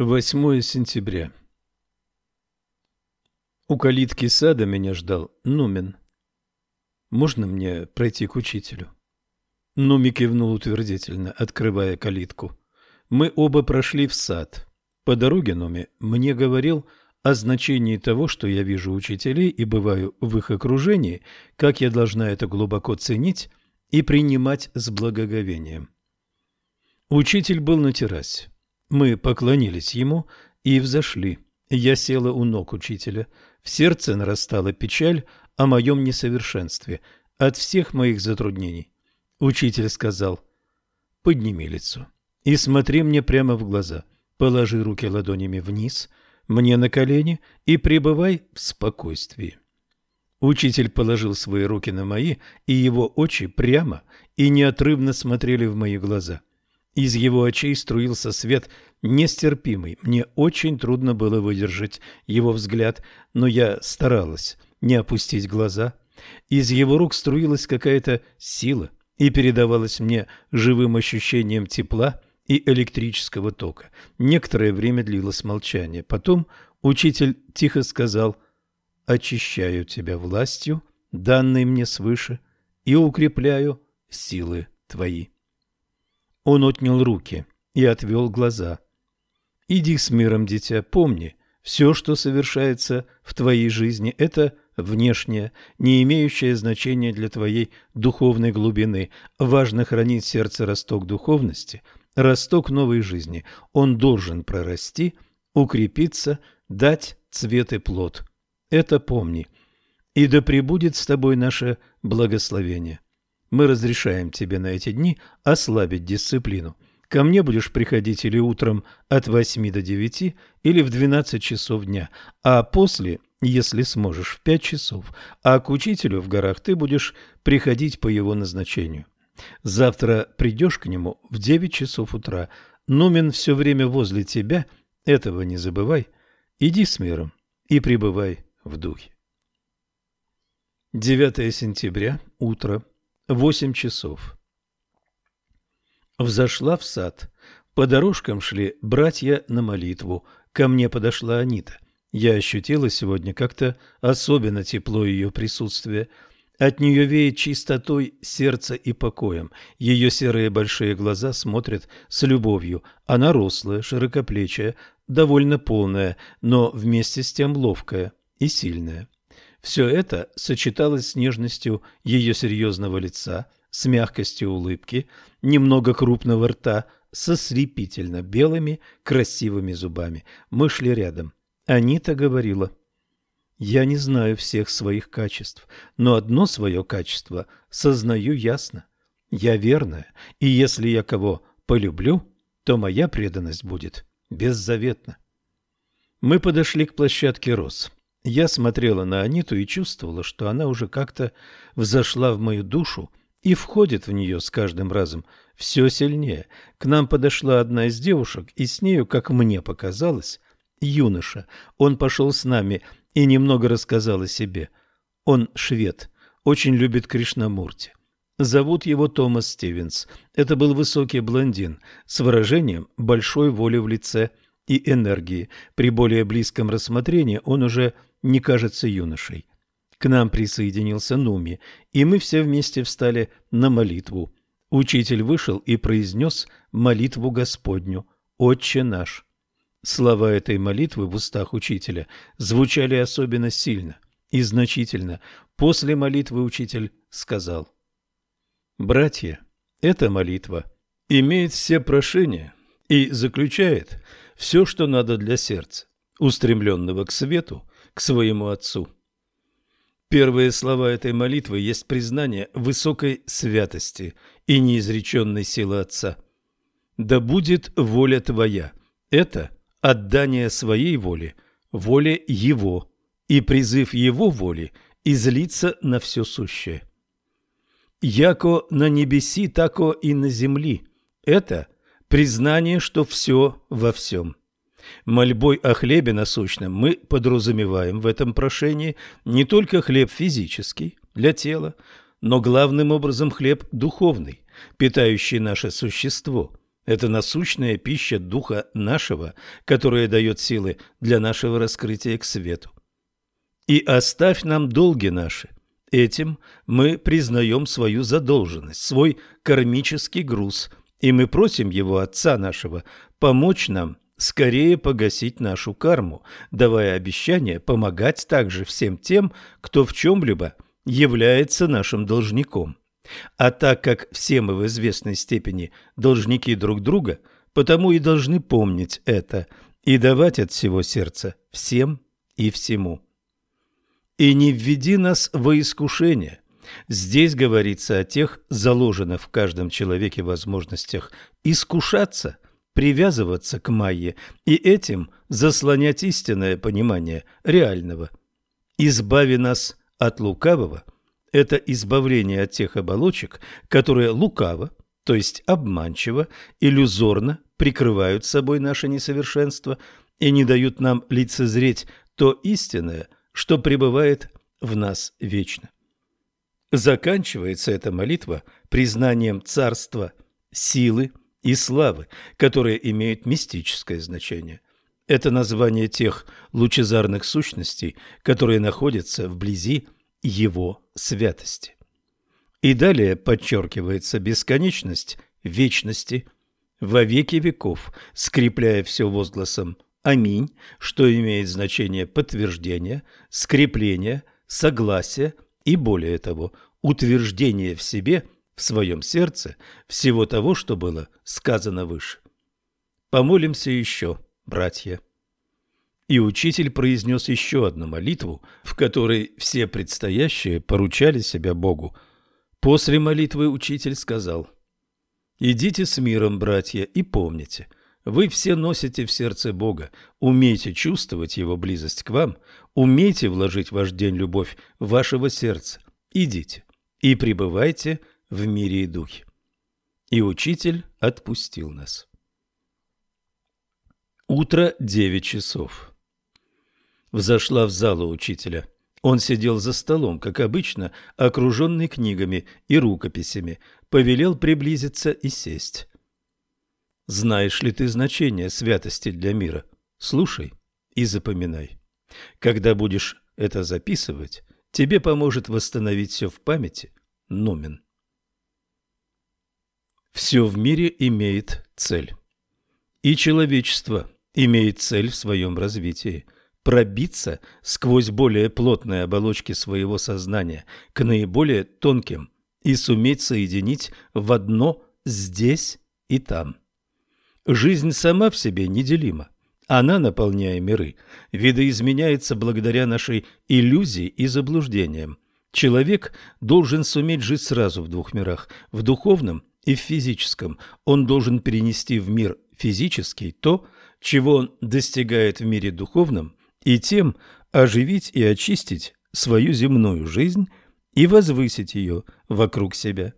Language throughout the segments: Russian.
8 сентября. У калитки сада меня ждал Нумен. «Можно мне пройти к учителю?» Нуми кивнул утвердительно, открывая калитку. Мы оба прошли в сад. По дороге Нуми мне говорил о значении того, что я вижу учителей и бываю в их окружении, как я должна это глубоко ценить и принимать с благоговением. Учитель был на террасе. Мы поклонились ему и взошли. Я села у ног учителя. В сердце нарастала печаль о моем несовершенстве, от всех моих затруднений. Учитель сказал, «Подними лицо и смотри мне прямо в глаза, положи руки ладонями вниз, мне на колени и пребывай в спокойствии». Учитель положил свои руки на мои, и его очи прямо и неотрывно смотрели в мои глаза. Из его очей струился свет нестерпимый. Мне очень трудно было выдержать его взгляд, но я старалась не опустить глаза. Из его рук струилась какая-то сила и передавалась мне живым ощущением тепла и электрического тока. Некоторое время длилось молчание. Потом учитель тихо сказал «Очищаю тебя властью, данной мне свыше, и укрепляю силы твои». Он отнял руки и отвел глаза. «Иди с миром, дитя, помни, все, что совершается в твоей жизни, это внешнее, не имеющее значения для твоей духовной глубины. Важно хранить сердце росток духовности, росток новой жизни. Он должен прорасти, укрепиться, дать цвет и плод. Это помни. И да пребудет с тобой наше благословение. Мы разрешаем тебе на эти дни ослабить дисциплину. Ко мне будешь приходить или утром от 8 до 9, или в 12 часов дня, а после, если сможешь, в 5 часов, а к учителю в горах ты будешь приходить по его назначению. Завтра придешь к нему в 9 часов утра. Нумен все время возле тебя, этого не забывай. Иди с миром и пребывай в духе. 9 сентября, утро. Восемь часов. Взошла в сад. По дорожкам шли братья на молитву. Ко мне подошла Анита. Я ощутила сегодня как-то особенно тепло ее присутствия. От нее веет чистотой сердца и покоем. Ее серые большие глаза смотрят с любовью. Она рослая, широкоплечая, довольно полная, но вместе с тем ловкая и сильная. Все это сочеталось с нежностью ее серьезного лица, с мягкостью улыбки, немного крупного рта, со слепительно белыми красивыми зубами. Мы шли рядом. Анита говорила, «Я не знаю всех своих качеств, но одно свое качество сознаю ясно. Я верная, и если я кого полюблю, то моя преданность будет беззаветна». Мы подошли к площадке роз. Я смотрела на Аниту и чувствовала, что она уже как-то взошла в мою душу и входит в нее с каждым разом все сильнее. К нам подошла одна из девушек, и с нею, как мне показалось, юноша. Он пошел с нами и немного рассказал о себе. Он швед, очень любит Кришнамурти. Зовут его Томас Стивенс. Это был высокий блондин с выражением большой воли в лице и энергии. При более близком рассмотрении он уже не кажется юношей. К нам присоединился Нуми, и мы все вместе встали на молитву. Учитель вышел и произнес молитву Господню «Отче наш». Слова этой молитвы в устах учителя звучали особенно сильно и значительно. После молитвы учитель сказал «Братья, эта молитва имеет все прошения и заключает все, что надо для сердца, устремленного к свету к своему отцу. Первые слова этой молитвы есть признание высокой святости и неизреченной силы Отца. «Да будет воля Твоя» – это отдание своей воли, воле Его, и призыв Его воли излиться на все сущее. «Яко на небеси, тако и на земли» – это признание, что все во всем. Мольбой о хлебе насущном мы подразумеваем в этом прошении не только хлеб физический для тела, но главным образом хлеб духовный, питающий наше существо. Это насущная пища духа нашего, которая дает силы для нашего раскрытия к свету. И оставь нам долги наши. Этим мы признаем свою задолженность, свой кармический груз, и мы просим его, Отца нашего, помочь нам скорее погасить нашу карму, давая обещание помогать также всем тем, кто в чем-либо является нашим должником. А так как все мы в известной степени должники друг друга, потому и должны помнить это и давать от всего сердца всем и всему. И не введи нас во искушение. Здесь говорится о тех заложенных в каждом человеке возможностях искушаться, привязываться к майе и этим заслонять истинное понимание реального. Избави нас от лукавого – это избавление от тех оболочек, которые лукаво, то есть обманчиво, иллюзорно прикрывают собой наше несовершенство и не дают нам лицезреть то истинное, что пребывает в нас вечно. Заканчивается эта молитва признанием царства, силы и славы, которые имеют мистическое значение. Это название тех лучезарных сущностей, которые находятся вблизи его святости. И далее подчеркивается бесконечность вечности во веки веков, скрепляя все возгласом «Аминь», что имеет значение подтверждения, скрепления, согласия и, более того, утверждения в себе, в своем сердце, всего того, что было сказано выше. Помолимся еще, братья. И учитель произнес еще одну молитву, в которой все предстоящие поручали себя Богу. После молитвы учитель сказал, «Идите с миром, братья, и помните, вы все носите в сердце Бога, умейте чувствовать Его близость к вам, умейте вложить в ваш день любовь вашего сердца. Идите и пребывайте в мире и духе». И учитель отпустил нас. Утро девять часов взошла в залу учителя. Он сидел за столом, как обычно, окруженный книгами и рукописями, повелел приблизиться и сесть. «Знаешь ли ты значение святости для мира? Слушай и запоминай. Когда будешь это записывать, тебе поможет восстановить все в памяти Нумен. Все в мире имеет цель. И человечество имеет цель в своем развитии – пробиться сквозь более плотные оболочки своего сознания к наиболее тонким и суметь соединить в одно здесь и там. Жизнь сама в себе неделима. Она, наполняя миры, видоизменяется благодаря нашей иллюзии и заблуждениям. Человек должен суметь жить сразу в двух мирах – в духовном и в физическом. Он должен перенести в мир физический то, чего он достигает в мире духовном и тем оживить и очистить свою земную жизнь и возвысить ее вокруг себя.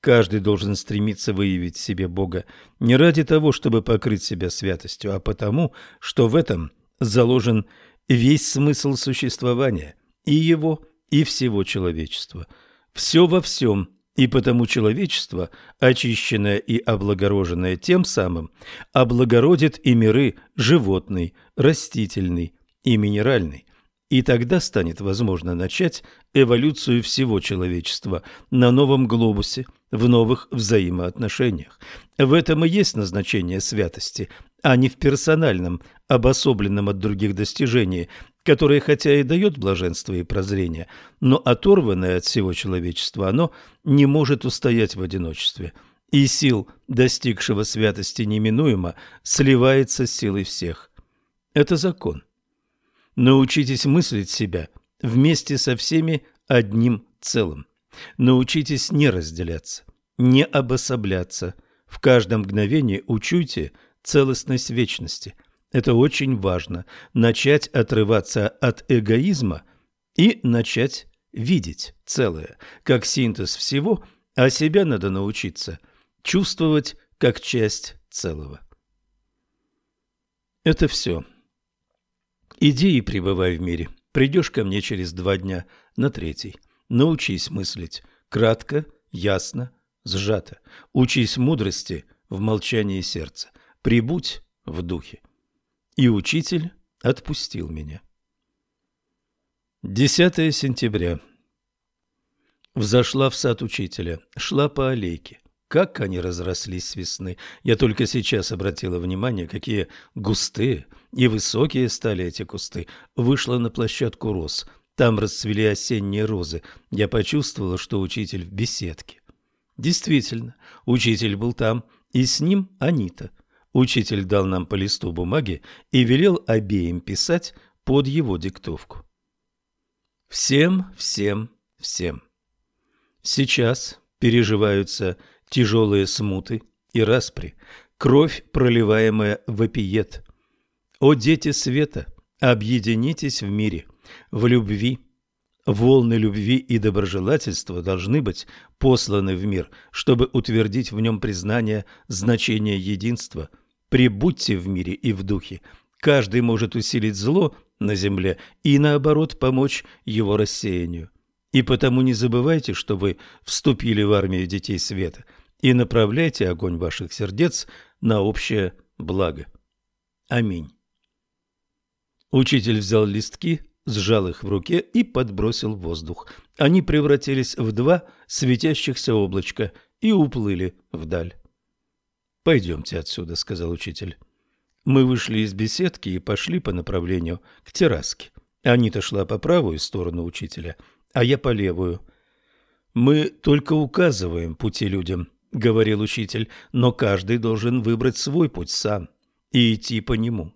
Каждый должен стремиться выявить в себе Бога не ради того, чтобы покрыть себя святостью, а потому, что в этом заложен весь смысл существования и его, и всего человечества. Все во всем, и потому человечество, очищенное и облагороженное тем самым, облагородит и миры животный, растительный, и минеральный, и тогда станет возможно начать эволюцию всего человечества на новом глобусе, в новых взаимоотношениях. В этом и есть назначение святости, а не в персональном, обособленном от других достижении, которое хотя и дает блаженство и прозрение, но оторванное от всего человечества, оно не может устоять в одиночестве, и сил, достигшего святости неминуемо, сливается с силой всех. Это закон. Научитесь мыслить себя вместе со всеми одним целым. Научитесь не разделяться, не обособляться. В каждом мгновении учуйте целостность вечности. Это очень важно. Начать отрываться от эгоизма и начать видеть целое, как синтез всего, а себя надо научиться чувствовать как часть целого. Это все. Иди и пребывай в мире. Придешь ко мне через два дня, на третий. Научись мыслить. Кратко, ясно, сжато. Учись мудрости в молчании сердца. Прибудь в духе. И учитель отпустил меня. 10 сентября. Взошла в сад учителя, шла по аллейке. Как они разрослись с весны. Я только сейчас обратила внимание, какие густые и высокие стали эти кусты. Вышла на площадку роз. Там расцвели осенние розы. Я почувствовала, что учитель в беседке. Действительно, учитель был там, и с ним Анита. Учитель дал нам по листу бумаги и велел обеим писать под его диктовку. Всем, всем, всем. Сейчас переживаются тяжелые смуты и распри, кровь, проливаемая в опиет. О, дети света, объединитесь в мире, в любви. Волны любви и доброжелательства должны быть посланы в мир, чтобы утвердить в нем признание значения единства. Прибудьте в мире и в духе. Каждый может усилить зло на земле и, наоборот, помочь его рассеянию. И потому не забывайте, что вы вступили в армию детей света – и направляйте огонь ваших сердец на общее благо. Аминь. Учитель взял листки, сжал их в руке и подбросил в воздух. Они превратились в два светящихся облачка и уплыли вдаль. «Пойдемте отсюда», — сказал учитель. Мы вышли из беседки и пошли по направлению к терраске. Анита шла по правую сторону учителя, а я по левую. Мы только указываем пути людям, — говорил учитель, — но каждый должен выбрать свой путь сам и идти по нему.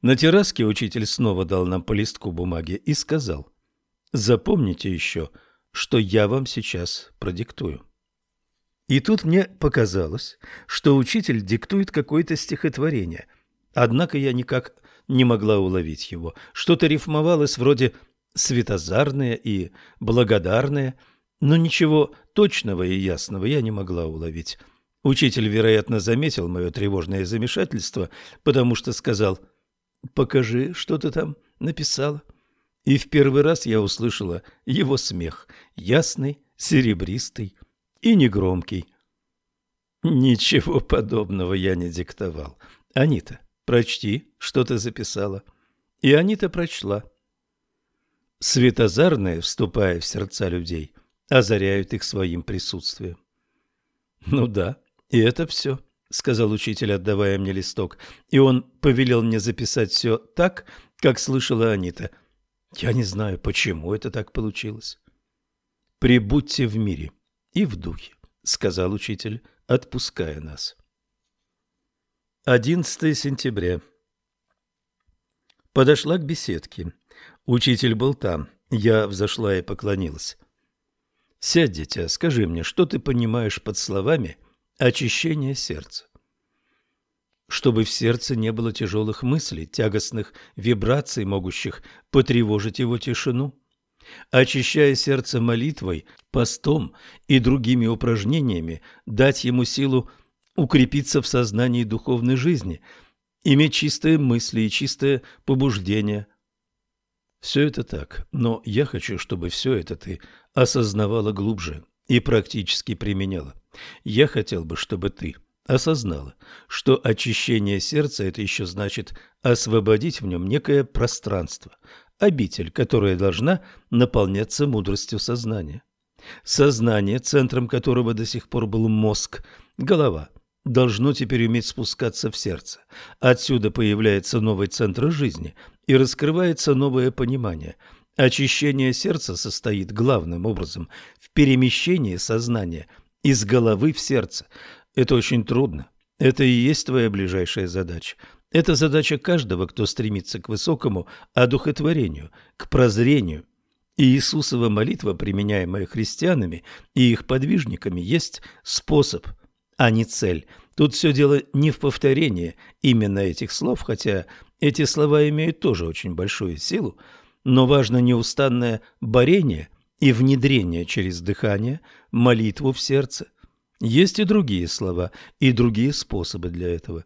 На терраске учитель снова дал нам по листку бумаги и сказал, «Запомните еще, что я вам сейчас продиктую». И тут мне показалось, что учитель диктует какое-то стихотворение, однако я никак не могла уловить его. Что-то рифмовалось вроде «светозарное» и «благодарное», но ничего точного и ясного я не могла уловить. Учитель, вероятно, заметил мое тревожное замешательство, потому что сказал «Покажи, что ты там написала». И в первый раз я услышала его смех, ясный, серебристый и негромкий. Ничего подобного я не диктовал. Анита, прочти, что ты записала. И Анита прочла. Светозарное, вступая в сердца людей, озаряют их своим присутствием. «Ну да, и это все», — сказал учитель, отдавая мне листок, и он повелел мне записать все так, как слышала Анита. Я не знаю, почему это так получилось. «Прибудьте в мире и в духе», — сказал учитель, отпуская нас. 11 сентября. Подошла к беседке. Учитель был там. Я взошла и поклонилась. Сядь, дитя, скажи мне, что ты понимаешь под словами «очищение сердца»? Чтобы в сердце не было тяжелых мыслей, тягостных вибраций, могущих потревожить его тишину. Очищая сердце молитвой, постом и другими упражнениями, дать ему силу укрепиться в сознании духовной жизни, иметь чистые мысли и чистое побуждение. Все это так, но я хочу, чтобы все это ты осознавала глубже и практически применяла. Я хотел бы, чтобы ты осознала, что очищение сердца – это еще значит освободить в нем некое пространство, обитель, которая должна наполняться мудростью сознания. Сознание, центром которого до сих пор был мозг, голова, должно теперь уметь спускаться в сердце. Отсюда появляется новый центр жизни и раскрывается новое понимание – Очищение сердца состоит главным образом в перемещении сознания из головы в сердце. Это очень трудно. Это и есть твоя ближайшая задача. Это задача каждого, кто стремится к высокому одухотворению, к прозрению. И Иисусова молитва, применяемая христианами и их подвижниками, есть способ, а не цель. Тут все дело не в повторении именно этих слов, хотя эти слова имеют тоже очень большую силу, но важно неустанное борение и внедрение через дыхание, молитву в сердце. Есть и другие слова, и другие способы для этого.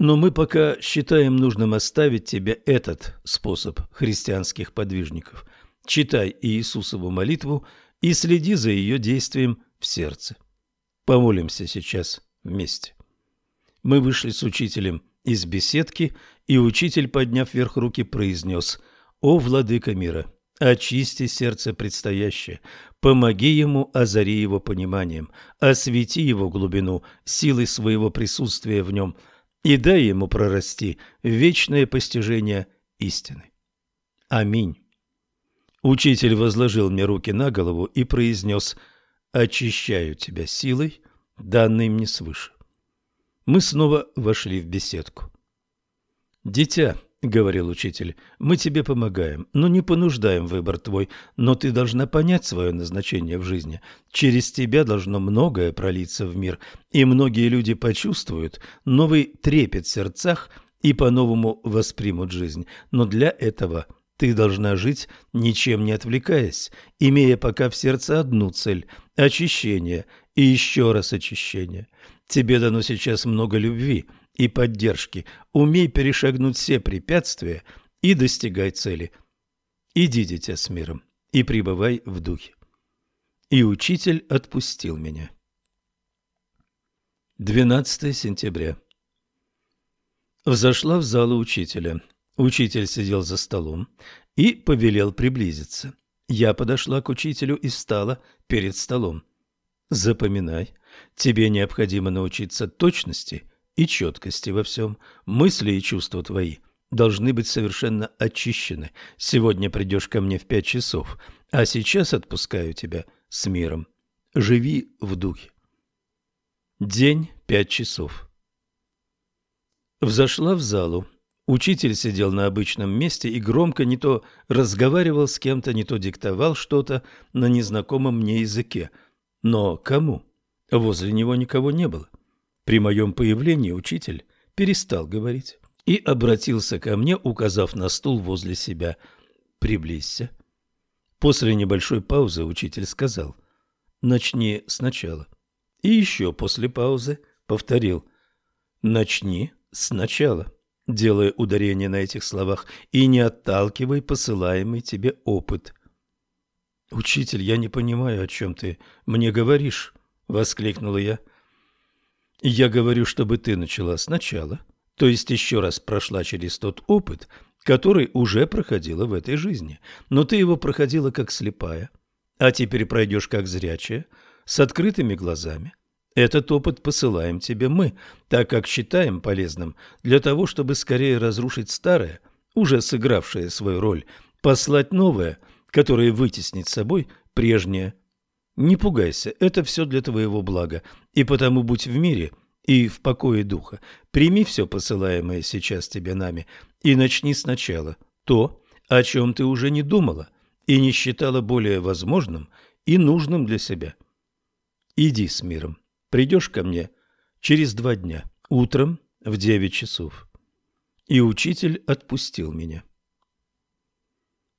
Но мы пока считаем нужным оставить тебе этот способ христианских подвижников. Читай Иисусову молитву и следи за ее действием в сердце. Помолимся сейчас вместе. Мы вышли с учителем из беседки, и учитель, подняв вверх руки, произнес «О, владыка мира, очисти сердце предстоящее, помоги ему, озари его пониманием, освети его глубину силой своего присутствия в нем и дай ему прорасти в вечное постижение истины. Аминь». Учитель возложил мне руки на голову и произнес «Очищаю тебя силой, данной мне свыше». Мы снова вошли в беседку. «Дитя», — говорил учитель, — «мы тебе помогаем, но не понуждаем выбор твой, но ты должна понять свое назначение в жизни. Через тебя должно многое пролиться в мир, и многие люди почувствуют новый трепет в сердцах и по-новому воспримут жизнь. Но для этого ты должна жить, ничем не отвлекаясь, имея пока в сердце одну цель – очищение и еще раз очищение. Тебе дано сейчас много любви и поддержки. Умей перешагнуть все препятствия и достигай цели. Иди, дитя, с миром и пребывай в духе. И учитель отпустил меня. 12 сентября. Взошла в залу учителя. Учитель сидел за столом и повелел приблизиться. Я подошла к учителю и встала перед столом. Запоминай, тебе необходимо научиться точности и четкости во всем. Мысли и чувства твои должны быть совершенно очищены. Сегодня придешь ко мне в пять часов, а сейчас отпускаю тебя с миром. Живи в духе. День пять часов. Взошла в залу. Учитель сидел на обычном месте и громко не то разговаривал с кем-то, не то диктовал что-то на незнакомом мне языке. Но кому? Возле него никого не было. При моем появлении учитель перестал говорить и обратился ко мне, указав на стул возле себя. «Приблизься». После небольшой паузы учитель сказал «Начни сначала». И еще после паузы повторил «Начни сначала» делая ударение на этих словах, и не отталкивай посылаемый тебе опыт. «Учитель, я не понимаю, о чем ты мне говоришь», — воскликнула я. «Я говорю, чтобы ты начала сначала, то есть еще раз прошла через тот опыт, который уже проходила в этой жизни, но ты его проходила как слепая, а теперь пройдешь как зрячая, с открытыми глазами, этот опыт посылаем тебе мы, так как считаем полезным для того, чтобы скорее разрушить старое, уже сыгравшее свою роль, послать новое, которое вытеснит собой прежнее. Не пугайся, это все для твоего блага, и потому будь в мире и в покое духа. Прими все посылаемое сейчас тебе нами и начни сначала то, о чем ты уже не думала и не считала более возможным и нужным для себя. Иди с миром. Придешь ко мне через два дня, утром в девять часов. И учитель отпустил меня.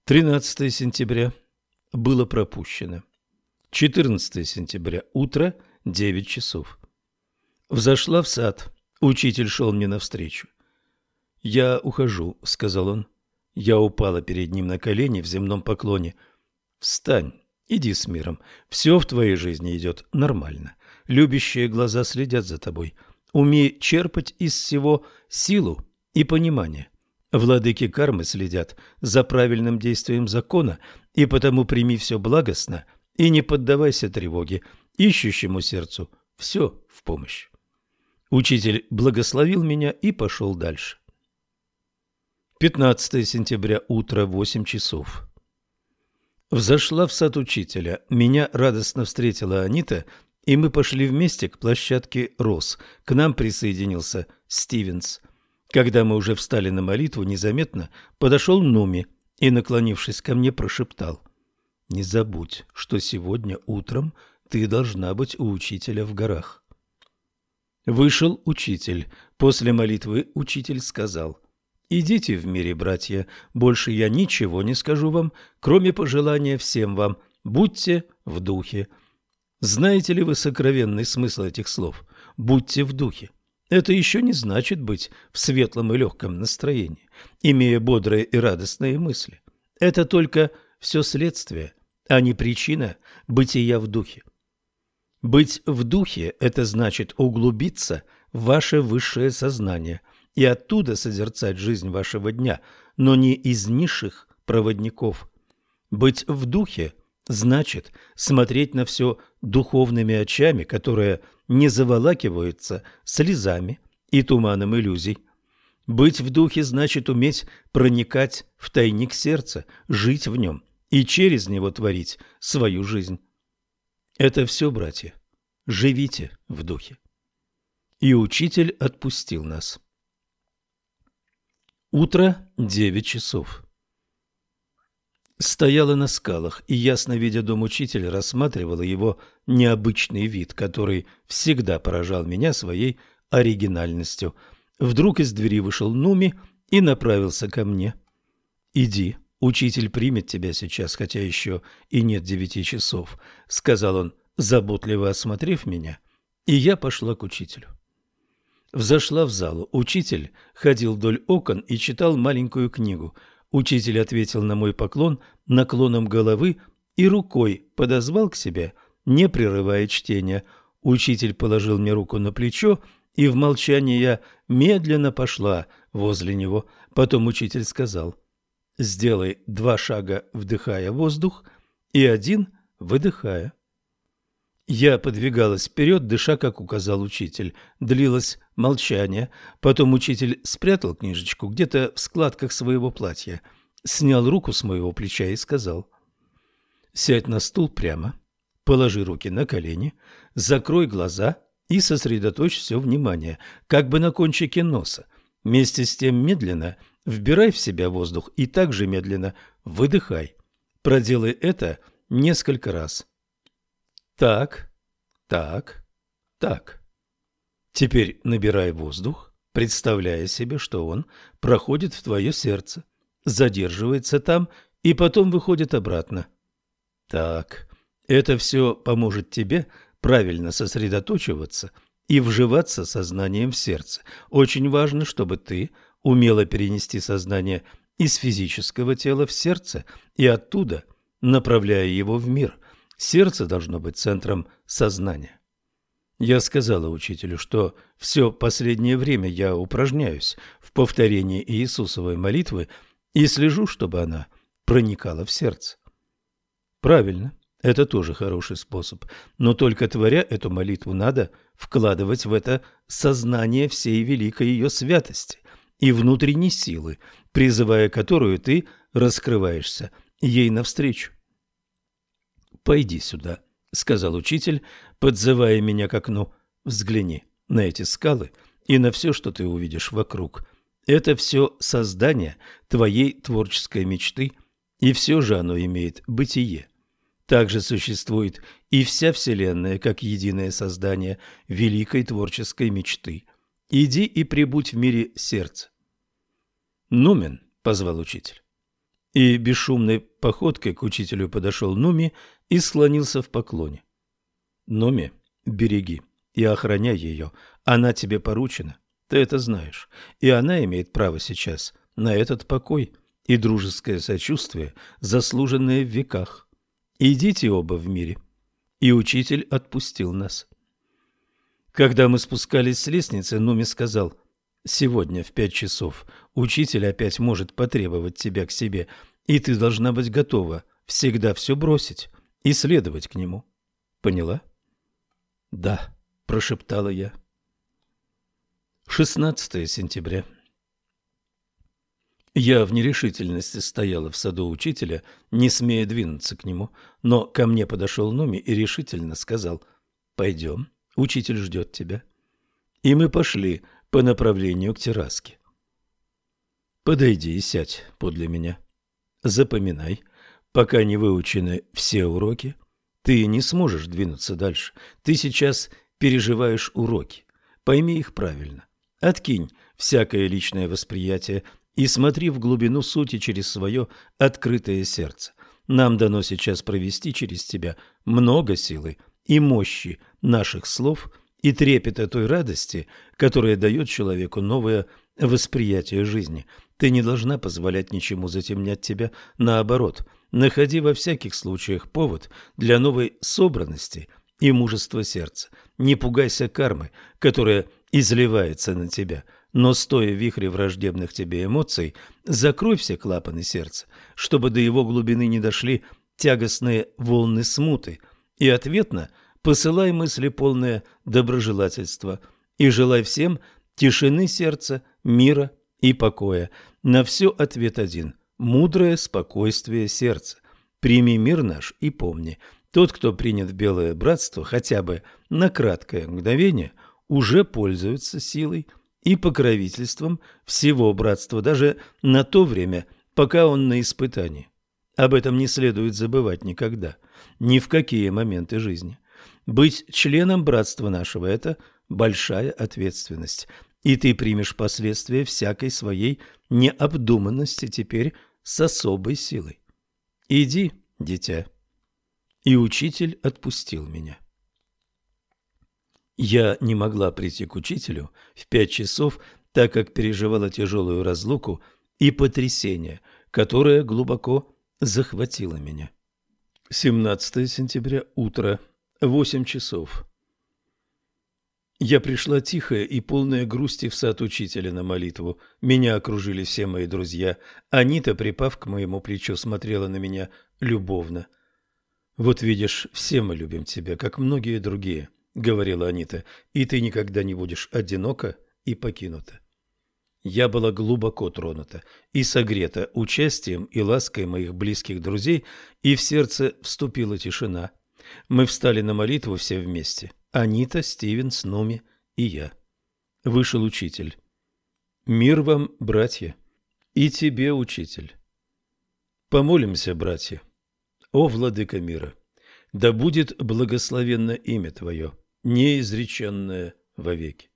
13 сентября было пропущено. 14 сентября, утро, 9 часов. Взошла в сад. Учитель шел мне навстречу. «Я ухожу», — сказал он. Я упала перед ним на колени в земном поклоне. «Встань, иди с миром. Все в твоей жизни идет нормально. Любящие глаза следят за тобой. Умей черпать из всего силу и понимание. Владыки кармы следят за правильным действием закона, и потому прими все благостно и не поддавайся тревоге, ищущему сердцу все в помощь. Учитель благословил меня и пошел дальше. 15 сентября, утро, 8 часов. Взошла в сад учителя. Меня радостно встретила Анита и мы пошли вместе к площадке Рос. К нам присоединился Стивенс. Когда мы уже встали на молитву, незаметно подошел Нуми и, наклонившись ко мне, прошептал. «Не забудь, что сегодня утром ты должна быть у учителя в горах». Вышел учитель. После молитвы учитель сказал. «Идите в мире, братья, больше я ничего не скажу вам, кроме пожелания всем вам, будьте в духе». Знаете ли вы сокровенный смысл этих слов? Будьте в духе. Это еще не значит быть в светлом и легком настроении, имея бодрые и радостные мысли. Это только все следствие, а не причина бытия в духе. Быть в духе – это значит углубиться в ваше высшее сознание и оттуда созерцать жизнь вашего дня, но не из низших проводников. Быть в духе значит смотреть на все духовными очами, которые не заволакиваются слезами и туманом иллюзий. Быть в духе значит уметь проникать в тайник сердца, жить в нем и через него творить свою жизнь. Это все, братья. Живите в духе. И учитель отпустил нас. Утро девять часов. Стояла на скалах и, ясно видя дом учителя, рассматривала его необычный вид, который всегда поражал меня своей оригинальностью. Вдруг из двери вышел Нуми и направился ко мне. «Иди, учитель примет тебя сейчас, хотя еще и нет девяти часов», — сказал он, заботливо осмотрев меня, и я пошла к учителю. Взошла в залу. Учитель ходил вдоль окон и читал маленькую книгу — Учитель ответил на мой поклон наклоном головы и рукой подозвал к себе, не прерывая чтения. Учитель положил мне руку на плечо, и в молчании я медленно пошла возле него. Потом учитель сказал, «Сделай два шага, вдыхая воздух, и один, выдыхая». Я подвигалась вперед, дыша, как указал учитель. Длилось молчание. Потом учитель спрятал книжечку где-то в складках своего платья, снял руку с моего плеча и сказал. «Сядь на стул прямо, положи руки на колени, закрой глаза и сосредоточь все внимание, как бы на кончике носа. Вместе с тем медленно вбирай в себя воздух и также медленно выдыхай. Проделай это несколько раз». Так, так, так. Теперь набирай воздух, представляя себе, что он проходит в твое сердце, задерживается там и потом выходит обратно. Так, это все поможет тебе правильно сосредоточиваться и вживаться сознанием в сердце. Очень важно, чтобы ты умела перенести сознание из физического тела в сердце и оттуда, направляя его в мир, Сердце должно быть центром сознания. Я сказала учителю, что все последнее время я упражняюсь в повторении Иисусовой молитвы и слежу, чтобы она проникала в сердце. Правильно, это тоже хороший способ, но только творя эту молитву надо вкладывать в это сознание всей великой ее святости и внутренней силы, призывая которую ты раскрываешься ей навстречу. «Пойди сюда», — сказал учитель, подзывая меня к окну. «Взгляни на эти скалы и на все, что ты увидишь вокруг. Это все создание твоей творческой мечты, и все же оно имеет бытие. Также существует и вся Вселенная, как единое создание великой творческой мечты. Иди и прибудь в мире сердца. «Нумен», — позвал учитель. И бесшумной походкой к учителю подошел Нуми и склонился в поклоне. Нуми, береги и охраняй ее. Она тебе поручена, ты это знаешь. И она имеет право сейчас на этот покой и дружеское сочувствие, заслуженное в веках. Идите оба в мире. И учитель отпустил нас. Когда мы спускались с лестницы, Нуми сказал, «Сегодня в пять часов учитель опять может потребовать тебя к себе, и ты должна быть готова всегда все бросить и следовать к нему. Поняла? Да, прошептала я. 16 сентября. Я в нерешительности стояла в саду учителя, не смея двинуться к нему, но ко мне подошел Нуми и решительно сказал «Пойдем, учитель ждет тебя». И мы пошли по направлению к терраске. «Подойди и сядь подле меня. Запоминай, Пока не выучены все уроки, ты не сможешь двинуться дальше. Ты сейчас переживаешь уроки. Пойми их правильно. Откинь всякое личное восприятие и смотри в глубину сути через свое открытое сердце. Нам дано сейчас провести через тебя много силы и мощи наших слов и трепета той радости, которая дает человеку новое восприятие жизни. Ты не должна позволять ничему затемнять тебя, наоборот – Находи во всяких случаях повод для новой собранности и мужества сердца. Не пугайся кармы, которая изливается на тебя, но стоя в вихре враждебных тебе эмоций, закрой все клапаны сердца, чтобы до его глубины не дошли тягостные волны смуты, и ответно посылай мысли полное доброжелательства и желай всем тишины сердца, мира и покоя. На все ответ один – мудрое спокойствие сердца. Прими мир наш и помни, тот, кто принят в белое братство хотя бы на краткое мгновение, уже пользуется силой и покровительством всего братства, даже на то время, пока он на испытании. Об этом не следует забывать никогда, ни в какие моменты жизни. Быть членом братства нашего – это большая ответственность, и ты примешь последствия всякой своей необдуманности теперь с особой силой. Иди, дитя. И учитель отпустил меня. Я не могла прийти к учителю в пять часов, так как переживала тяжелую разлуку и потрясение, которое глубоко захватило меня. 17 сентября, утро, 8 часов. Я пришла тихая и полная грусти в сад учителя на молитву. Меня окружили все мои друзья. Анита, припав к моему плечу, смотрела на меня любовно. «Вот видишь, все мы любим тебя, как многие другие», — говорила Анита, — «и ты никогда не будешь одинока и покинута». Я была глубоко тронута и согрета участием и лаской моих близких друзей, и в сердце вступила тишина. Мы встали на молитву все вместе — Анита, Стивен, Снуми и я. Вышел учитель. Мир вам, братья, и тебе, учитель. Помолимся, братья. О, владыка мира, да будет благословенно имя Твое, неизреченное вовеки.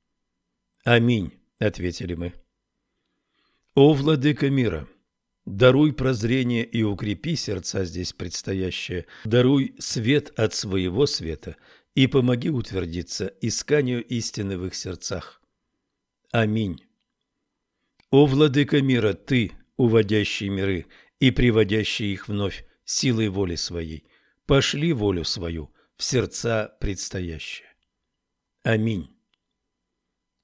Аминь, ответили мы. О, владыка мира, даруй прозрение и укрепи сердца здесь предстоящие, даруй свет от своего света и помоги утвердиться исканию истины в их сердцах. Аминь. О, Владыка мира, Ты, уводящий миры и приводящий их вновь силой воли своей, пошли волю свою в сердца предстоящие. Аминь.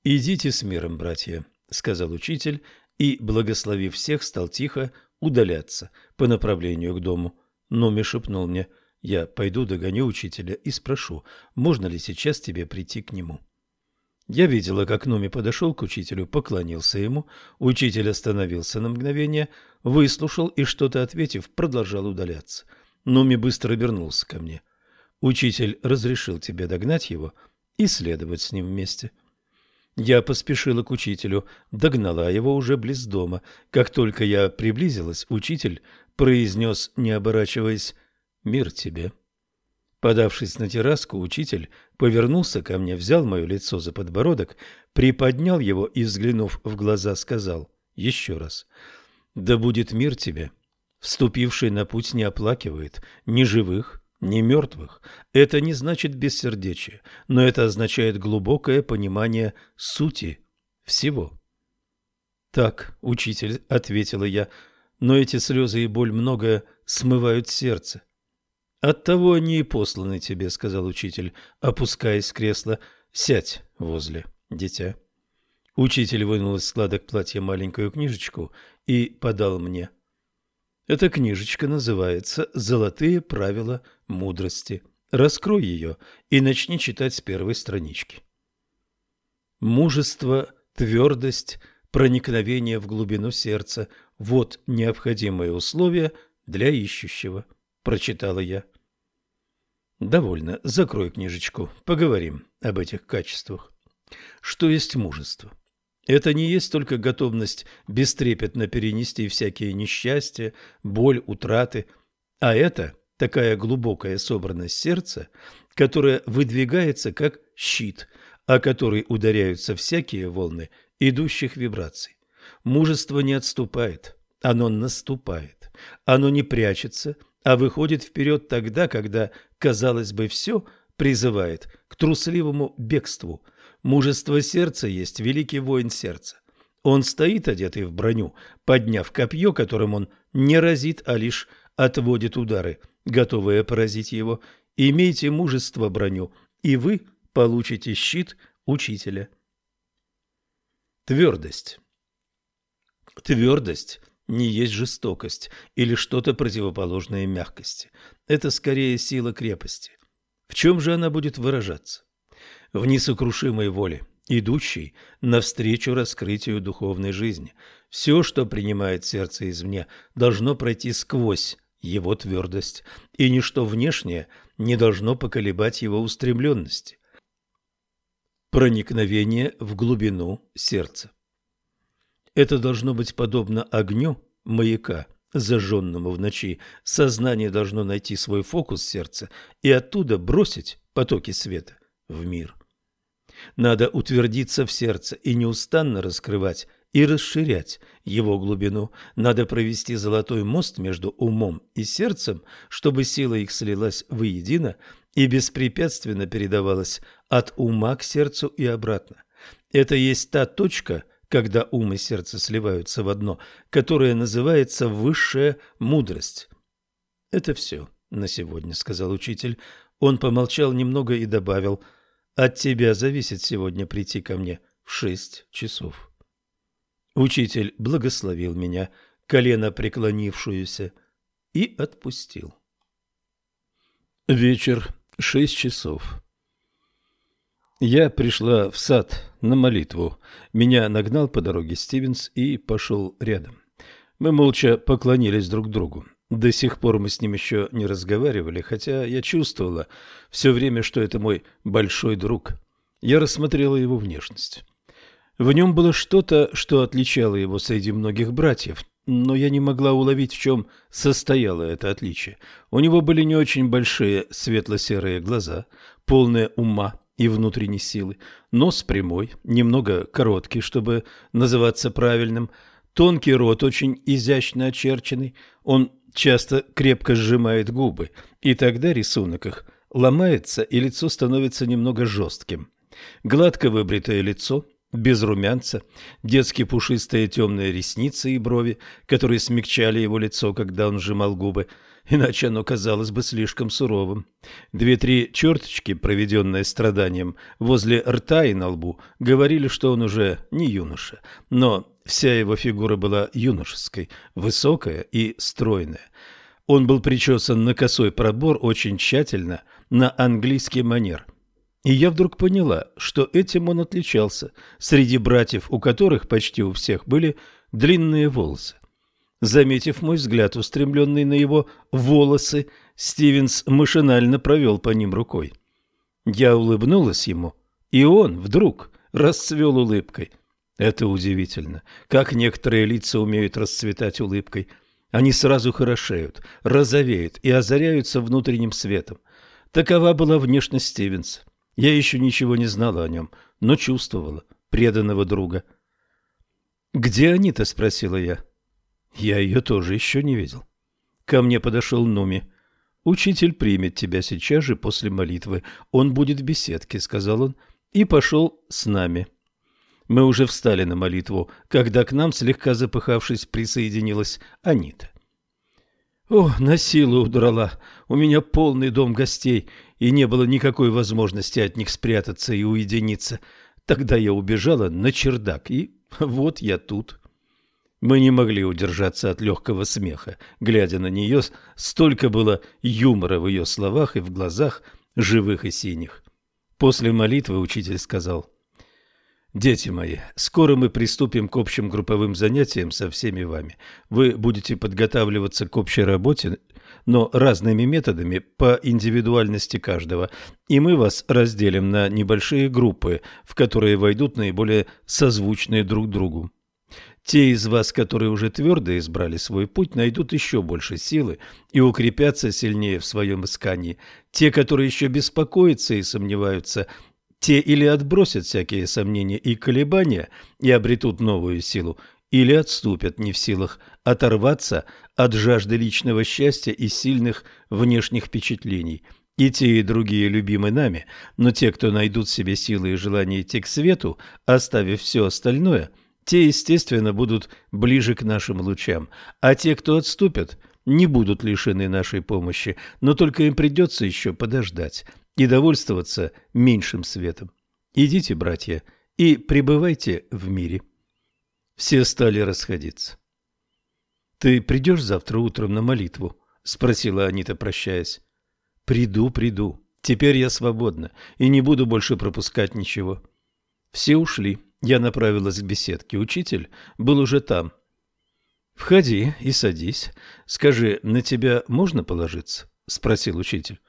«Идите с миром, братья», — сказал учитель, и, благословив всех, стал тихо удаляться по направлению к дому. Номи шепнул мне — я пойду догоню учителя и спрошу, можно ли сейчас тебе прийти к нему. Я видела, как Нуми подошел к учителю, поклонился ему. Учитель остановился на мгновение, выслушал и, что-то ответив, продолжал удаляться. Нуми быстро обернулся ко мне. Учитель разрешил тебе догнать его и следовать с ним вместе. Я поспешила к учителю, догнала его уже близ дома. Как только я приблизилась, учитель произнес, не оборачиваясь, Мир тебе. Подавшись на терраску, учитель повернулся ко мне, взял мое лицо за подбородок, приподнял его и, взглянув в глаза, сказал еще раз «Да будет мир тебе». Вступивший на путь не оплакивает ни живых, ни мертвых. Это не значит бессердечие, но это означает глубокое понимание сути всего. «Так, учитель», — ответила я, — «но эти слезы и боль многое смывают сердце. «Оттого они и посланы тебе», — сказал учитель, опускаясь с кресла. «Сядь возле, дитя». Учитель вынул из складок платья маленькую книжечку и подал мне. Эта книжечка называется «Золотые правила мудрости». Раскрой ее и начни читать с первой странички. Мужество, твердость, проникновение в глубину сердца – вот необходимые условия для ищущего, прочитала я. Довольно. Закрой книжечку. Поговорим об этих качествах. Что есть мужество? Это не есть только готовность бестрепетно перенести всякие несчастья, боль, утраты, а это такая глубокая собранность сердца, которая выдвигается как щит, о который ударяются всякие волны идущих вибраций. Мужество не отступает, оно наступает, оно не прячется – а выходит вперед тогда, когда, казалось бы, все призывает к трусливому бегству. Мужество сердца есть великий воин сердца. Он стоит, одетый в броню, подняв копье, которым он не разит, а лишь отводит удары, готовые поразить его. Имейте мужество броню, и вы получите щит учителя. Твердость. Твердость не есть жестокость или что-то противоположное мягкости. Это скорее сила крепости. В чем же она будет выражаться? В несокрушимой воле, идущей навстречу раскрытию духовной жизни. Все, что принимает сердце извне, должно пройти сквозь его твердость, и ничто внешнее не должно поколебать его устремленности. Проникновение в глубину сердца. Это должно быть подобно огню маяка, зажженному в ночи. Сознание должно найти свой фокус сердца и оттуда бросить потоки света в мир. Надо утвердиться в сердце и неустанно раскрывать и расширять его глубину. Надо провести золотой мост между умом и сердцем, чтобы сила их слилась воедино и беспрепятственно передавалась от ума к сердцу и обратно. Это есть та точка, когда ум и сердце сливаются в одно, которая называется высшая мудрость. Это все на сегодня, сказал учитель. Он помолчал немного и добавил: "От тебя зависит сегодня прийти ко мне в шесть часов". Учитель благословил меня, колено преклонившуюся, и отпустил. Вечер, шесть часов. Я пришла в сад на молитву. Меня нагнал по дороге Стивенс и пошел рядом. Мы молча поклонились друг другу. До сих пор мы с ним еще не разговаривали, хотя я чувствовала все время, что это мой большой друг. Я рассмотрела его внешность. В нем было что-то, что отличало его среди многих братьев, но я не могла уловить, в чем состояло это отличие. У него были не очень большие светло-серые глаза, полные ума и внутренней силы, нос прямой, немного короткий, чтобы называться правильным, тонкий рот очень изящно очерченный, он часто крепко сжимает губы, и тогда рисунок их ломается, и лицо становится немного жестким. Гладко выбритое лицо, без румянца, детские пушистые темные ресницы и брови, которые смягчали его лицо, когда он сжимал губы, иначе оно казалось бы слишком суровым. Две-три черточки, проведенные страданием возле рта и на лбу, говорили, что он уже не юноша, но вся его фигура была юношеской, высокая и стройная. Он был причесан на косой пробор очень тщательно, на английский манер – и я вдруг поняла, что этим он отличался среди братьев, у которых почти у всех были длинные волосы. Заметив мой взгляд, устремленный на его волосы, Стивенс машинально провел по ним рукой. Я улыбнулась ему, и он вдруг расцвел улыбкой. Это удивительно, как некоторые лица умеют расцветать улыбкой. Они сразу хорошеют, розовеют и озаряются внутренним светом. Такова была внешность Стивенса. Я еще ничего не знала о нем, но чувствовала преданного друга. «Где Анита?» – спросила я. Я ее тоже еще не видел. Ко мне подошел Нуми. «Учитель примет тебя сейчас же после молитвы. Он будет в беседке», – сказал он, и пошел с нами. Мы уже встали на молитву, когда к нам, слегка запыхавшись, присоединилась Анита. «О, на силу удрала. У меня полный дом гостей, и не было никакой возможности от них спрятаться и уединиться. Тогда я убежала на чердак, и вот я тут. Мы не могли удержаться от легкого смеха, глядя на нее, столько было юмора в ее словах и в глазах, живых и синих. После молитвы учитель сказал, «Дети мои, скоро мы приступим к общим групповым занятиям со всеми вами. Вы будете подготавливаться к общей работе но разными методами по индивидуальности каждого, и мы вас разделим на небольшие группы, в которые войдут наиболее созвучные друг другу. Те из вас, которые уже твердо избрали свой путь, найдут еще больше силы и укрепятся сильнее в своем искании. Те, которые еще беспокоятся и сомневаются, те или отбросят всякие сомнения и колебания и обретут новую силу, или отступят не в силах оторваться от жажды личного счастья и сильных внешних впечатлений. И те, и другие любимы нами, но те, кто найдут в себе силы и желание идти к свету, оставив все остальное, те, естественно, будут ближе к нашим лучам, а те, кто отступят, не будут лишены нашей помощи, но только им придется еще подождать и довольствоваться меньшим светом. Идите, братья, и пребывайте в мире. Все стали расходиться. «Ты придешь завтра утром на молитву?» — спросила Анита, прощаясь. «Приду, приду. Теперь я свободна и не буду больше пропускать ничего». Все ушли. Я направилась к беседке. Учитель был уже там. «Входи и садись. Скажи, на тебя можно положиться?» — спросил учитель.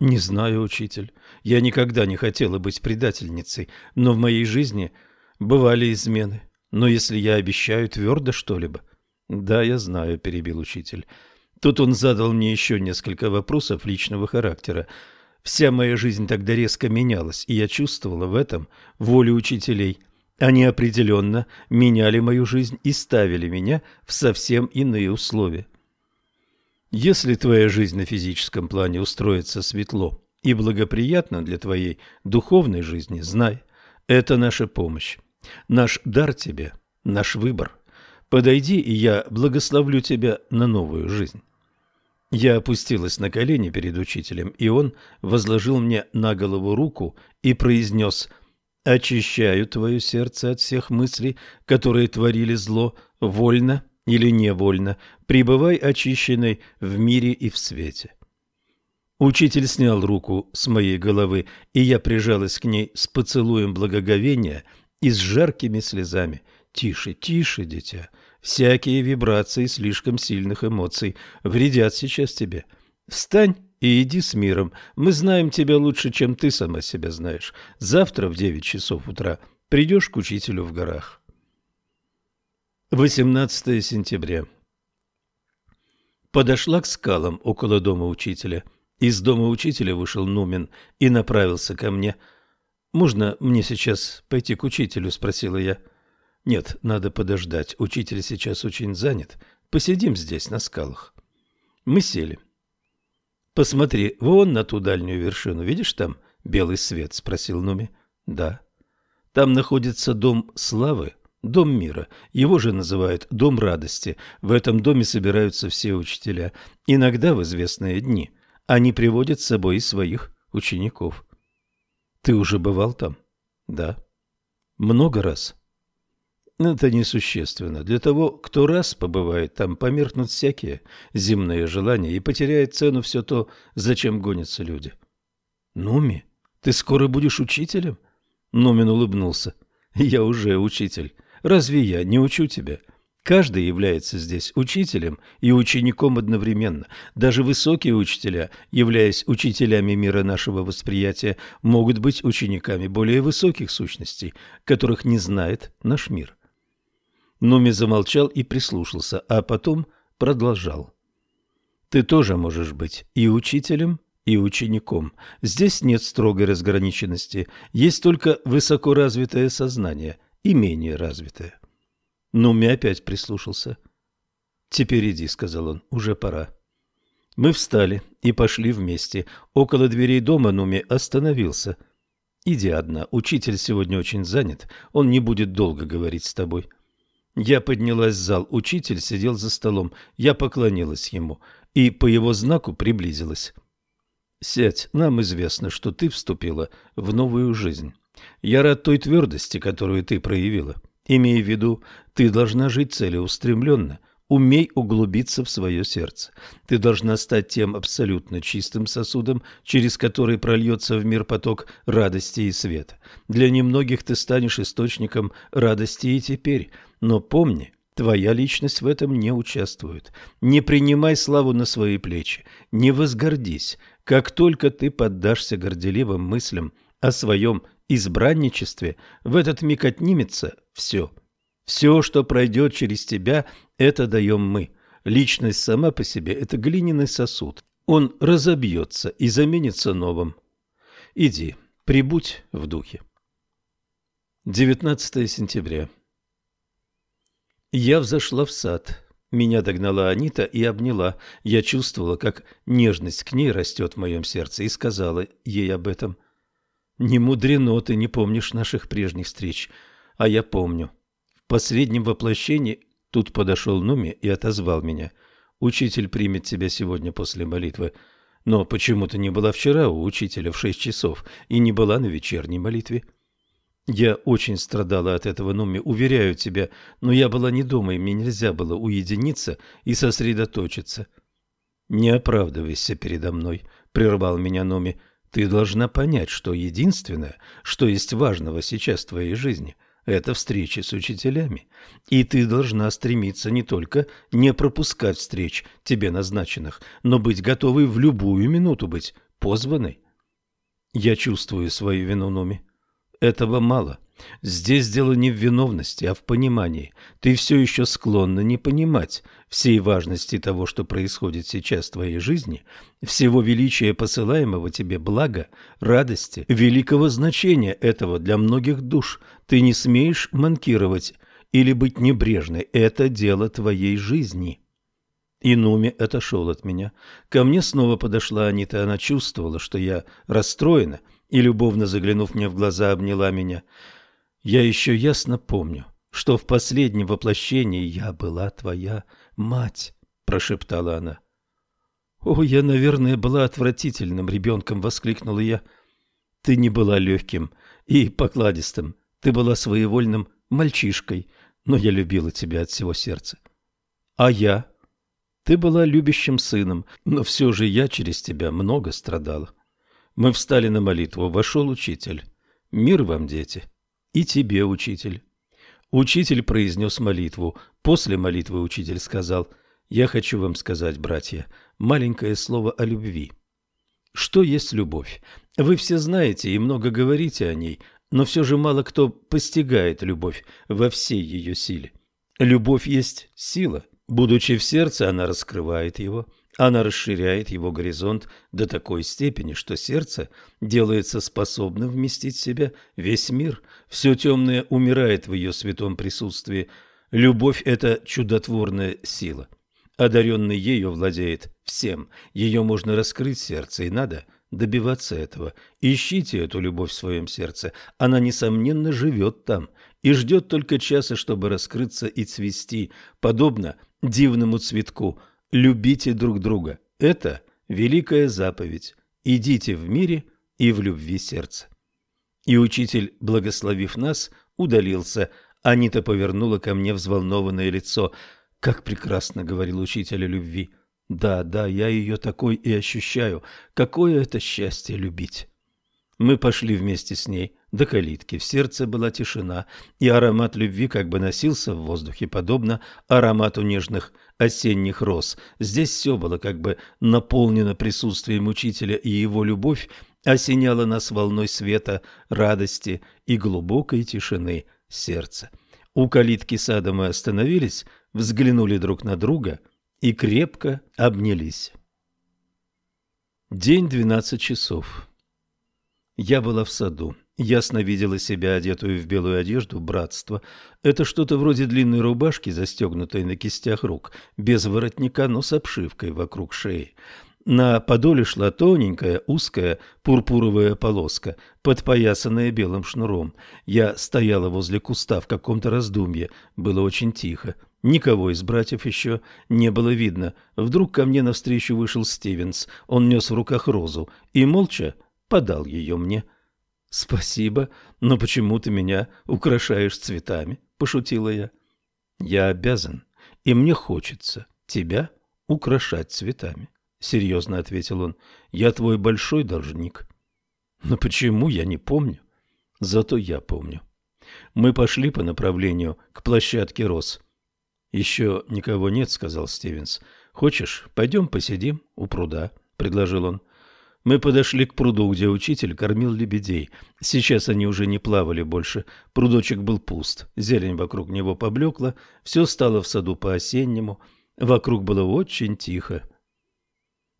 «Не знаю, учитель. Я никогда не хотела быть предательницей, но в моей жизни бывали измены. Но если я обещаю твердо что-либо...» «Да, я знаю», — перебил учитель. Тут он задал мне еще несколько вопросов личного характера. Вся моя жизнь тогда резко менялась, и я чувствовала в этом волю учителей. Они определенно меняли мою жизнь и ставили меня в совсем иные условия. Если твоя жизнь на физическом плане устроится светло и благоприятно для твоей духовной жизни, знай, это наша помощь, наш дар тебе, наш выбор. Подойди, и я благословлю тебя на новую жизнь. Я опустилась на колени перед учителем, и он возложил мне на голову руку и произнес «Очищаю твое сердце от всех мыслей, которые творили зло, вольно или невольно, пребывай очищенной в мире и в свете». Учитель снял руку с моей головы, и я прижалась к ней с поцелуем благоговения и с жаркими слезами. «Тише, тише, дитя, всякие вибрации слишком сильных эмоций вредят сейчас тебе. Встань и иди с миром. Мы знаем тебя лучше, чем ты сама себя знаешь. Завтра в девять часов утра придешь к учителю в горах». 18 сентября. Подошла к скалам около дома учителя. Из дома учителя вышел Нумен и направился ко мне. «Можно мне сейчас пойти к учителю?» – спросила я. «Нет, надо подождать. Учитель сейчас очень занят. Посидим здесь, на скалах». Мы сели. «Посмотри, вон на ту дальнюю вершину. Видишь там белый свет?» – спросил Нуми. «Да». «Там находится дом славы Дом мира. Его же называют Дом радости. В этом доме собираются все учителя. Иногда в известные дни они приводят с собой и своих учеников. Ты уже бывал там? Да. Много раз? Это несущественно. Для того, кто раз побывает там, померкнут всякие земные желания и потеряет цену все то, зачем гонятся люди. Нуми, ты скоро будешь учителем? Нумин улыбнулся. Я уже учитель. Разве я не учу тебя? Каждый является здесь учителем и учеником одновременно. Даже высокие учителя, являясь учителями мира нашего восприятия, могут быть учениками более высоких сущностей, которых не знает наш мир. Нуми замолчал и прислушался, а потом продолжал. Ты тоже можешь быть и учителем, и учеником. Здесь нет строгой разграниченности, есть только высокоразвитое сознание – и менее развитая. Нуми опять прислушался. «Теперь иди», — сказал он, — «уже пора». Мы встали и пошли вместе. Около дверей дома Нуми остановился. «Иди одна, учитель сегодня очень занят, он не будет долго говорить с тобой». Я поднялась в зал, учитель сидел за столом, я поклонилась ему и по его знаку приблизилась. «Сядь, нам известно, что ты вступила в новую жизнь». Я рад той твердости, которую ты проявила. Имея в виду, ты должна жить целеустремленно, умей углубиться в свое сердце. Ты должна стать тем абсолютно чистым сосудом, через который прольется в мир поток радости и света. Для немногих ты станешь источником радости и теперь, но помни, Твоя личность в этом не участвует. Не принимай славу на свои плечи, не возгордись. Как только ты поддашься горделивым мыслям о своем избранничестве в этот миг отнимется все. Все, что пройдет через тебя, это даем мы. Личность сама по себе – это глиняный сосуд. Он разобьется и заменится новым. Иди, прибудь в духе. 19 сентября. Я взошла в сад. Меня догнала Анита и обняла. Я чувствовала, как нежность к ней растет в моем сердце, и сказала ей об этом. Не мудрено ты не помнишь наших прежних встреч, а я помню. В последнем воплощении тут подошел Нуми и отозвал меня. Учитель примет тебя сегодня после молитвы. Но почему ты не была вчера у учителя в шесть часов и не была на вечерней молитве? Я очень страдала от этого, Нуми, уверяю тебя, но я была не дома, и мне нельзя было уединиться и сосредоточиться. Не оправдывайся передо мной, прервал меня Нуми. Ты должна понять, что единственное, что есть важного сейчас в твоей жизни, это встречи с учителями. И ты должна стремиться не только не пропускать встреч тебе назначенных, но быть готовой в любую минуту быть позванной. Я чувствую свою вину, Нуми. Этого мало. Здесь дело не в виновности, а в понимании. Ты все еще склонна не понимать всей важности того, что происходит сейчас в твоей жизни, всего величия посылаемого тебе блага, радости, великого значения этого для многих душ. Ты не смеешь манкировать или быть небрежной. Это дело твоей жизни. Инуми отошел от меня. Ко мне снова подошла Анита. Она чувствовала, что я расстроена, и, любовно заглянув мне в глаза, обняла меня. Я еще ясно помню, что в последнем воплощении я была твоя мать, прошептала она. О, я, наверное, была отвратительным ребенком, воскликнула я. Ты не была легким и покладистым, ты была своевольным мальчишкой, но я любила тебя от всего сердца. А я? Ты была любящим сыном, но все же я через тебя много страдала. Мы встали на молитву, вошел учитель. Мир вам, дети, и тебе, учитель. Учитель произнес молитву. После молитвы учитель сказал, «Я хочу вам сказать, братья, маленькое слово о любви. Что есть любовь? Вы все знаете и много говорите о ней, но все же мало кто постигает любовь во всей ее силе. Любовь есть сила. Будучи в сердце, она раскрывает его, она расширяет его горизонт до такой степени, что сердце делается способным вместить в себя весь мир. Все темное умирает в ее святом присутствии. Любовь – это чудотворная сила. Одаренный ею владеет всем. Ее можно раскрыть сердце, и надо добиваться этого. Ищите эту любовь в своем сердце. Она, несомненно, живет там и ждет только часа, чтобы раскрыться и цвести, подобно дивному цветку – Любите друг друга. Это великая заповедь. Идите в мире и в любви сердца. И учитель, благословив нас, удалился. Анита повернула ко мне взволнованное лицо. «Как прекрасно!» — говорил учитель о любви. «Да, да, я ее такой и ощущаю. Какое это счастье любить!» Мы пошли вместе с ней до калитки. В сердце была тишина, и аромат любви как бы носился в воздухе, подобно аромату нежных осенних роз. Здесь все было как бы наполнено присутствием учителя, и его любовь осеняла нас волной света, радости и глубокой тишины сердца. У калитки сада мы остановились, взглянули друг на друга и крепко обнялись. День двенадцать часов. Я была в саду. Ясно видела себя одетую в белую одежду братства. Это что-то вроде длинной рубашки, застегнутой на кистях рук, без воротника, но с обшивкой вокруг шеи. На подоле шла тоненькая, узкая пурпуровая полоска, подпоясанная белым шнуром. Я стояла возле куста в каком-то раздумье. Было очень тихо. Никого из братьев еще не было видно. Вдруг ко мне навстречу вышел Стивенс. Он нес в руках розу и молча подал ее мне. «Спасибо, но почему ты меня украшаешь цветами?» – пошутила я. «Я обязан, и мне хочется тебя украшать цветами», – серьезно ответил он. «Я твой большой должник». «Но почему, я не помню?» «Зато я помню». Мы пошли по направлению к площадке роз. «Еще никого нет», — сказал Стивенс. «Хочешь, пойдем посидим у пруда?» — предложил он. Мы подошли к пруду, где учитель кормил лебедей. Сейчас они уже не плавали больше. Прудочек был пуст. Зелень вокруг него поблекла. Все стало в саду по-осеннему. Вокруг было очень тихо.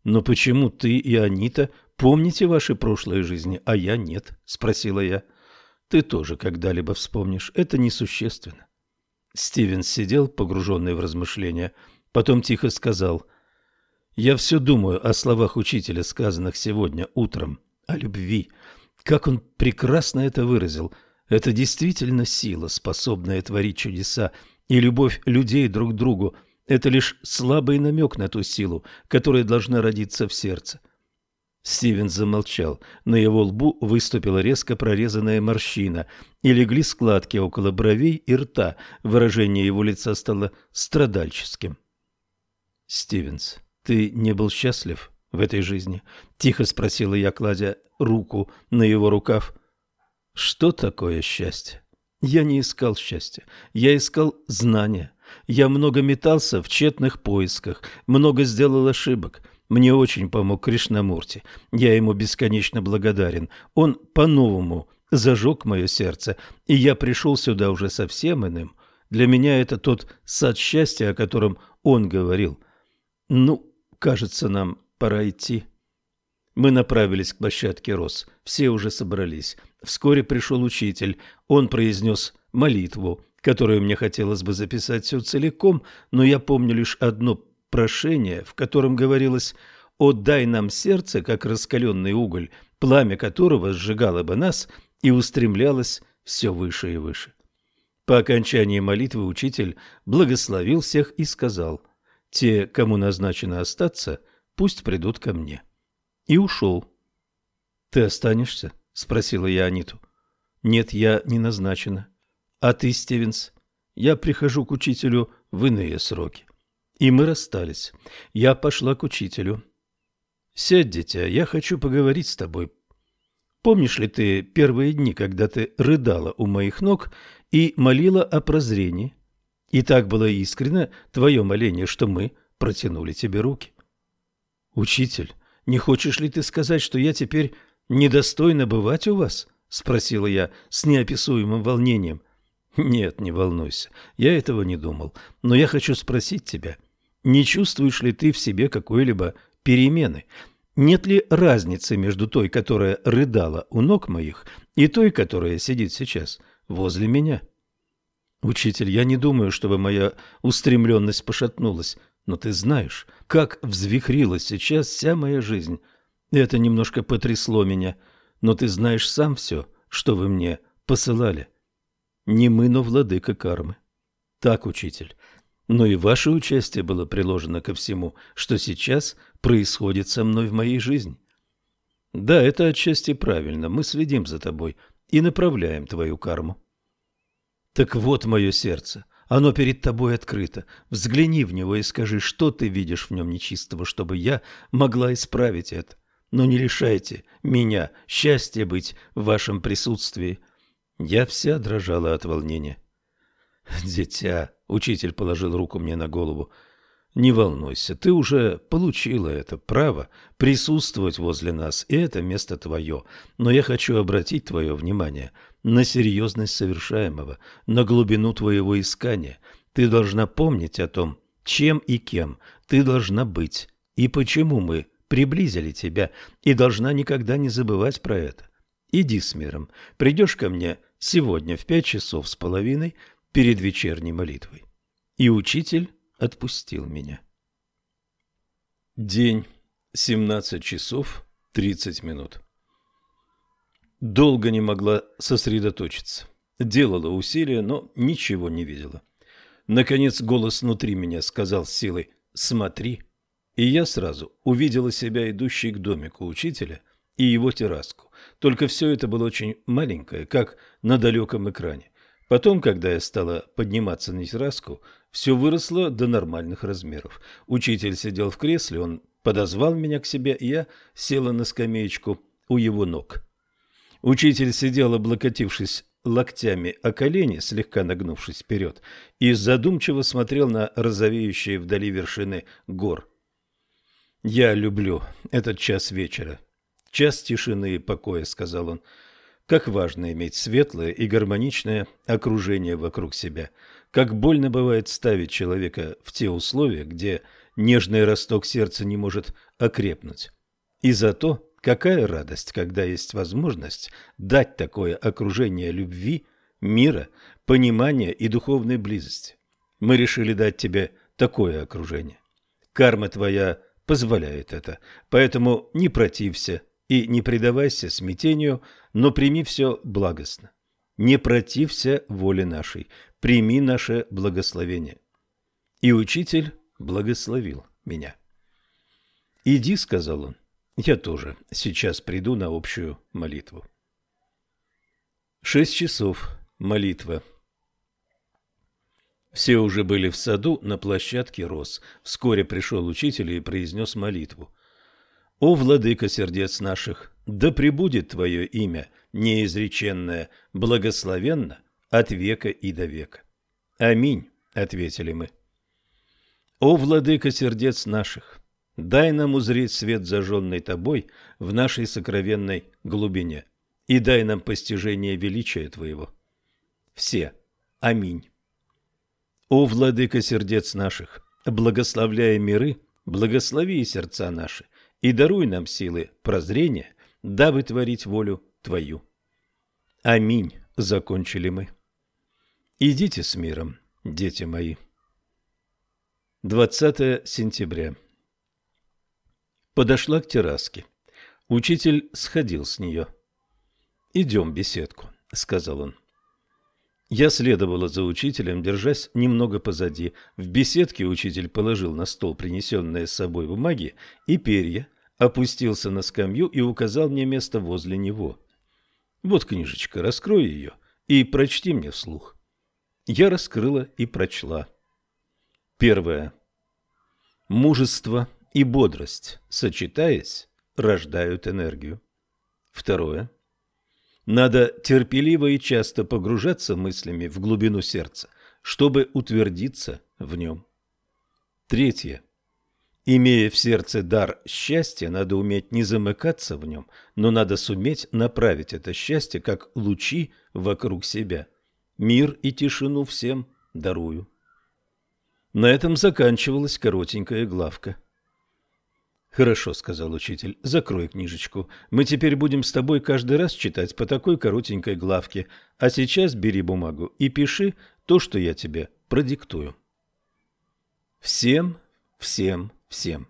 «Но почему ты и Анита помните ваши прошлые жизни, а я нет?» – спросила я. «Ты тоже когда-либо вспомнишь. Это несущественно». Стивенс сидел, погруженный в размышления. Потом тихо сказал – я все думаю о словах учителя, сказанных сегодня утром, о любви. Как он прекрасно это выразил. Это действительно сила, способная творить чудеса, и любовь людей друг к другу – это лишь слабый намек на ту силу, которая должна родиться в сердце. Стивен замолчал. На его лбу выступила резко прорезанная морщина, и легли складки около бровей и рта. Выражение его лица стало страдальческим. «Стивенс, ты не был счастлив в этой жизни?» — тихо спросила я, кладя руку на его рукав. «Что такое счастье?» «Я не искал счастья. Я искал знания. Я много метался в тщетных поисках, много сделал ошибок». Мне очень помог Кришнамурти. Я ему бесконечно благодарен. Он по-новому зажег мое сердце, и я пришел сюда уже совсем иным. Для меня это тот сад счастья, о котором он говорил. Ну, кажется, нам пора идти. Мы направились к площадке роз. Все уже собрались. Вскоре пришел учитель. Он произнес молитву, которую мне хотелось бы записать все целиком, но я помню лишь одно прошение, в котором говорилось «Отдай нам сердце, как раскаленный уголь, пламя которого сжигало бы нас и устремлялось все выше и выше». По окончании молитвы учитель благословил всех и сказал «Те, кому назначено остаться, пусть придут ко мне». И ушел. «Ты останешься?» – спросила я Аниту. «Нет, я не назначена». «А ты, Стивенс?» «Я прихожу к учителю в иные сроки». И мы расстались. Я пошла к учителю. «Сядь, дитя, я хочу поговорить с тобой. Помнишь ли ты первые дни, когда ты рыдала у моих ног и молила о прозрении? И так было искренно твое моление, что мы протянули тебе руки. Учитель, не хочешь ли ты сказать, что я теперь недостойна бывать у вас? Спросила я с неописуемым волнением. Нет, не волнуйся, я этого не думал, но я хочу спросить тебя, не чувствуешь ли ты в себе какой-либо перемены? Нет ли разницы между той, которая рыдала у ног моих, и той, которая сидит сейчас возле меня? Учитель, я не думаю, чтобы моя устремленность пошатнулась, но ты знаешь, как взвихрилась сейчас вся моя жизнь. Это немножко потрясло меня, но ты знаешь сам все, что вы мне посылали. Не мы, но владыка кармы. Так, учитель, но и ваше участие было приложено ко всему, что сейчас происходит со мной в моей жизни. Да, это отчасти правильно. Мы следим за тобой и направляем твою карму. Так вот мое сердце. Оно перед тобой открыто. Взгляни в него и скажи, что ты видишь в нем нечистого, чтобы я могла исправить это. Но не лишайте меня счастья быть в вашем присутствии. Я вся дрожала от волнения. Дитя, Учитель положил руку мне на голову. Не волнуйся, ты уже получила это право присутствовать возле нас, и это место твое. Но я хочу обратить твое внимание на серьезность совершаемого, на глубину твоего искания. Ты должна помнить о том, чем и кем ты должна быть, и почему мы приблизили тебя, и должна никогда не забывать про это. Иди с миром. Придешь ко мне сегодня в пять часов с половиной, перед вечерней молитвой. И учитель отпустил меня. День. 17 часов 30 минут. Долго не могла сосредоточиться. Делала усилия, но ничего не видела. Наконец голос внутри меня сказал с силой «Смотри». И я сразу увидела себя идущей к домику учителя и его терраску. Только все это было очень маленькое, как на далеком экране. Потом, когда я стала подниматься на терраску, все выросло до нормальных размеров. Учитель сидел в кресле, он подозвал меня к себе, и я села на скамеечку у его ног. Учитель сидел, облокотившись локтями о колени, слегка нагнувшись вперед, и задумчиво смотрел на розовеющие вдали вершины гор. «Я люблю этот час вечера. Час тишины и покоя», — сказал он. Как важно иметь светлое и гармоничное окружение вокруг себя. Как больно бывает ставить человека в те условия, где нежный росток сердца не может окрепнуть. И зато какая радость, когда есть возможность дать такое окружение любви, мира, понимания и духовной близости. Мы решили дать тебе такое окружение. Карма твоя позволяет это, поэтому не протився, и не предавайся смятению, но прими все благостно. Не протився воле нашей, прими наше благословение. И учитель благословил меня. «Иди», — сказал он, Я тоже сейчас приду на общую молитву. Шесть часов. Молитва. Все уже были в саду на площадке рос. Вскоре пришел учитель и произнес молитву. «О, владыка сердец наших, да пребудет Твое имя, неизреченное, благословенно от века и до века». «Аминь», — ответили мы. «О, владыка сердец наших, дай нам узреть свет, зажженный Тобой, в нашей сокровенной глубине, и дай нам постижение величия Твоего». Все. Аминь. О, владыка сердец наших, благословляя миры, благослови сердца наши, и даруй нам силы прозрения, дабы творить волю Твою. Аминь, закончили мы. Идите с миром, дети мои. 20 сентября. Подошла к терраске. Учитель сходил с нее. «Идем в беседку», — сказал он. Я следовала за учителем, держась немного позади. В беседке учитель положил на стол принесенные с собой бумаги и перья, опустился на скамью и указал мне место возле него. «Вот книжечка, раскрой ее и прочти мне вслух». Я раскрыла и прочла. Первое. Мужество и бодрость, сочетаясь, рождают энергию. Второе. Надо терпеливо и часто погружаться мыслями в глубину сердца, чтобы утвердиться в нем. Третье. Имея в сердце дар счастья, надо уметь не замыкаться в нем, но надо суметь направить это счастье, как лучи вокруг себя. Мир и тишину всем дарую. На этом заканчивалась коротенькая главка. «Хорошо», — сказал учитель, — «закрой книжечку. Мы теперь будем с тобой каждый раз читать по такой коротенькой главке, а сейчас бери бумагу и пиши то, что я тебе продиктую». Всем, всем, всем.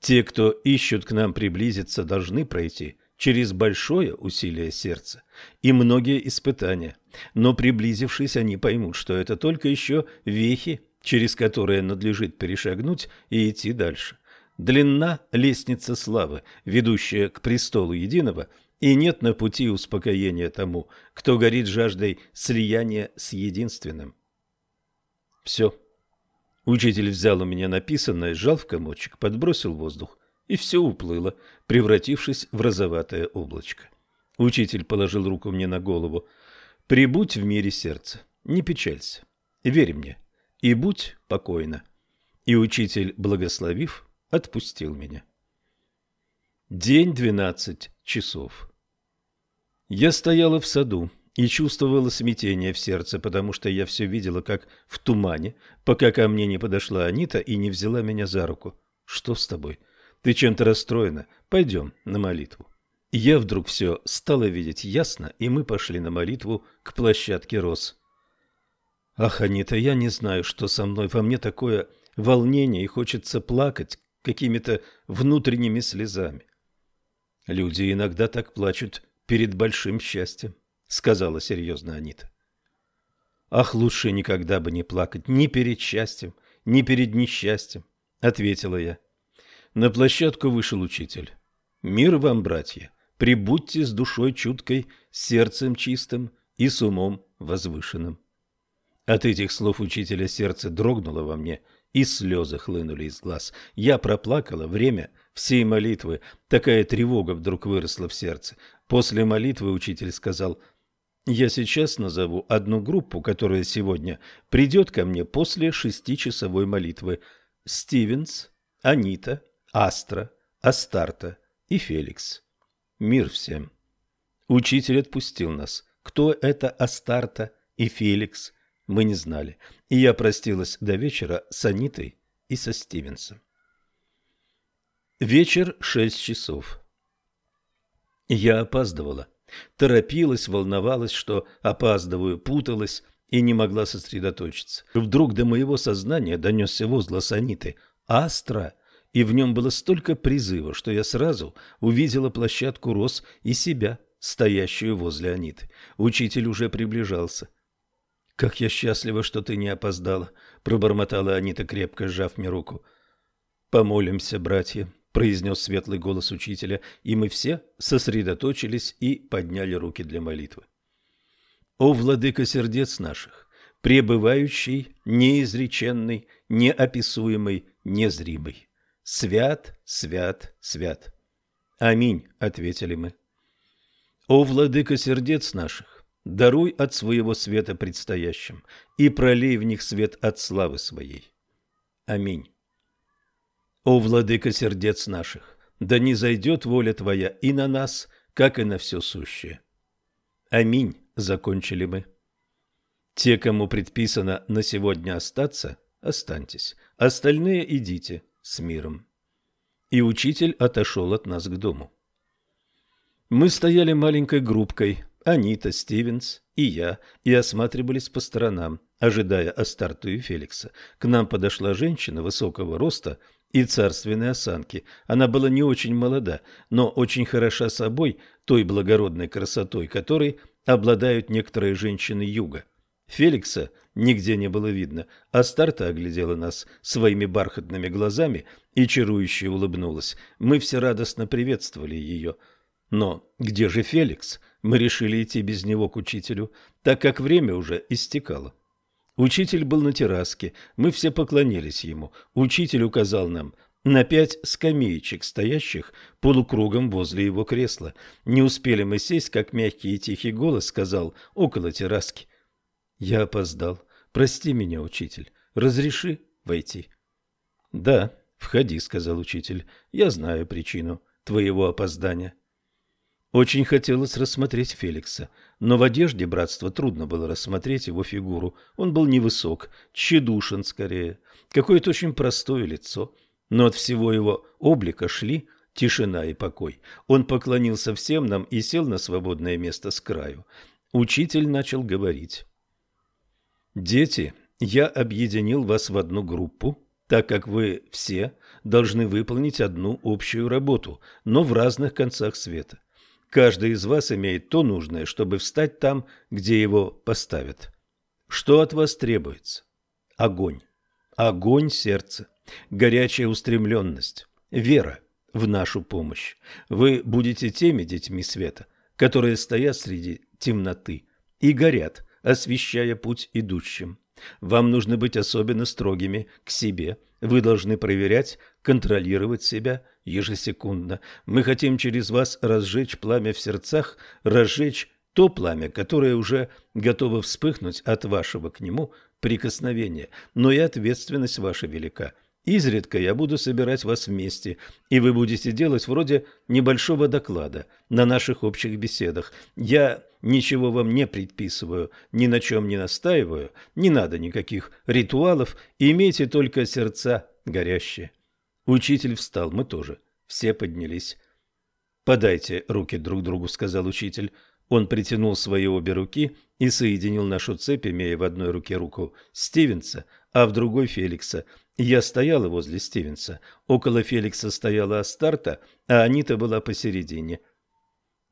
Те, кто ищут к нам приблизиться, должны пройти через большое усилие сердца и многие испытания. Но приблизившись, они поймут, что это только еще вехи, через которые надлежит перешагнуть и идти дальше. Длинна лестница славы, ведущая к престолу единого, и нет на пути успокоения тому, кто горит жаждой слияния с единственным. Все. Учитель взял у меня написанное, сжал в комочек, подбросил воздух, и все уплыло, превратившись в розоватое облачко. Учитель положил руку мне на голову. «Прибудь в мире сердца, не печалься, верь мне, и будь покойна». И учитель, благословив, отпустил меня. День двенадцать часов. Я стояла в саду и чувствовала смятение в сердце, потому что я все видела, как в тумане, пока ко мне не подошла Анита и не взяла меня за руку. «Что с тобой? Ты чем-то расстроена? Пойдем на молитву». Я вдруг все стала видеть ясно, и мы пошли на молитву к площадке роз. «Ах, Анита, я не знаю, что со мной. Во мне такое волнение, и хочется плакать, какими-то внутренними слезами. Люди иногда так плачут перед большим счастьем, сказала серьезно Анита. Ах, лучше никогда бы не плакать ни перед счастьем, ни перед несчастьем, ответила я. На площадку вышел учитель. Мир вам, братья, прибудьте с душой чуткой, сердцем чистым и с умом возвышенным. От этих слов учителя сердце дрогнуло во мне – и слезы хлынули из глаз. Я проплакала время всей молитвы. Такая тревога вдруг выросла в сердце. После молитвы учитель сказал, «Я сейчас назову одну группу, которая сегодня придет ко мне после шестичасовой молитвы. Стивенс, Анита, Астра, Астарта и Феликс. Мир всем». Учитель отпустил нас. Кто это Астарта и Феликс? мы не знали, и я простилась до вечера с Анитой и со Стивенсом. Вечер шесть часов. Я опаздывала. Торопилась, волновалась, что опаздываю, путалась и не могла сосредоточиться. Вдруг до моего сознания донесся возглас Аниты «Астра!» и в нем было столько призыва, что я сразу увидела площадку роз и себя, стоящую возле Аниты. Учитель уже приближался. «Как я счастлива, что ты не опоздала», — пробормотала Анита, крепко сжав мне руку. «Помолимся, братья», — произнес светлый голос учителя, и мы все сосредоточились и подняли руки для молитвы. «О, владыка сердец наших, пребывающий, неизреченный, неописуемый, незримый, свят, свят, свят». «Аминь», — ответили мы. «О, владыка сердец наших, даруй от своего света предстоящим и пролей в них свет от славы своей». Аминь. О, владыка сердец наших, да не зайдет воля Твоя и на нас, как и на все сущее. Аминь, закончили мы. Те, кому предписано на сегодня остаться, останьтесь, остальные идите с миром. И учитель отошел от нас к дому. Мы стояли маленькой группкой, Анита, Стивенс и я, и осматривались по сторонам, ожидая Астарту и Феликса. К нам подошла женщина высокого роста и царственной осанки. Она была не очень молода, но очень хороша собой, той благородной красотой, которой обладают некоторые женщины юга. Феликса нигде не было видно, а Старта оглядела нас своими бархатными глазами и чарующе улыбнулась. Мы все радостно приветствовали ее. Но где же Феликс? Мы решили идти без него к учителю, так как время уже истекало. Учитель был на терраске, мы все поклонились ему. Учитель указал нам на пять скамеечек, стоящих полукругом возле его кресла. Не успели мы сесть, как мягкий и тихий голос сказал около терраски. «Я опоздал. Прости меня, учитель. Разреши войти?» «Да, входи», — сказал учитель. «Я знаю причину твоего опоздания». Очень хотелось рассмотреть Феликса, но в одежде братства трудно было рассмотреть его фигуру. Он был невысок, тщедушен скорее, какое-то очень простое лицо, но от всего его облика шли тишина и покой. Он поклонился всем нам и сел на свободное место с краю. Учитель начал говорить. «Дети, я объединил вас в одну группу, так как вы все должны выполнить одну общую работу, но в разных концах света. Каждый из вас имеет то нужное, чтобы встать там, где его поставят. Что от вас требуется? Огонь. Огонь сердца. Горячая устремленность. Вера в нашу помощь. Вы будете теми детьми света, которые стоят среди темноты и горят, освещая путь идущим. Вам нужно быть особенно строгими к себе. Вы должны проверять, контролировать себя ежесекундно. Мы хотим через вас разжечь пламя в сердцах, разжечь то пламя, которое уже готово вспыхнуть от вашего к нему прикосновения. Но и ответственность ваша велика. Изредка я буду собирать вас вместе, и вы будете делать вроде небольшого доклада на наших общих беседах. Я ничего вам не предписываю, ни на чем не настаиваю, не надо никаких ритуалов, имейте только сердца горящие. Учитель встал, мы тоже. Все поднялись. «Подайте руки друг другу», — сказал учитель. Он притянул свои обе руки и соединил нашу цепь, имея в одной руке руку Стивенса, а в другой Феликса. Я стояла возле Стивенса. Около Феликса стояла Астарта, а Анита была посередине.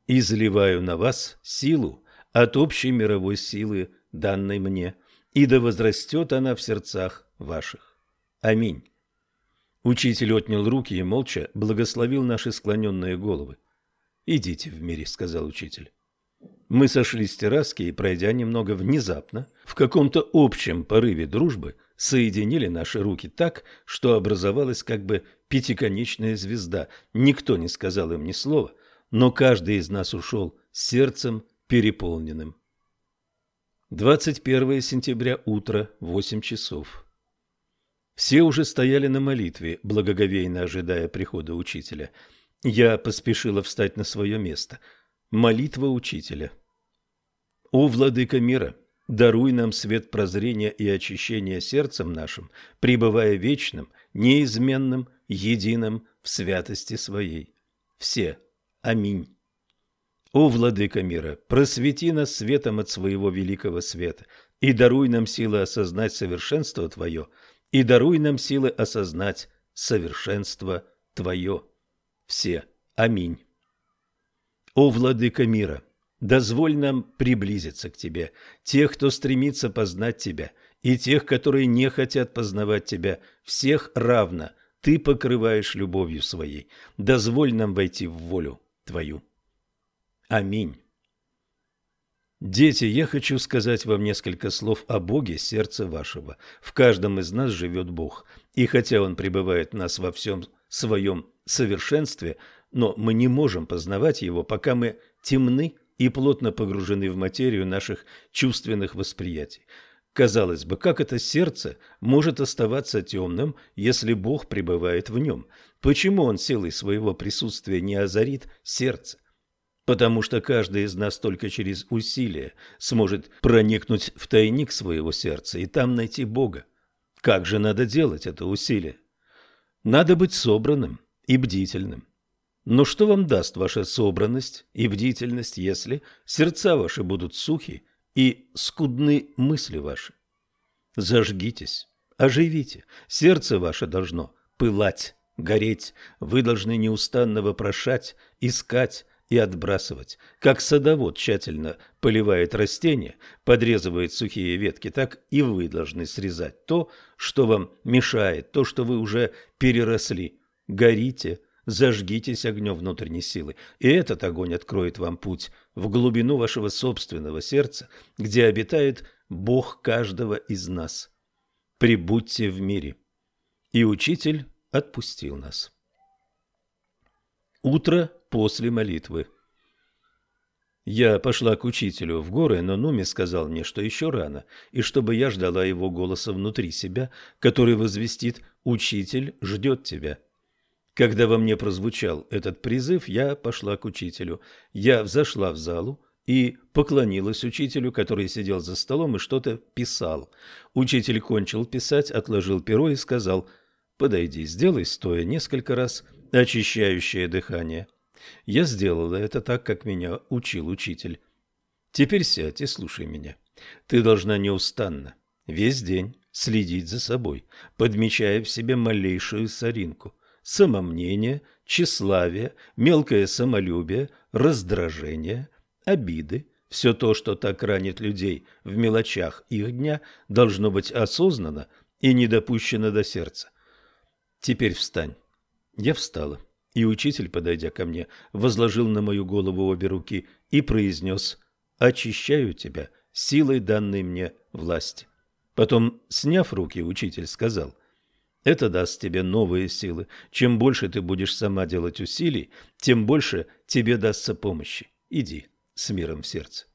«Изливаю на вас силу от общей мировой силы, данной мне, и да возрастет она в сердцах ваших. Аминь». Учитель отнял руки и молча благословил наши склоненные головы. «Идите в мире», — сказал учитель. Мы сошли с терраски и, пройдя немного внезапно, в каком-то общем порыве дружбы, соединили наши руки так, что образовалась как бы пятиконечная звезда. Никто не сказал им ни слова, но каждый из нас ушел сердцем переполненным. 21 сентября, утро, 8 часов. Все уже стояли на молитве, благоговейно ожидая прихода учителя. Я поспешила встать на свое место. Молитва учителя. «О, владыка мира, даруй нам свет прозрения и очищения сердцем нашим, пребывая вечным, неизменным, единым в святости своей. Все. Аминь». О, владыка мира, просвети нас светом от своего великого света и даруй нам силы осознать совершенство Твое – и даруй нам силы осознать совершенство Твое. Все. Аминь. О, Владыка мира, дозволь нам приблизиться к Тебе, тех, кто стремится познать Тебя, и тех, которые не хотят познавать Тебя, всех равно, Ты покрываешь любовью своей. Дозволь нам войти в волю Твою. Аминь. Дети, я хочу сказать вам несколько слов о Боге сердца вашего. В каждом из нас живет Бог, и хотя Он пребывает в нас во всем своем совершенстве, но мы не можем познавать Его, пока мы темны и плотно погружены в материю наших чувственных восприятий. Казалось бы, как это сердце может оставаться темным, если Бог пребывает в нем? Почему Он силой своего присутствия не озарит сердце? потому что каждый из нас только через усилие сможет проникнуть в тайник своего сердца и там найти Бога. Как же надо делать это усилие? Надо быть собранным и бдительным. Но что вам даст ваша собранность и бдительность, если сердца ваши будут сухи и скудны мысли ваши? Зажгитесь, оживите, сердце ваше должно пылать, гореть, вы должны неустанно вопрошать, искать, и отбрасывать. Как садовод тщательно поливает растения, подрезывает сухие ветки, так и вы должны срезать то, что вам мешает, то, что вы уже переросли. Горите, зажгитесь огнем внутренней силы, и этот огонь откроет вам путь в глубину вашего собственного сердца, где обитает Бог каждого из нас. Прибудьте в мире. И учитель отпустил нас. Утро после молитвы. Я пошла к учителю в горы, но Нуми сказал мне, что еще рано, и чтобы я ждала его голоса внутри себя, который возвестит «Учитель ждет тебя». Когда во мне прозвучал этот призыв, я пошла к учителю. Я взошла в залу и поклонилась учителю, который сидел за столом и что-то писал. Учитель кончил писать, отложил перо и сказал «Подойди, сделай стоя несколько раз очищающее дыхание». Я сделала это так, как меня учил учитель. Теперь сядь и слушай меня. Ты должна неустанно, весь день следить за собой, подмечая в себе малейшую соринку, самомнение, тщеславие, мелкое самолюбие, раздражение, обиды. Все то, что так ранит людей в мелочах их дня, должно быть осознанно и не допущено до сердца. Теперь встань. Я встала. И учитель, подойдя ко мне, возложил на мою голову обе руки и произнес «Очищаю тебя силой данной мне власти». Потом, сняв руки, учитель сказал «Это даст тебе новые силы. Чем больше ты будешь сама делать усилий, тем больше тебе дастся помощи. Иди с миром в сердце».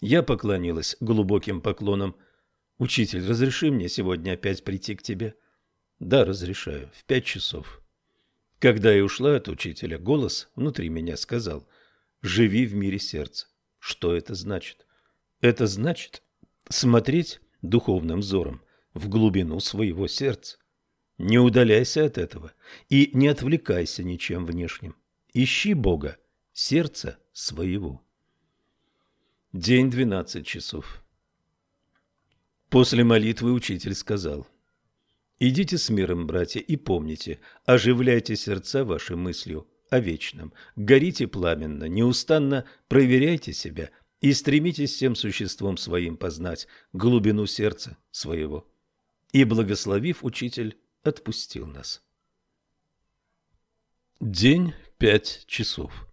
Я поклонилась глубоким поклоном. «Учитель, разреши мне сегодня опять прийти к тебе?» «Да, разрешаю. В пять часов». Когда я ушла от учителя, голос внутри меня сказал «Живи в мире сердца». Что это значит? Это значит смотреть духовным взором в глубину своего сердца. Не удаляйся от этого и не отвлекайся ничем внешним. Ищи Бога, сердца своего. День двенадцать часов. После молитвы учитель сказал Идите с миром, братья, и помните, оживляйте сердца вашей мыслью о вечном, горите пламенно, неустанно проверяйте себя и стремитесь всем существом своим познать глубину сердца своего. И, благословив, учитель отпустил нас. День пять часов.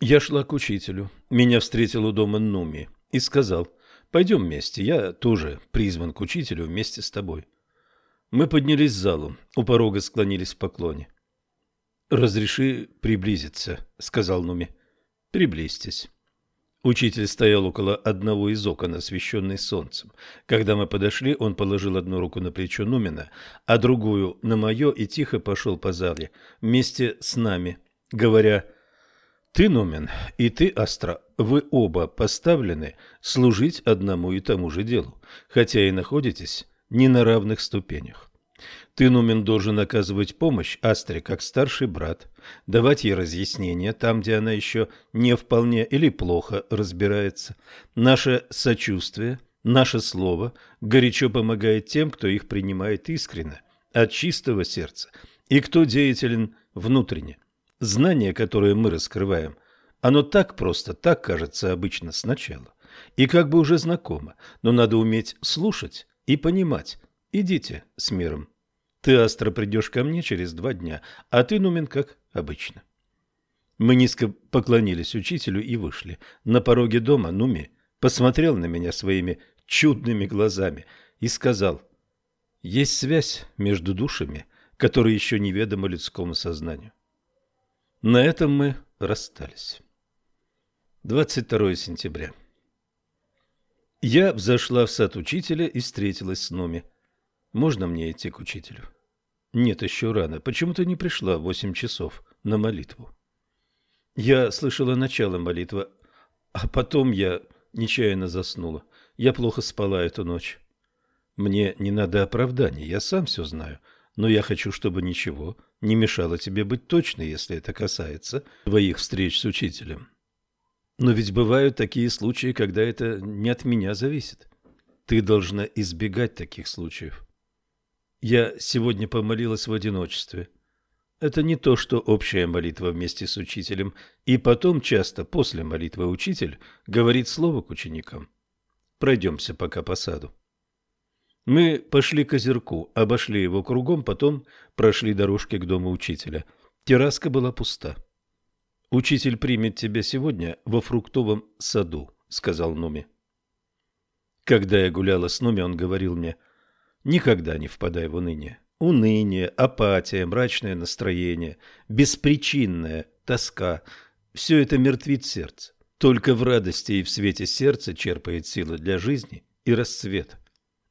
Я шла к учителю. Меня встретил у дома Нуми и сказал – Пойдем вместе, я тоже призван к учителю вместе с тобой. Мы поднялись в залу, у порога склонились в поклоне. «Разреши приблизиться», — сказал Нуми. «Приблизьтесь». Учитель стоял около одного из окон, освещенный солнцем. Когда мы подошли, он положил одну руку на плечо Нумина, а другую на мое и тихо пошел по зале вместе с нами, говоря ты, Номин, и ты, Астра, вы оба поставлены служить одному и тому же делу, хотя и находитесь не на равных ступенях. Ты, Нумен, должен оказывать помощь Астре как старший брат, давать ей разъяснения там, где она еще не вполне или плохо разбирается. Наше сочувствие, наше слово горячо помогает тем, кто их принимает искренне, от чистого сердца, и кто деятелен внутренне. Знание, которое мы раскрываем, оно так просто, так кажется обычно сначала. И как бы уже знакомо, но надо уметь слушать и понимать. Идите с миром. Ты, Астра, придешь ко мне через два дня, а ты, Нумен, как обычно. Мы низко поклонились учителю и вышли. На пороге дома Нуми посмотрел на меня своими чудными глазами и сказал, «Есть связь между душами, которая еще неведома людскому сознанию». На этом мы расстались. 22 сентября. Я взошла в сад учителя и встретилась с Номи. Можно мне идти к учителю? Нет, еще рано. Почему ты не пришла в восемь часов на молитву? Я слышала начало молитвы, а потом я нечаянно заснула. Я плохо спала эту ночь. Мне не надо оправданий, я сам все знаю, но я хочу, чтобы ничего не мешало тебе быть точной, если это касается твоих встреч с учителем. Но ведь бывают такие случаи, когда это не от меня зависит. Ты должна избегать таких случаев. Я сегодня помолилась в одиночестве. Это не то, что общая молитва вместе с учителем, и потом часто после молитвы учитель говорит слово к ученикам. Пройдемся пока по саду. Мы пошли к озерку, обошли его кругом, потом прошли дорожки к дому учителя. Терраска была пуста. «Учитель примет тебя сегодня во фруктовом саду», — сказал Нуми. Когда я гуляла с Нуми, он говорил мне, «Никогда не впадай в уныние. Уныние, апатия, мрачное настроение, беспричинная тоска — все это мертвит сердце. Только в радости и в свете сердца черпает силы для жизни и расцвета.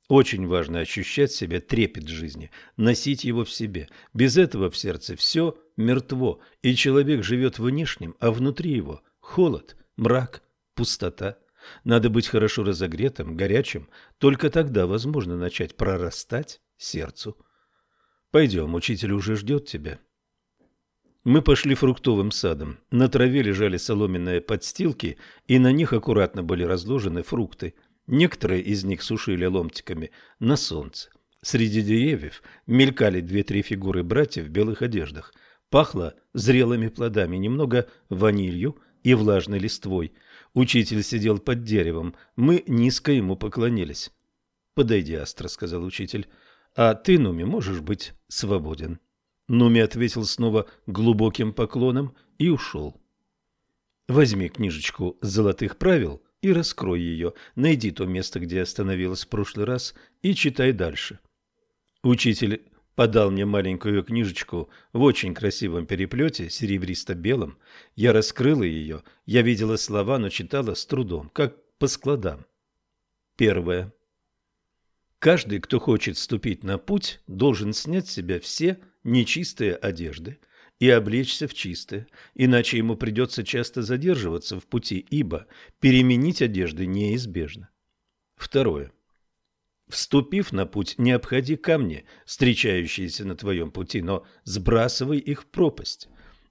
Очень важно ощущать себя трепет жизни, носить его в себе. Без этого в сердце все мертво, и человек живет внешним, а внутри его холод, мрак, пустота. Надо быть хорошо разогретым, горячим, только тогда возможно начать прорастать сердцу. Пойдем, учитель уже ждет тебя. Мы пошли фруктовым садом. На траве лежали соломенные подстилки, и на них аккуратно были разложены фрукты – Некоторые из них сушили ломтиками на солнце. Среди деревьев мелькали две-три фигуры братьев в белых одеждах. Пахло зрелыми плодами, немного ванилью и влажной листвой. Учитель сидел под деревом. Мы низко ему поклонились. «Подойди, Астра», — сказал учитель. «А ты, Нуми, можешь быть свободен». Нуми ответил снова глубоким поклоном и ушел. «Возьми книжечку золотых правил», и раскрой ее. Найди то место, где остановилась в прошлый раз, и читай дальше. Учитель подал мне маленькую книжечку в очень красивом переплете, серебристо-белом. Я раскрыла ее, я видела слова, но читала с трудом, как по складам. Первое. Каждый, кто хочет ступить на путь, должен снять с себя все нечистые одежды и облечься в чистое, иначе ему придется часто задерживаться в пути, ибо переменить одежды неизбежно. Второе. Вступив на путь, не обходи камни, встречающиеся на твоем пути, но сбрасывай их в пропасть.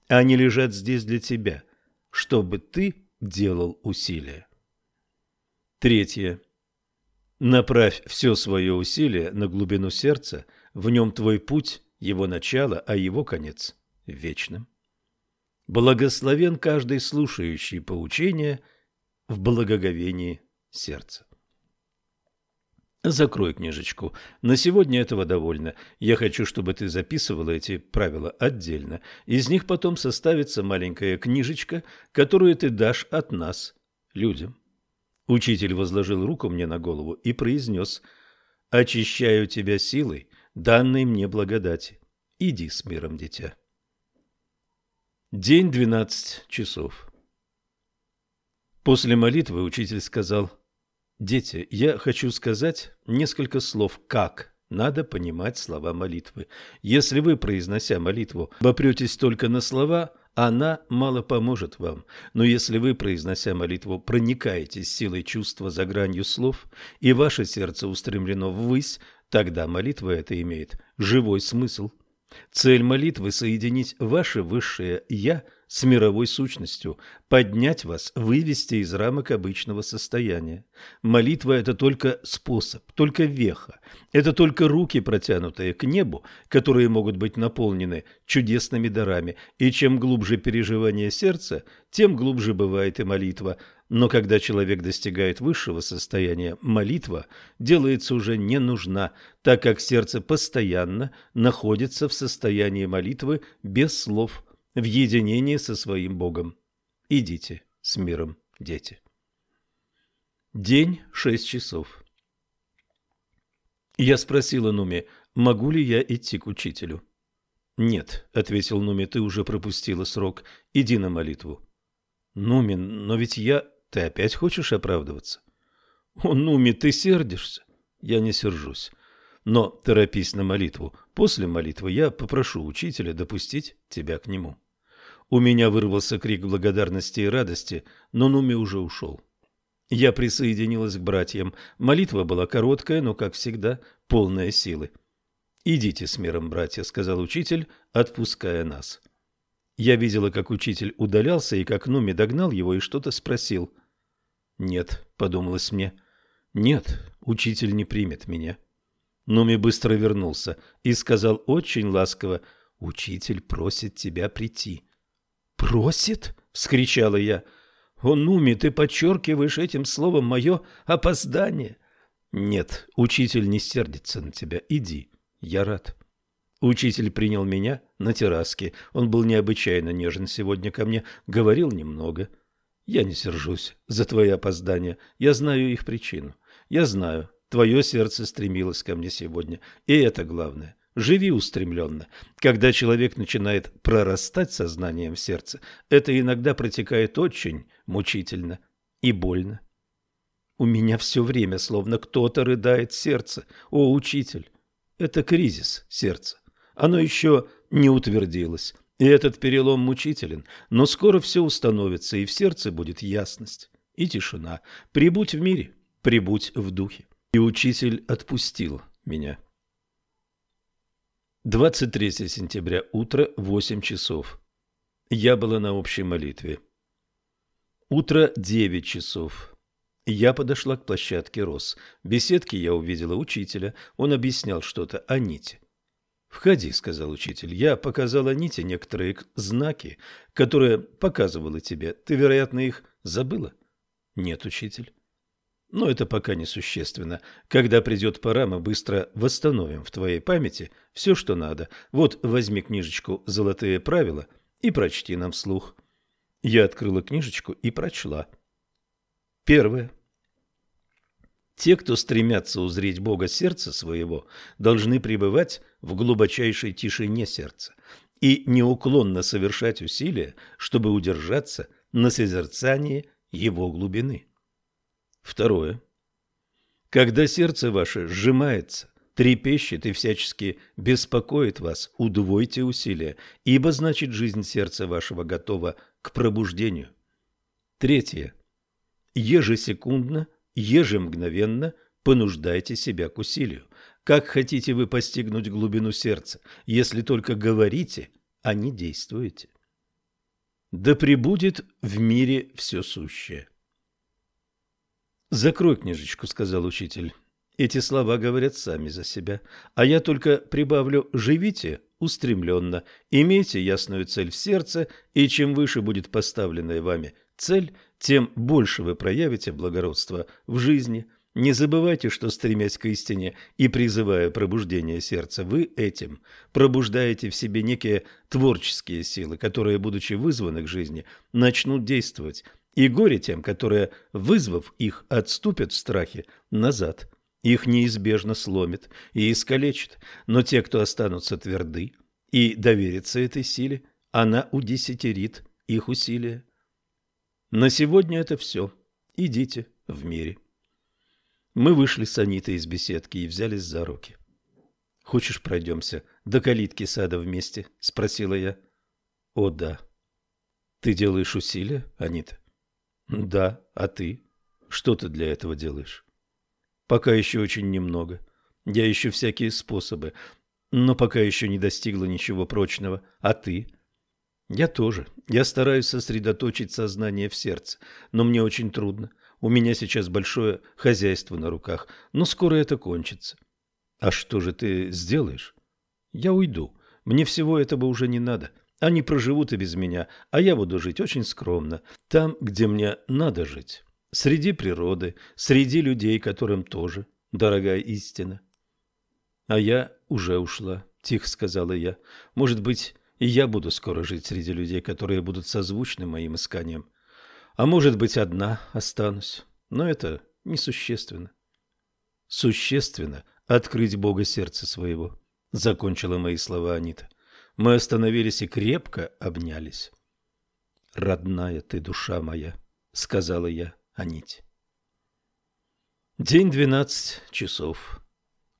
Они лежат здесь для тебя, чтобы ты делал усилия. Третье. Направь все свое усилие на глубину сердца, в нем твой путь, его начало, а его конец вечным. Благословен каждый слушающий поучение в благоговении сердца. Закрой книжечку. На сегодня этого довольно. Я хочу, чтобы ты записывала эти правила отдельно. Из них потом составится маленькая книжечка, которую ты дашь от нас, людям. Учитель возложил руку мне на голову и произнес «Очищаю тебя силой, данной мне благодати. Иди с миром, дитя». День двенадцать часов. После молитвы учитель сказал, «Дети, я хочу сказать несколько слов, как надо понимать слова молитвы. Если вы, произнося молитву, обопретесь только на слова, она мало поможет вам. Но если вы, произнося молитву, проникаетесь силой чувства за гранью слов, и ваше сердце устремлено ввысь, тогда молитва эта имеет живой смысл – Цель молитвы – соединить ваше высшее «я» с мировой сущностью, поднять вас, вывести из рамок обычного состояния. Молитва – это только способ, только веха, это только руки, протянутые к небу, которые могут быть наполнены чудесными дарами, и чем глубже переживание сердца, тем глубже бывает и молитва. Но когда человек достигает высшего состояния, молитва делается уже не нужна, так как сердце постоянно находится в состоянии молитвы без слов, в единении со своим Богом. Идите с миром, дети. День шесть часов. Я спросила Нуми, могу ли я идти к учителю. «Нет», — ответил Нуми, — «ты уже пропустила срок. Иди на молитву». «Нуми, но ведь я...» «Ты опять хочешь оправдываться?» «О, Нуми, ты сердишься?» «Я не сержусь. Но торопись на молитву. После молитвы я попрошу учителя допустить тебя к нему». У меня вырвался крик благодарности и радости, но Нуми уже ушел. Я присоединилась к братьям. Молитва была короткая, но, как всегда, полная силы. «Идите с миром, братья», — сказал учитель, отпуская нас. Я видела, как учитель удалялся, и как Нуми догнал его и что-то спросил. «Нет», — подумалось мне, — «нет, учитель не примет меня». Нуми быстро вернулся и сказал очень ласково, «Учитель просит тебя прийти». «Просит?» — вскричала я. «О, Нуми, ты подчеркиваешь этим словом мое опоздание». «Нет, учитель не сердится на тебя. Иди». Я рад. Учитель принял меня на терраске. Он был необычайно нежен сегодня ко мне, говорил немного. Я не сержусь за твои опоздания. Я знаю их причину. Я знаю, твое сердце стремилось ко мне сегодня. И это главное. Живи устремленно. Когда человек начинает прорастать сознанием в сердце, это иногда протекает очень мучительно и больно. У меня все время словно кто-то рыдает сердце. О, учитель! Это кризис сердца. Оно еще не утвердилось, и этот перелом мучителен, но скоро все установится, и в сердце будет ясность и тишина. Прибудь в мире, прибудь в духе. И учитель отпустил меня. 23 сентября, утро, 8 часов. Я была на общей молитве. Утро, 9 часов. Я подошла к площадке роз. В беседке я увидела учителя. Он объяснял что-то о нити. «Входи», — сказал учитель. «Я показала Ните некоторые знаки, которые показывала тебе. Ты, вероятно, их забыла?» «Нет, учитель». «Но это пока не существенно. Когда придет пора, мы быстро восстановим в твоей памяти все, что надо. Вот возьми книжечку «Золотые правила» и прочти нам вслух». Я открыла книжечку и прочла. Первое. Те, кто стремятся узреть Бога сердца своего, должны пребывать в глубочайшей тишине сердца и неуклонно совершать усилия, чтобы удержаться на созерцании его глубины. Второе. Когда сердце ваше сжимается, трепещет и всячески беспокоит вас, удвойте усилия, ибо значит жизнь сердца вашего готова к пробуждению. Третье. Ежесекундно – ежемгновенно понуждайте себя к усилию. Как хотите вы постигнуть глубину сердца, если только говорите, а не действуете? Да пребудет в мире все сущее. «Закрой книжечку», — сказал учитель. Эти слова говорят сами за себя, а я только прибавлю «живите устремленно, имейте ясную цель в сердце, и чем выше будет поставленная вами цель, тем больше вы проявите благородство в жизни. Не забывайте, что, стремясь к истине и призывая пробуждение сердца, вы этим пробуждаете в себе некие творческие силы, которые, будучи вызваны к жизни, начнут действовать, и горе тем, которые, вызвав их, отступят в страхе назад. Их неизбежно сломит и искалечит, но те, кто останутся тверды и доверятся этой силе, она удесятерит их усилия. На сегодня это все. Идите в мире. Мы вышли с Анитой из беседки и взялись за руки. «Хочешь, пройдемся до калитки сада вместе?» – спросила я. «О, да». «Ты делаешь усилия, Анита?» «Да, а ты? Что ты для этого делаешь?» «Пока еще очень немного. Я ищу всякие способы, но пока еще не достигла ничего прочного. А ты?» Я тоже. Я стараюсь сосредоточить сознание в сердце, но мне очень трудно. У меня сейчас большое хозяйство на руках, но скоро это кончится. А что же ты сделаешь? Я уйду. Мне всего этого уже не надо. Они проживут и без меня, а я буду жить очень скромно, там, где мне надо жить, среди природы, среди людей, которым тоже дорогая истина. А я уже ушла, тихо сказала я. Может быть, и я буду скоро жить среди людей, которые будут созвучны моим исканиям. А может быть, одна останусь, но это несущественно. Существенно открыть Бога сердце своего, закончила мои слова Анита. Мы остановились и крепко обнялись. Родная ты душа моя, сказала я Аните. День двенадцать часов.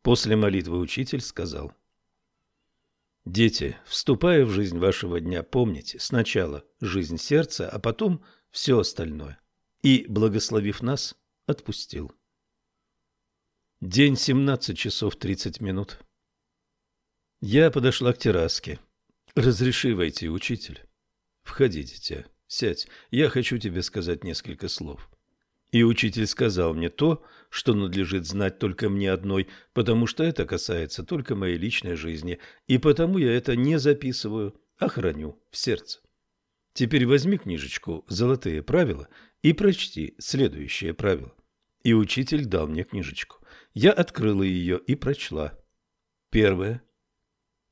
После молитвы учитель сказал. Дети, вступая в жизнь вашего дня, помните сначала жизнь сердца, а потом все остальное. И, благословив нас, отпустил. День семнадцать часов тридцать минут. Я подошла к терраске. Разреши войти, учитель. Входи, дитя, сядь. Я хочу тебе сказать несколько слов. И учитель сказал мне то, что надлежит знать только мне одной, потому что это касается только моей личной жизни, и потому я это не записываю, а храню в сердце. Теперь возьми книжечку «Золотые правила» и прочти следующее правило. И учитель дал мне книжечку. Я открыла ее и прочла. Первое.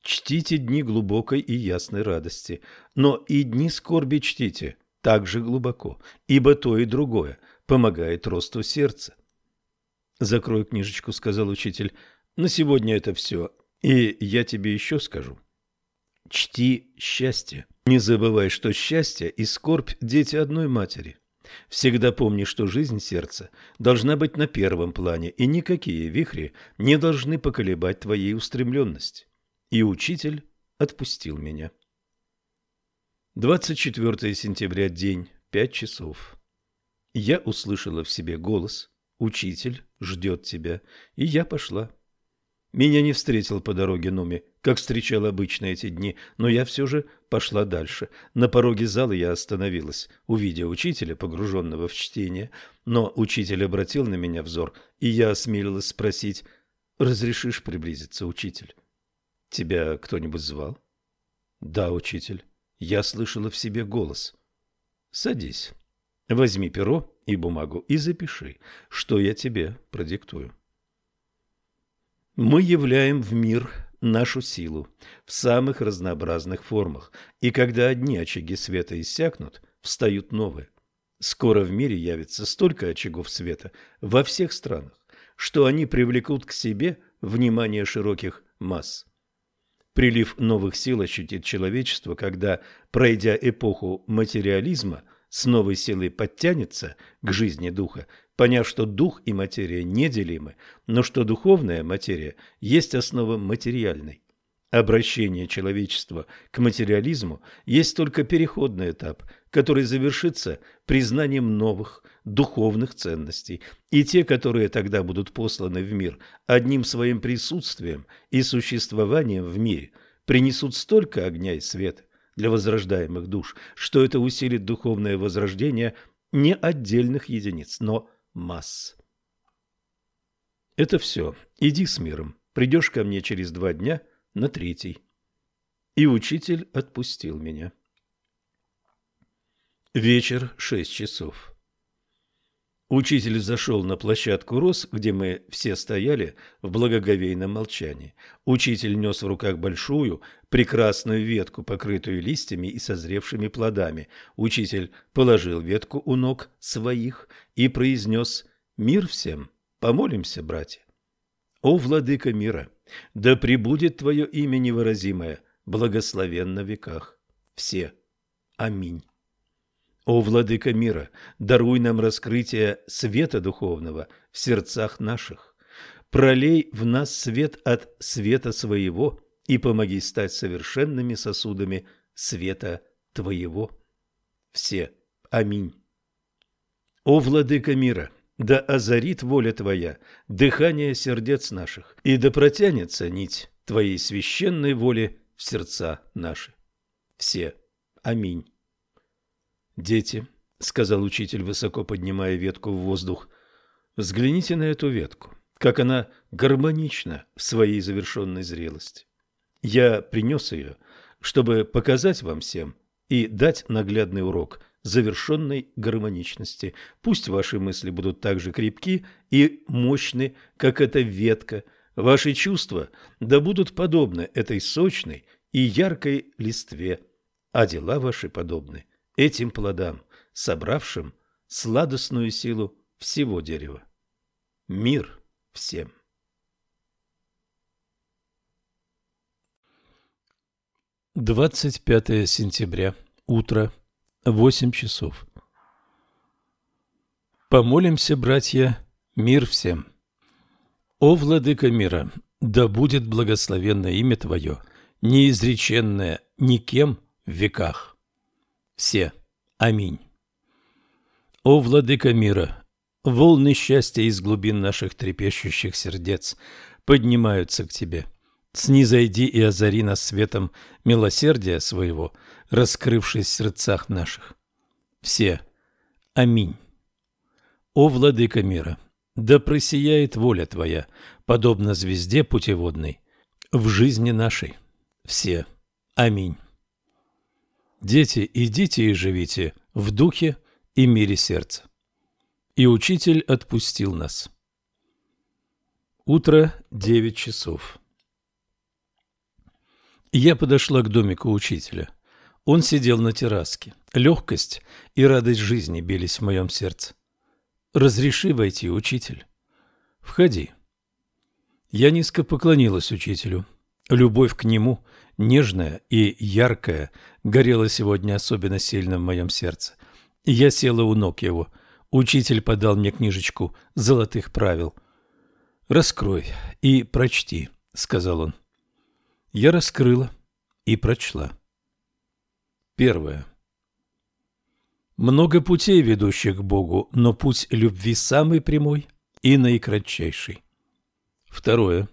Чтите дни глубокой и ясной радости, но и дни скорби чтите так же глубоко, ибо то и другое помогает росту сердца. «Закрой книжечку», — сказал учитель. «На сегодня это все, и я тебе еще скажу. Чти счастье. Не забывай, что счастье и скорбь – дети одной матери. Всегда помни, что жизнь сердца должна быть на первом плане, и никакие вихри не должны поколебать твоей устремленности. И учитель отпустил меня. 24 сентября, день, 5 часов. Я услышала в себе голос «Учитель ждет тебя», и я пошла. Меня не встретил по дороге Нуми, как встречал обычно эти дни, но я все же пошла дальше. На пороге зала я остановилась, увидя учителя, погруженного в чтение, но учитель обратил на меня взор, и я осмелилась спросить «Разрешишь приблизиться, учитель?» «Тебя кто-нибудь звал?» «Да, учитель. Я слышала в себе голос. Садись». Возьми перо и бумагу и запиши, что я тебе продиктую. Мы являем в мир нашу силу в самых разнообразных формах, и когда одни очаги света иссякнут, встают новые. Скоро в мире явится столько очагов света во всех странах, что они привлекут к себе внимание широких масс. Прилив новых сил ощутит человечество, когда, пройдя эпоху материализма – с новой силой подтянется к жизни духа, поняв, что дух и материя неделимы, но что духовная материя есть основа материальной. Обращение человечества к материализму есть только переходный этап, который завершится признанием новых духовных ценностей, и те, которые тогда будут посланы в мир одним своим присутствием и существованием в мире, принесут столько огня и света, для возрождаемых душ, что это усилит духовное возрождение не отдельных единиц, но масс. Это все. Иди с миром. Придешь ко мне через два дня на третий. И учитель отпустил меня. Вечер, шесть часов. Учитель зашел на площадку роз, где мы все стояли в благоговейном молчании. Учитель нес в руках большую, прекрасную ветку, покрытую листьями и созревшими плодами. Учитель положил ветку у ног своих и произнес «Мир всем! Помолимся, братья!» «О, владыка мира! Да пребудет твое имя невыразимое, благословенно веках! Все! Аминь!» О, Владыка мира, даруй нам раскрытие света духовного в сердцах наших. Пролей в нас свет от света своего и помоги стать совершенными сосудами света Твоего. Все. Аминь. О, Владыка мира, да озарит воля Твоя дыхание сердец наших, и да протянется нить Твоей священной воли в сердца наши. Все. Аминь. «Дети», — сказал учитель, высоко поднимая ветку в воздух, — «взгляните на эту ветку, как она гармонична в своей завершенной зрелости. Я принес ее, чтобы показать вам всем и дать наглядный урок завершенной гармоничности. Пусть ваши мысли будут так же крепки и мощны, как эта ветка. Ваши чувства да будут подобны этой сочной и яркой листве, а дела ваши подобны этим плодам, собравшим сладостную силу всего дерева. Мир всем! 25 сентября. Утро. Восемь часов. Помолимся, братья, мир всем. О, владыка мира, да будет благословенно имя Твое, неизреченное никем в веках. Все. Аминь. О, владыка мира, волны счастья из глубин наших трепещущих сердец поднимаются к Тебе – снизойди и озари нас светом милосердия своего, раскрывшись в сердцах наших. Все. Аминь. О, владыка мира, да просияет воля Твоя, подобно звезде путеводной, в жизни нашей. Все. Аминь. Дети, идите и живите в духе и мире сердца. И учитель отпустил нас. Утро девять часов. Я подошла к домику учителя. Он сидел на терраске. Легкость и радость жизни бились в моем сердце. «Разреши войти, учитель». «Входи». Я низко поклонилась учителю. Любовь к нему, нежная и яркая, горела сегодня особенно сильно в моем сердце. Я села у ног его. Учитель подал мне книжечку золотых правил. «Раскрой и прочти», — сказал он. Я раскрыла и прочла. Первое. Много путей, ведущих к Богу, но путь любви самый прямой и наикратчайший. Второе.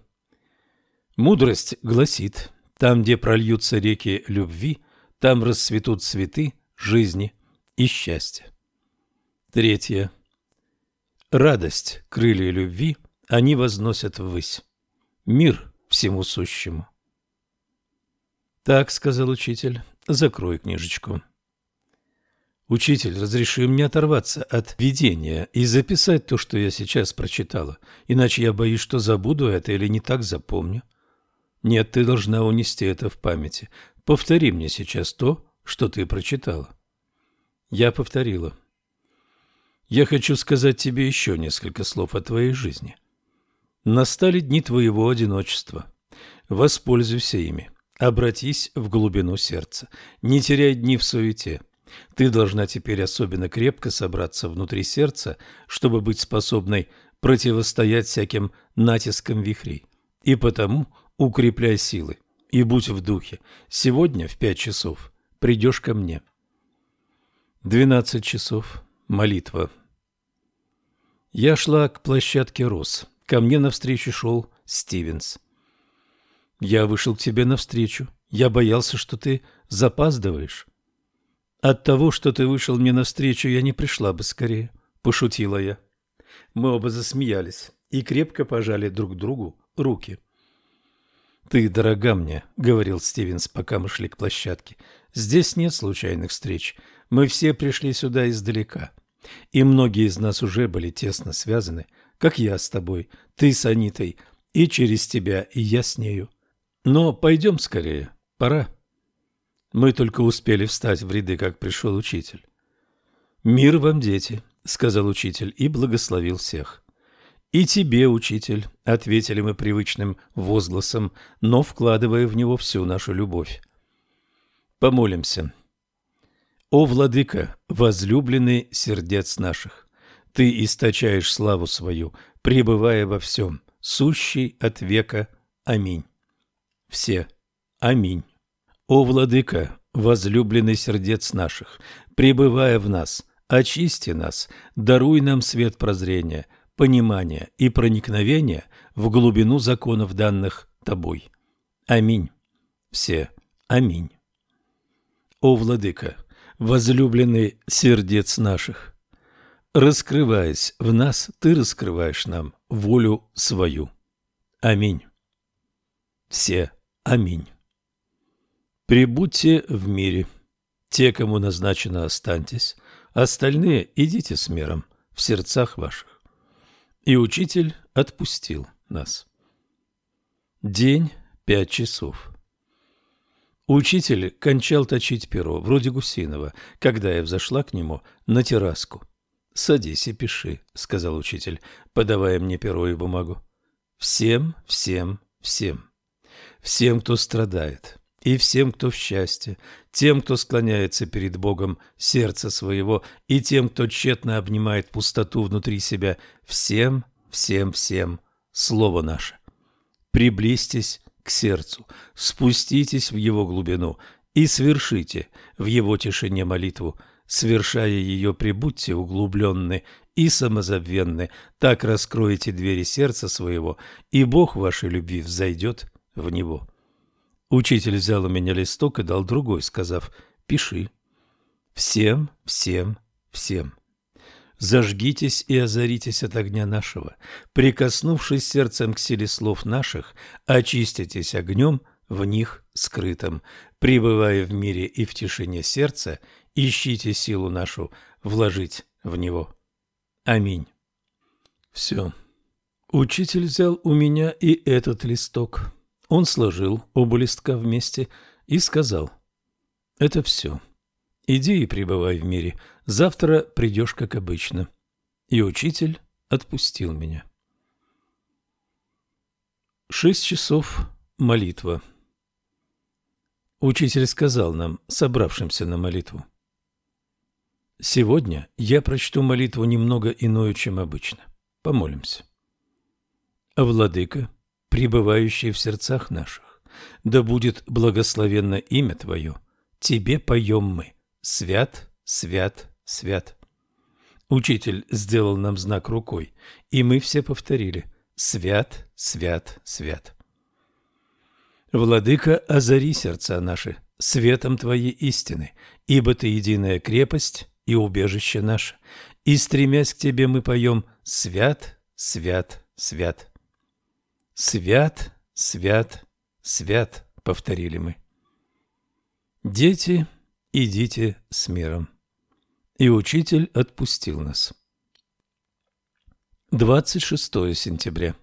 Мудрость гласит, там, где прольются реки любви, там расцветут цветы жизни и счастья. Третье. Радость, крылья любви, они возносят ввысь. Мир всему сущему. «Так», — сказал учитель, — «закрой книжечку». «Учитель, разреши мне оторваться от видения и записать то, что я сейчас прочитала, иначе я боюсь, что забуду это или не так запомню». «Нет, ты должна унести это в памяти. Повтори мне сейчас то, что ты прочитала». Я повторила. «Я хочу сказать тебе еще несколько слов о твоей жизни. Настали дни твоего одиночества. Воспользуйся ими. Обратись в глубину сердца. Не теряй дни в суете. Ты должна теперь особенно крепко собраться внутри сердца, чтобы быть способной противостоять всяким натискам вихрей. И потому укрепляй силы и будь в духе. Сегодня в пять часов придешь ко мне. Двенадцать часов. Молитва. Я шла к площадке роз. Ко мне навстречу шел Стивенс. Я вышел к тебе навстречу. Я боялся, что ты запаздываешь. От того, что ты вышел мне навстречу, я не пришла бы скорее, пошутила я. Мы оба засмеялись и крепко пожали друг другу руки. Ты дорога мне, говорил Стивенс, пока мы шли к площадке. Здесь нет случайных встреч. Мы все пришли сюда издалека. И многие из нас уже были тесно связаны, как я с тобой, ты с Анитой, и через тебя, и я с нею. Но пойдем скорее, пора. Мы только успели встать в ряды, как пришел учитель. «Мир вам, дети», — сказал учитель и благословил всех. «И тебе, учитель», — ответили мы привычным возгласом, но вкладывая в него всю нашу любовь. Помолимся. «О, Владыка, возлюбленный сердец наших, Ты источаешь славу свою, пребывая во всем, сущий от века. Аминь» все. Аминь. О, Владыка, возлюбленный сердец наших, пребывая в нас, очисти нас, даруй нам свет прозрения, понимания и проникновения в глубину законов, данных Тобой. Аминь. Все. Аминь. О, Владыка, возлюбленный сердец наших, раскрываясь в нас, Ты раскрываешь нам волю свою. Аминь. Все. Аминь. Прибудьте в мире. Те, кому назначено, останьтесь. Остальные идите с миром в сердцах ваших. И учитель отпустил нас. День пять часов. Учитель кончал точить перо, вроде гусиного, когда я взошла к нему на терраску. «Садись и пиши», — сказал учитель, подавая мне перо и бумагу. «Всем, всем, всем. Всем, кто страдает, и всем, кто в счастье, тем, кто склоняется перед Богом сердца своего, и тем, кто тщетно обнимает пустоту внутри себя, всем, всем, всем, слово наше. Приблизьтесь к сердцу, спуститесь в его глубину и свершите в его тишине молитву, свершая ее, прибудьте углубленны и самозабвенны, так раскроете двери сердца своего, и Бог вашей любви взойдет в него. Учитель взял у меня листок и дал другой, сказав «Пиши». Всем, всем, всем. Зажгитесь и озаритесь от огня нашего. Прикоснувшись сердцем к силе слов наших, очиститесь огнем в них скрытым. Пребывая в мире и в тишине сердца, ищите силу нашу вложить в него. Аминь. Все. Учитель взял у меня и этот листок. Он сложил оба листка вместе и сказал, «Это все. Иди и пребывай в мире. Завтра придешь, как обычно». И учитель отпустил меня. Шесть часов молитва. Учитель сказал нам, собравшимся на молитву, «Сегодня я прочту молитву немного иную, чем обычно. Помолимся». Владыка, пребывающий в сердцах наших. Да будет благословенно имя Твое. Тебе поем мы. Свят, свят, свят. Учитель сделал нам знак рукой, и мы все повторили «Свят, свят, свят». Владыка, озари сердца наши светом Твоей истины, ибо Ты единая крепость и убежище наше, и, стремясь к Тебе, мы поем «Свят, свят, свят». «Свят, свят, свят», — повторили мы. «Дети, идите с миром». И учитель отпустил нас. 26 сентября.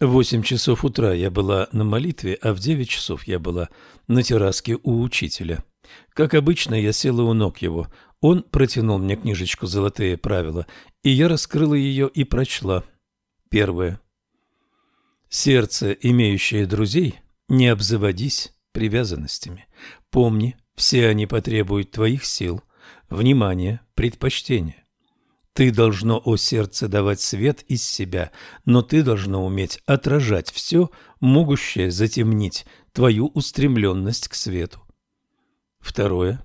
В восемь часов утра я была на молитве, а в девять часов я была на терраске у учителя. Как обычно, я села у ног его. Он протянул мне книжечку «Золотые правила», и я раскрыла ее и прочла. Первое. Сердце, имеющее друзей, не обзаводись привязанностями. Помни, все они потребуют твоих сил, внимания, предпочтения. Ты должно, о сердце, давать свет из себя, но ты должно уметь отражать все, могущее затемнить твою устремленность к свету. Второе.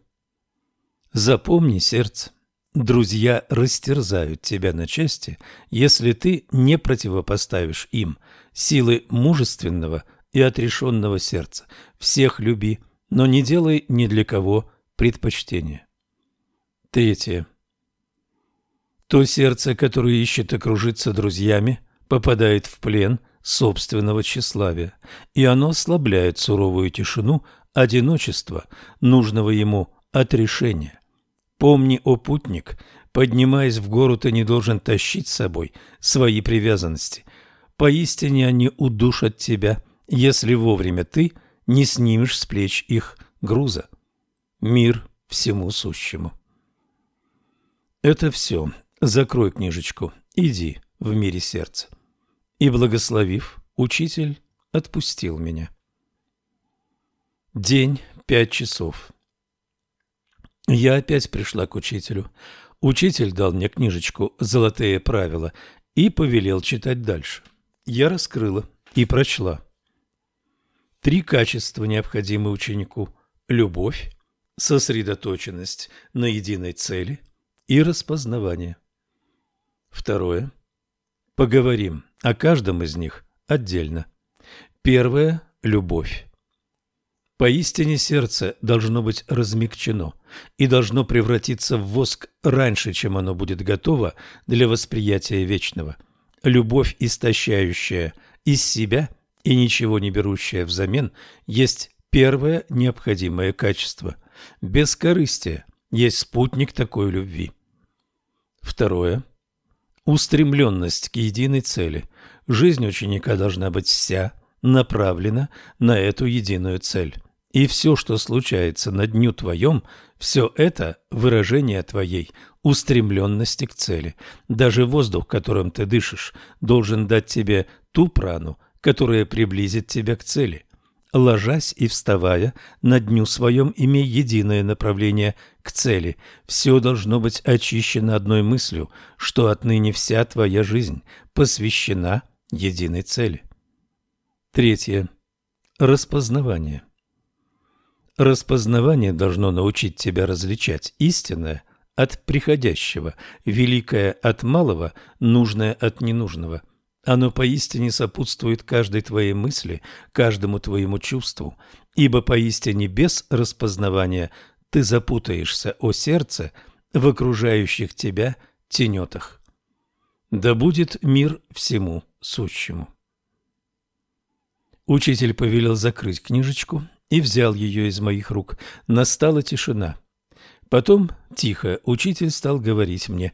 Запомни, сердце, друзья растерзают тебя на части, если ты не противопоставишь им – силы мужественного и отрешенного сердца. Всех люби, но не делай ни для кого предпочтения. Третье. То сердце, которое ищет окружиться друзьями, попадает в плен собственного тщеславия, и оно ослабляет суровую тишину одиночества, нужного ему отрешения. Помни, о путник, поднимаясь в гору, ты не должен тащить с собой свои привязанности, Поистине они удушат тебя, если вовремя ты не снимешь с плеч их груза. Мир всему сущему. Это все. Закрой книжечку. Иди в мире сердца. И, благословив, учитель отпустил меня. День пять часов. Я опять пришла к учителю. Учитель дал мне книжечку «Золотые правила» и повелел читать дальше я раскрыла и прочла. Три качества необходимы ученику – любовь, сосредоточенность на единой цели и распознавание. Второе. Поговорим о каждом из них отдельно. Первое – любовь. Поистине сердце должно быть размягчено и должно превратиться в воск раньше, чем оно будет готово для восприятия вечного – Любовь, истощающая из себя и ничего не берущая взамен, есть первое необходимое качество. Бескорыстие есть спутник такой любви. Второе. Устремленность к единой цели. Жизнь ученика должна быть вся направлена на эту единую цель. И все, что случается на дню твоем, все это выражение твоей устремленности к цели. Даже воздух, которым ты дышишь, должен дать тебе ту прану, которая приблизит тебя к цели. Ложась и вставая, на дню своем имей единое направление к цели. Все должно быть очищено одной мыслью, что отныне вся твоя жизнь посвящена единой цели. Третье. Распознавание. Распознавание должно научить тебя различать истинное от приходящего, великое от малого, нужное от ненужного. Оно поистине сопутствует каждой твоей мысли, каждому твоему чувству, ибо поистине без распознавания ты запутаешься, о сердце, в окружающих тебя тенетах. Да будет мир всему сущему. Учитель повелел закрыть книжечку и взял ее из моих рук. Настала тишина. Потом, тихо, учитель стал говорить мне,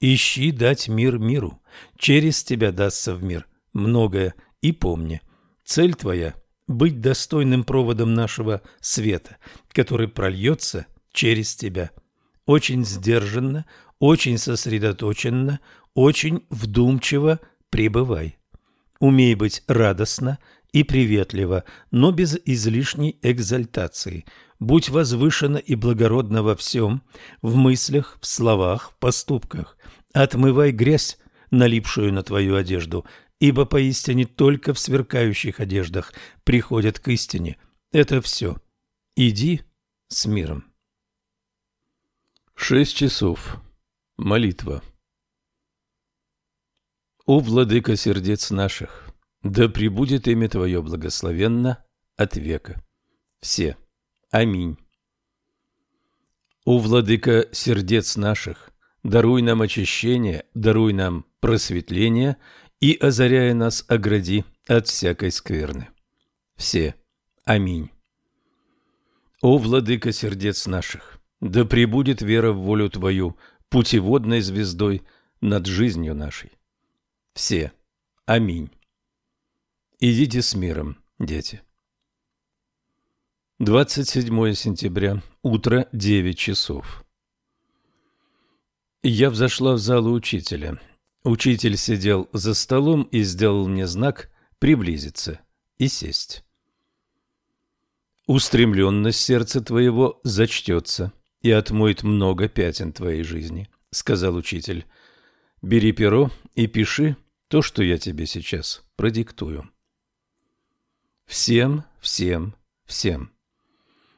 «Ищи дать мир миру, через тебя дастся в мир многое, и помни, цель твоя — быть достойным проводом нашего света, который прольется через тебя. Очень сдержанно, очень сосредоточенно, очень вдумчиво пребывай. Умей быть радостно и приветливо, но без излишней экзальтации. Будь возвышенно и благородно во всем, в мыслях, в словах, в поступках. Отмывай грязь, налипшую на твою одежду, ибо поистине только в сверкающих одеждах приходят к истине. Это все. Иди с миром. Шесть часов. Молитва. О, владыка сердец наших! Да пребудет имя Твое благословенно от века. Все. Аминь. О, Владыка сердец наших, даруй нам очищение, даруй нам просветление и, озаряя нас, огради от всякой скверны. Все. Аминь. О, Владыка сердец наших, да пребудет вера в волю Твою путеводной звездой над жизнью нашей. Все. Аминь. Идите с миром, дети. 27 сентября, утро, 9 часов. Я взошла в залу учителя. Учитель сидел за столом и сделал мне знак приблизиться и сесть. Устремленность сердца твоего зачтется и отмоет много пятен твоей жизни, сказал учитель. Бери перо и пиши то, что я тебе сейчас продиктую. Всем, всем, всем.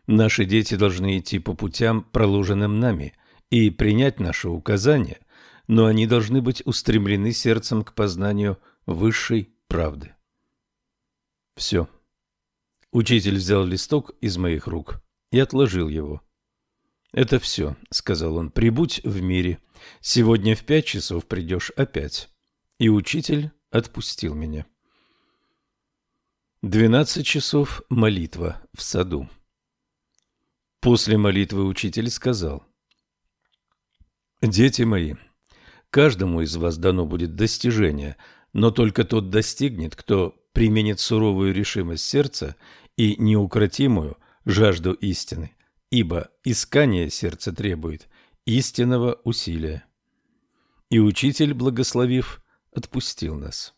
Наши дети должны идти по путям, проложенным нами, и принять наши указания, но они должны быть устремлены сердцем к познанию высшей правды. Все. Учитель взял листок из моих рук и отложил его. «Это все», — сказал он, — «прибудь в мире. Сегодня в пять часов придешь опять». И учитель отпустил меня. Двенадцать часов молитва в саду. После молитвы учитель сказал, «Дети мои, каждому из вас дано будет достижение, но только тот достигнет, кто применит суровую решимость сердца и неукротимую жажду истины, ибо искание сердца требует истинного усилия». И учитель, благословив, отпустил нас.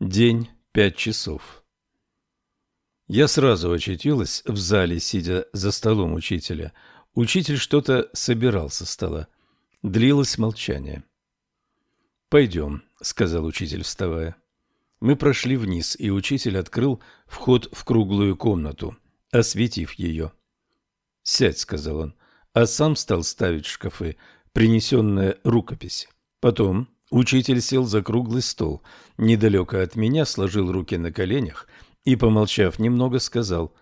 День Пять часов. Я сразу очутилась в зале, сидя за столом учителя. Учитель что-то собирал со стола. Длилось молчание. «Пойдем», — сказал учитель, вставая. Мы прошли вниз, и учитель открыл вход в круглую комнату, осветив ее. «Сядь», — сказал он, а сам стал ставить в шкафы принесенные рукописи. Потом Учитель сел за круглый стол, недалеко от меня, сложил руки на коленях и, помолчав немного, сказал,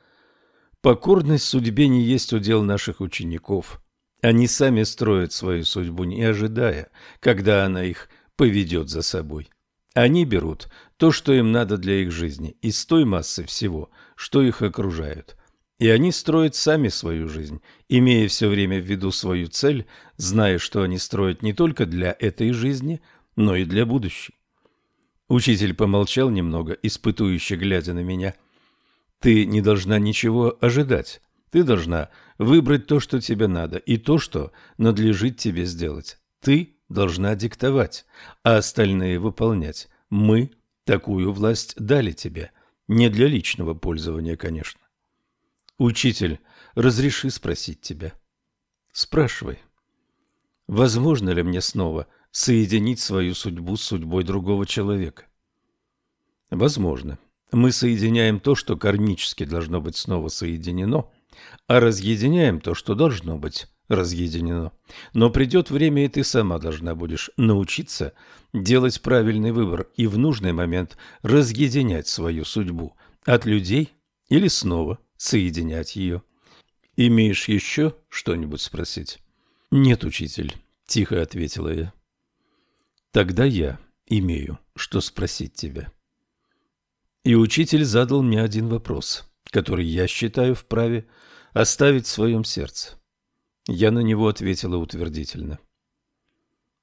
«Покорность судьбе не есть удел наших учеников. Они сами строят свою судьбу, не ожидая, когда она их поведет за собой. Они берут то, что им надо для их жизни, из той массы всего, что их окружают. И они строят сами свою жизнь, имея все время в виду свою цель, зная, что они строят не только для этой жизни, но и для будущей. Учитель помолчал немного, испытующе глядя на меня. «Ты не должна ничего ожидать. Ты должна выбрать то, что тебе надо, и то, что надлежит тебе сделать. Ты должна диктовать, а остальные выполнять. Мы такую власть дали тебе. Не для личного пользования, конечно. Учитель, разреши спросить тебя. Спрашивай. Возможно ли мне снова соединить свою судьбу с судьбой другого человека? Возможно. Мы соединяем то, что кармически должно быть снова соединено, а разъединяем то, что должно быть разъединено. Но придет время, и ты сама должна будешь научиться делать правильный выбор и в нужный момент разъединять свою судьбу от людей или снова соединять ее. Имеешь еще что-нибудь спросить? Нет, учитель, тихо ответила я. Тогда я имею что спросить тебя. И учитель задал мне один вопрос, который я считаю вправе оставить в своем сердце. Я на него ответила утвердительно.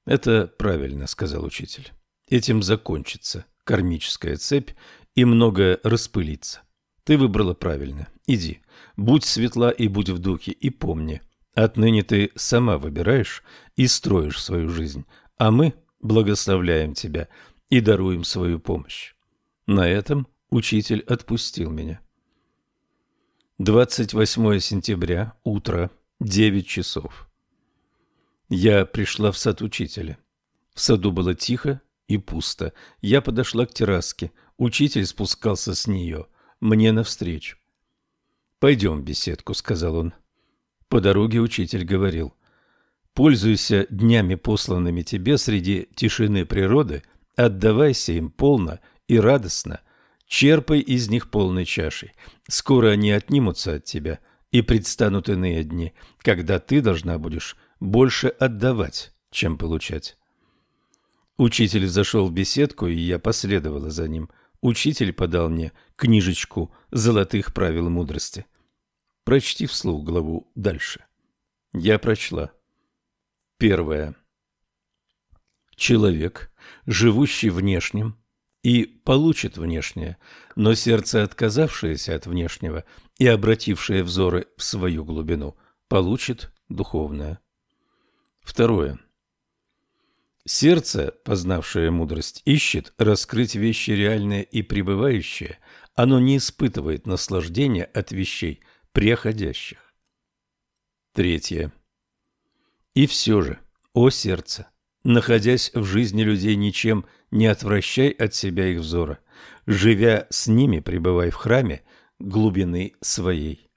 «Это правильно», — сказал учитель. «Этим закончится кармическая цепь, и многое распылится. Ты выбрала правильно. Иди, будь светла и будь в духе, и помни, отныне ты сама выбираешь и строишь свою жизнь, а мы благословляем тебя и даруем свою помощь». На этом учитель отпустил меня. 28 сентября, утро, 9 часов. Я пришла в сад учителя. В саду было тихо и пусто. Я подошла к терраске. Учитель спускался с нее, мне навстречу. «Пойдем в беседку», — сказал он. По дороге учитель говорил. «Пользуйся днями, посланными тебе среди тишины природы, отдавайся им полно и радостно, Черпай из них полной чашей. Скоро они отнимутся от тебя, и предстанут иные дни, когда ты должна будешь больше отдавать, чем получать. Учитель зашел в беседку, и я последовала за ним. Учитель подал мне книжечку золотых правил мудрости. Прочти вслух главу дальше. Я прочла. Первое. Человек, живущий внешним, и получит внешнее, но сердце, отказавшееся от внешнего и обратившее взоры в свою глубину, получит духовное. Второе. Сердце, познавшее мудрость, ищет раскрыть вещи реальные и пребывающие, оно не испытывает наслаждения от вещей преходящих. Третье. И все же, о сердце, находясь в жизни людей ничем не отвращай от себя их взора. Живя с ними, пребывай в храме глубины своей.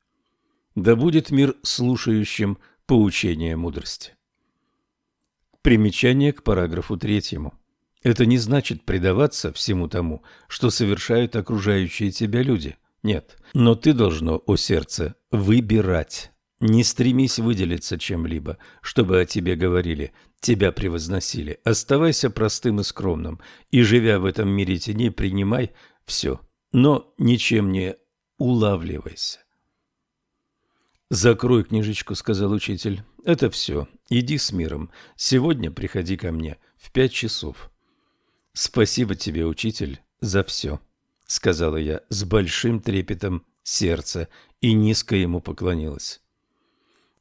Да будет мир слушающим поучения мудрости. Примечание к параграфу третьему. Это не значит предаваться всему тому, что совершают окружающие тебя люди. Нет, но ты должно, о сердце, выбирать. Не стремись выделиться чем-либо, чтобы о тебе говорили, тебя превозносили. Оставайся простым и скромным, и, живя в этом мире теней, принимай все, но ничем не улавливайся. «Закрой книжечку», — сказал учитель. «Это все. Иди с миром. Сегодня приходи ко мне в пять часов». «Спасибо тебе, учитель, за все», — сказала я с большим трепетом сердца и низко ему поклонилась.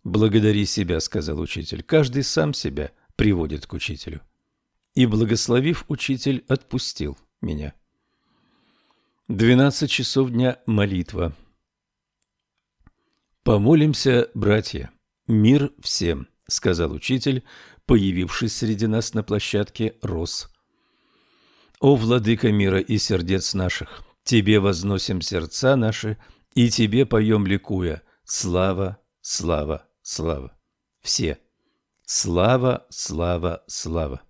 «Благодари себя», — сказал учитель. «Каждый сам себя приводит к учителю». И, благословив, учитель отпустил меня. Двенадцать часов дня молитва. «Помолимся, братья, мир всем», — сказал учитель, появившись среди нас на площадке Рос. «О, владыка мира и сердец наших, тебе возносим сердца наши, и тебе поем ликуя, слава, слава, слава. Все. Слава, слава, слава.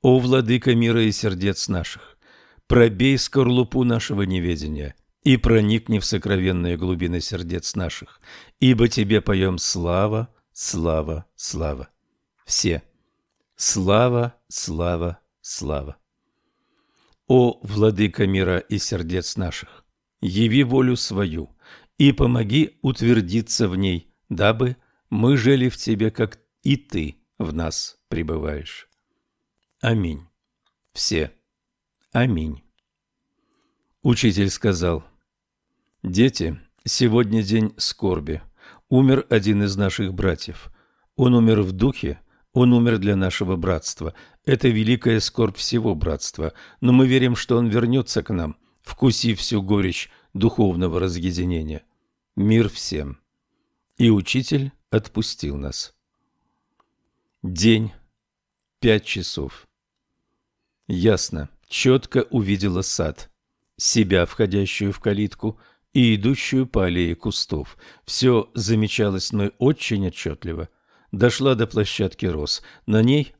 О, владыка мира и сердец наших, пробей скорлупу нашего неведения и проникни в сокровенные глубины сердец наших, ибо тебе поем слава, слава, слава. Все. Слава, слава, слава. О, владыка мира и сердец наших, яви волю свою и помоги утвердиться в ней, дабы мы жили в тебе, как и ты в нас пребываешь. Аминь. Все. Аминь. Учитель сказал, «Дети, сегодня день скорби. Умер один из наших братьев. Он умер в духе, он умер для нашего братства. Это великая скорбь всего братства, но мы верим, что он вернется к нам, вкусив всю горечь духовного разъединения. Мир всем. И учитель отпустил нас. День. Пять часов. Ясно, четко увидела сад, себя, входящую в калитку, и идущую по аллее кустов. Все замечалось мной очень отчетливо. Дошла до площадки роз. На ней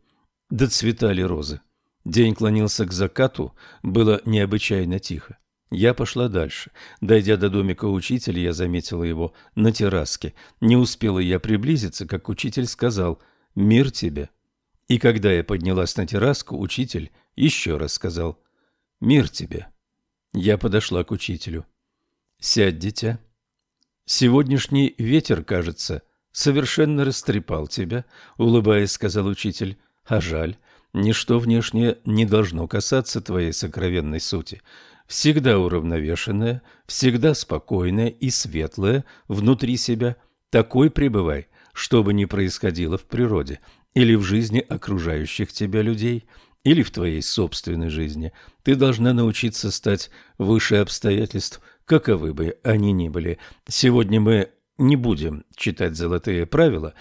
доцветали розы. День клонился к закату, было необычайно тихо. Я пошла дальше. Дойдя до домика учителя, я заметила его на терраске. Не успела я приблизиться, как учитель сказал «Мир тебе». И когда я поднялась на терраску, учитель еще раз сказал «Мир тебе». Я подошла к учителю. «Сядь, дитя. Сегодняшний ветер, кажется, совершенно растрепал тебя», — улыбаясь, сказал учитель. «А жаль, ничто внешнее не должно касаться твоей сокровенной сути» всегда уравновешенная, всегда спокойная и светлая внутри себя, такой пребывай, что бы ни происходило в природе или в жизни окружающих тебя людей, или в твоей собственной жизни. Ты должна научиться стать выше обстоятельств, каковы бы они ни были. Сегодня мы не будем читать золотые правила,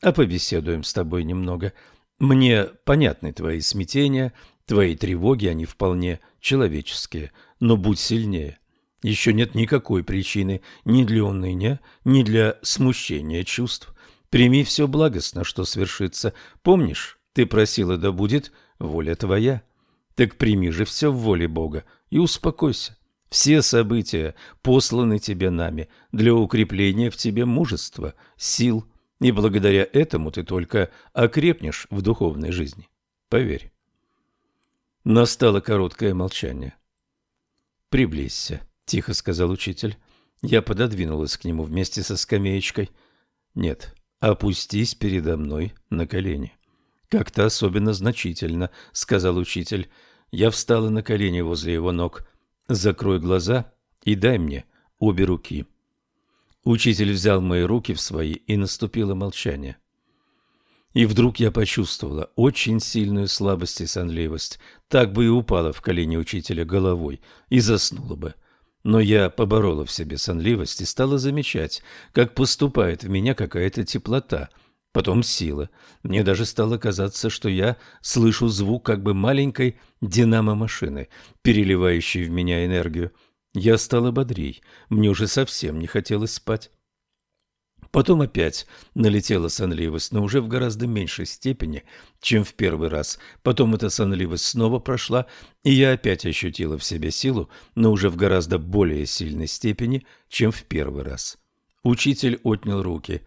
а побеседуем с тобой немного. Мне понятны твои смятения, твои тревоги, они вполне человеческие – но будь сильнее. Еще нет никакой причины ни для уныния, ни для смущения чувств. Прими все благостно, что свершится. Помнишь, ты просила, да будет воля твоя. Так прими же все в воле Бога и успокойся. Все события посланы тебе нами для укрепления в тебе мужества, сил, и благодаря этому ты только окрепнешь в духовной жизни. Поверь. Настало короткое молчание. «Приблизься», — тихо сказал учитель. Я пододвинулась к нему вместе со скамеечкой. «Нет, опустись передо мной на колени». «Как-то особенно значительно», — сказал учитель. Я встала на колени возле его ног. «Закрой глаза и дай мне обе руки». Учитель взял мои руки в свои, и наступило молчание. И вдруг я почувствовала очень сильную слабость и сонливость. Так бы и упала в колени учителя головой и заснула бы. Но я поборола в себе сонливость и стала замечать, как поступает в меня какая-то теплота, потом сила. Мне даже стало казаться, что я слышу звук как бы маленькой динамо-машины, переливающей в меня энергию. Я стала бодрей, мне уже совсем не хотелось спать. Потом опять налетела сонливость, но уже в гораздо меньшей степени, чем в первый раз. Потом эта сонливость снова прошла, и я опять ощутила в себе силу, но уже в гораздо более сильной степени, чем в первый раз. Учитель отнял руки.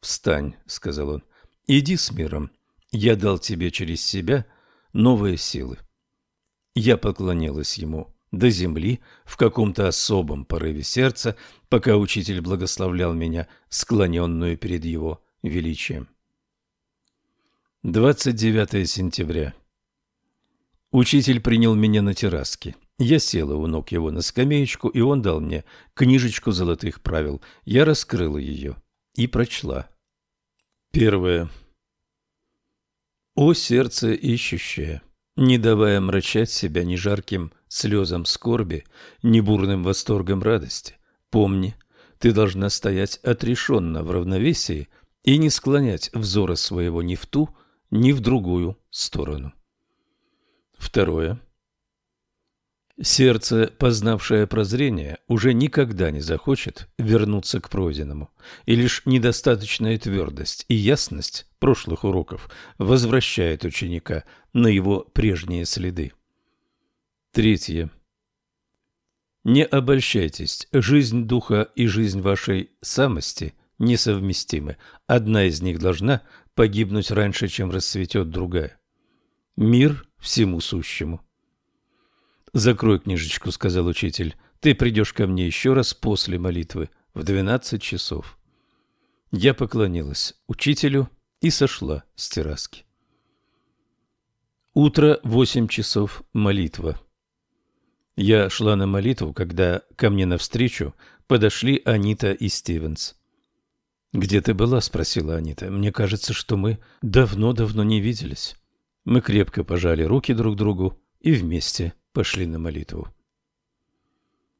«Встань», — сказал он, — «иди с миром. Я дал тебе через себя новые силы». Я поклонилась ему до земли в каком-то особом порыве сердца, пока учитель благословлял меня, склоненную перед его величием. 29 сентября. Учитель принял меня на терраске. Я села у ног его на скамеечку, и он дал мне книжечку золотых правил. Я раскрыла ее и прочла. Первое. О сердце ищущее, не давая мрачать себя ни жарким слезам скорби, ни бурным восторгом радости. Помни, ты должна стоять отрешенно в равновесии и не склонять взора своего ни в ту, ни в другую сторону. Второе. Сердце, познавшее прозрение, уже никогда не захочет вернуться к пройденному, и лишь недостаточная твердость и ясность прошлых уроков возвращает ученика на его прежние следы. Третье. Не обольщайтесь, жизнь духа и жизнь вашей самости несовместимы. Одна из них должна погибнуть раньше, чем расцветет другая. Мир всему сущему. «Закрой книжечку», — сказал учитель. «Ты придешь ко мне еще раз после молитвы в двенадцать часов». Я поклонилась учителю и сошла с терраски. Утро, восемь часов, молитва. Я шла на молитву, когда ко мне навстречу подошли Анита и Стивенс. «Где ты была?» – спросила Анита. «Мне кажется, что мы давно-давно не виделись». Мы крепко пожали руки друг другу и вместе пошли на молитву.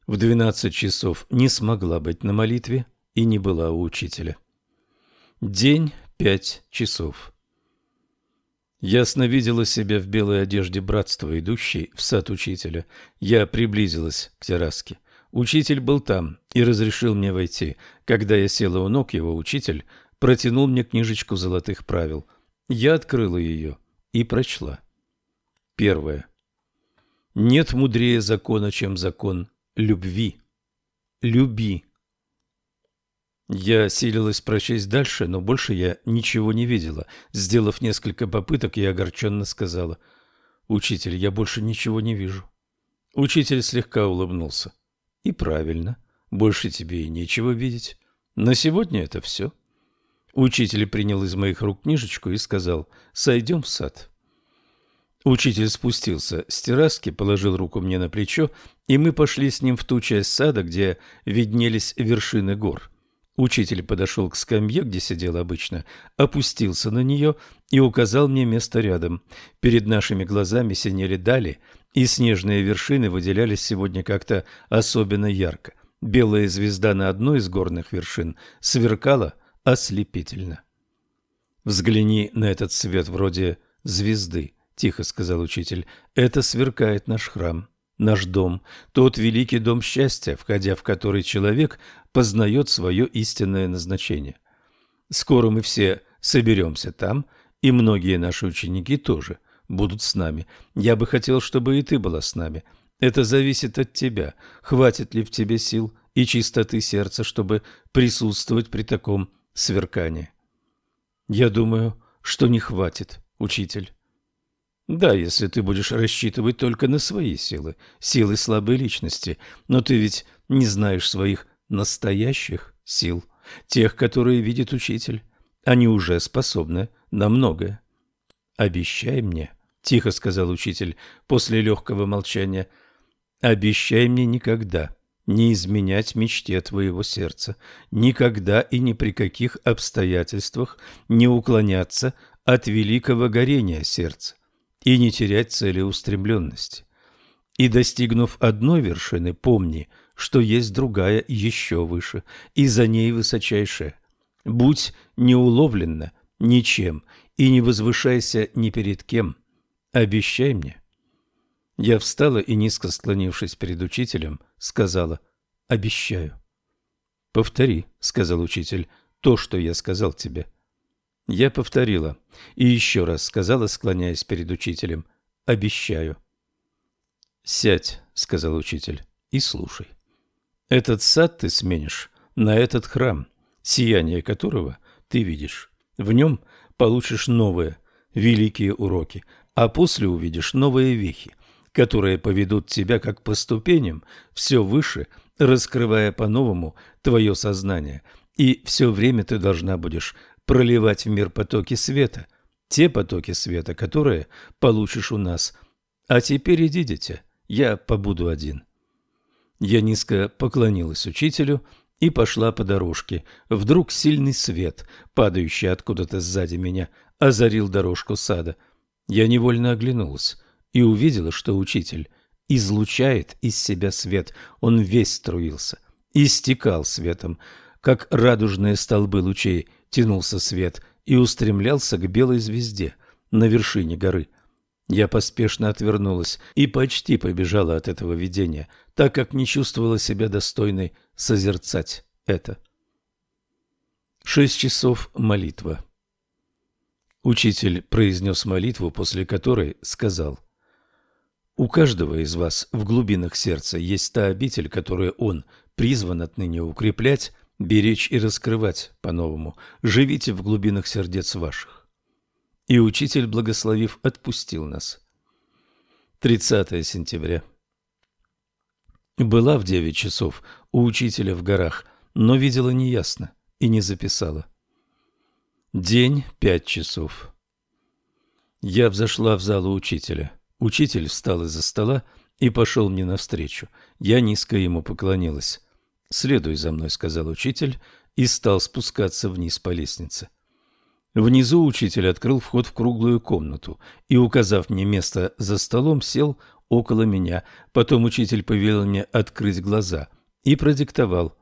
В двенадцать часов не смогла быть на молитве и не была у учителя. День пять часов. Ясно видела себя в белой одежде братства, идущей в сад учителя. Я приблизилась к терраске. Учитель был там и разрешил мне войти. Когда я села у ног его, учитель протянул мне книжечку золотых правил. Я открыла ее и прочла. Первое. Нет мудрее закона, чем закон любви. Люби. Я силилась прочесть дальше, но больше я ничего не видела. Сделав несколько попыток, я огорченно сказала, «Учитель, я больше ничего не вижу». Учитель слегка улыбнулся. И правильно, больше тебе и нечего видеть. На сегодня это все. Учитель принял из моих рук книжечку и сказал, сойдем в сад. Учитель спустился с терраски, положил руку мне на плечо, и мы пошли с ним в ту часть сада, где виднелись вершины гор. Учитель подошел к скамье, где сидел обычно, опустился на нее и указал мне место рядом. Перед нашими глазами синели дали, и снежные вершины выделялись сегодня как-то особенно ярко. Белая звезда на одной из горных вершин сверкала ослепительно. «Взгляни на этот свет вроде звезды», — тихо сказал учитель. «Это сверкает наш храм, наш дом, тот великий дом счастья, входя в который человек познает свое истинное назначение. Скоро мы все соберемся там, и многие наши ученики тоже будут с нами. Я бы хотел, чтобы и ты была с нами. Это зависит от тебя. Хватит ли в тебе сил и чистоты сердца, чтобы присутствовать при таком сверкании? Я думаю, что не хватит, учитель. Да, если ты будешь рассчитывать только на свои силы, силы слабой личности, но ты ведь не знаешь своих настоящих сил, тех, которые видит учитель. Они уже способны на многое. Обещай мне, тихо сказал учитель после легкого молчания. Обещай мне никогда не изменять мечте твоего сердца, никогда и ни при каких обстоятельствах не уклоняться от великого горения сердца и не терять целеустремленности. И достигнув одной вершины, помни, что есть другая еще выше, и за ней высочайшая. Будь неуловленно ничем и не возвышайся ни перед кем – Обещай мне. Я встала и, низко склонившись перед учителем, сказала «Обещаю». «Повтори», — сказал учитель, — «то, что я сказал тебе». Я повторила и еще раз сказала, склоняясь перед учителем «Обещаю». «Сядь», — сказал учитель, — «и слушай. Этот сад ты сменишь на этот храм, сияние которого ты видишь. В нем получишь новые, великие уроки, а после увидишь новые вехи, которые поведут тебя как по ступеням все выше, раскрывая по-новому твое сознание. И все время ты должна будешь проливать в мир потоки света, те потоки света, которые получишь у нас. А теперь иди, дитя, я побуду один. Я низко поклонилась учителю и пошла по дорожке. Вдруг сильный свет, падающий откуда-то сзади меня, озарил дорожку сада. Я невольно оглянулась и увидела, что учитель излучает из себя свет. Он весь струился, истекал светом, как радужные столбы лучей тянулся свет и устремлялся к белой звезде на вершине горы. Я поспешно отвернулась и почти побежала от этого видения, так как не чувствовала себя достойной созерцать это. Шесть часов молитва. Учитель произнес молитву, после которой сказал «У каждого из вас в глубинах сердца есть та обитель, которую он призван отныне укреплять, беречь и раскрывать по-новому. Живите в глубинах сердец ваших». И учитель, благословив, отпустил нас. 30 сентября. Была в девять часов у учителя в горах, но видела неясно и не записала. День пять часов. Я взошла в залу учителя. Учитель встал из-за стола и пошел мне навстречу. Я низко ему поклонилась. «Следуй за мной», — сказал учитель, и стал спускаться вниз по лестнице. Внизу учитель открыл вход в круглую комнату и, указав мне место за столом, сел около меня. Потом учитель повелел мне открыть глаза и продиктовал.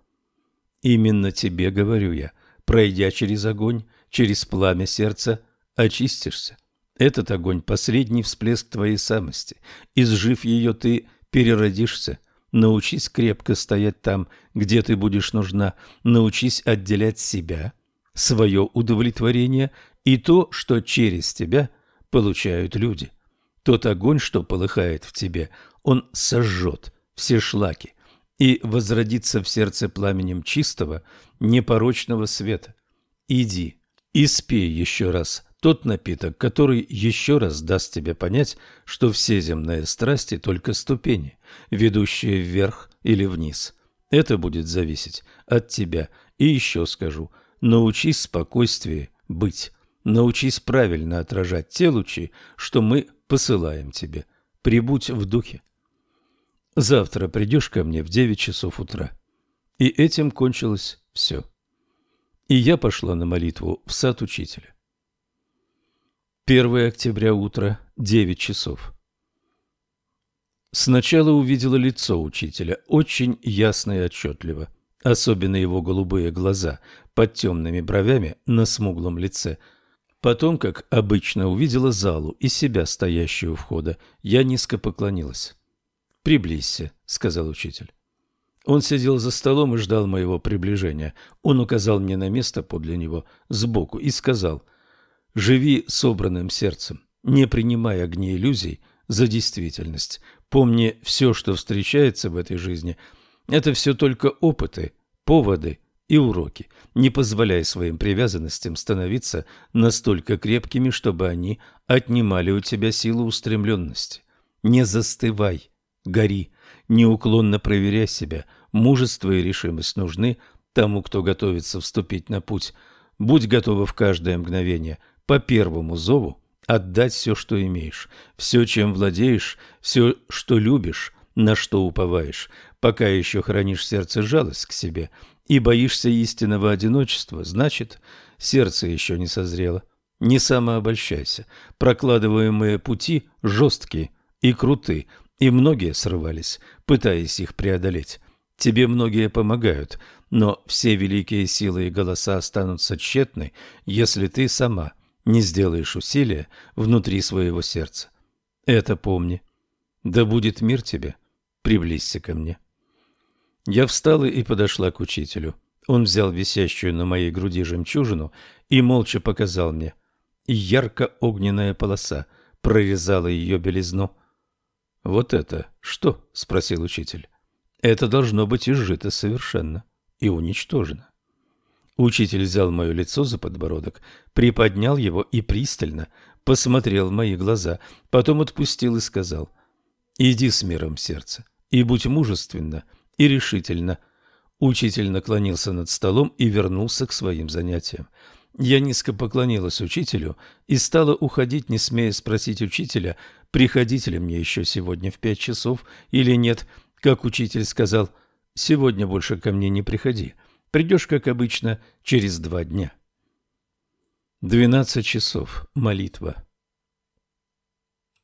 «Именно тебе, — говорю я, — пройдя через огонь, через пламя сердца, очистишься. Этот огонь – последний всплеск твоей самости. Изжив ее, ты переродишься. Научись крепко стоять там, где ты будешь нужна. Научись отделять себя, свое удовлетворение и то, что через тебя получают люди. Тот огонь, что полыхает в тебе, он сожжет все шлаки и возродится в сердце пламенем чистого, непорочного света. Иди и спей еще раз тот напиток, который еще раз даст тебе понять, что все земные страсти только ступени, ведущие вверх или вниз. Это будет зависеть от тебя. И еще скажу, научись спокойствие быть. Научись правильно отражать те лучи, что мы посылаем тебе. Прибудь в духе. Завтра придешь ко мне в девять часов утра. И этим кончилось все. И я пошла на молитву в сад учителя. 1 октября утро, 9 часов. Сначала увидела лицо учителя, очень ясно и отчетливо. Особенно его голубые глаза под темными бровями на смуглом лице. Потом, как обычно, увидела залу и себя, стоящую у входа. Я низко поклонилась. «Приблизься», — сказал учитель. Он сидел за столом и ждал моего приближения. Он указал мне на место подле него, сбоку, и сказал — Живи собранным сердцем, не принимай огни иллюзий за действительность. Помни, все, что встречается в этой жизни, это все только опыты, поводы и уроки. Не позволяй своим привязанностям становиться настолько крепкими, чтобы они отнимали у тебя силу устремленности. Не застывай, гори, неуклонно проверяй себя. Мужество и решимость нужны тому, кто готовится вступить на путь. Будь готова в каждое мгновение – по первому зову отдать все, что имеешь, все, чем владеешь, все, что любишь, на что уповаешь, пока еще хранишь сердце жалость к себе и боишься истинного одиночества, значит, сердце еще не созрело. Не самообольщайся. Прокладываемые пути жесткие и крутые, и многие срывались, пытаясь их преодолеть. Тебе многие помогают, но все великие силы и голоса останутся тщетны, если ты сама – не сделаешь усилия внутри своего сердца. Это помни. Да будет мир тебе. Приблизься ко мне. Я встала и подошла к учителю. Он взял висящую на моей груди жемчужину и молча показал мне. Ярко-огненная полоса прорезала ее белизну. «Вот это что?» — спросил учитель. «Это должно быть изжито совершенно и уничтожено». Учитель взял мое лицо за подбородок, приподнял его и пристально посмотрел в мои глаза, потом отпустил и сказал «Иди с миром сердца и будь мужественна и решительна». Учитель наклонился над столом и вернулся к своим занятиям. Я низко поклонилась учителю и стала уходить, не смея спросить учителя, приходить ли мне еще сегодня в пять часов или нет. Как учитель сказал, «Сегодня больше ко мне не приходи». Придешь, как обычно, через два дня. Двенадцать часов. Молитва.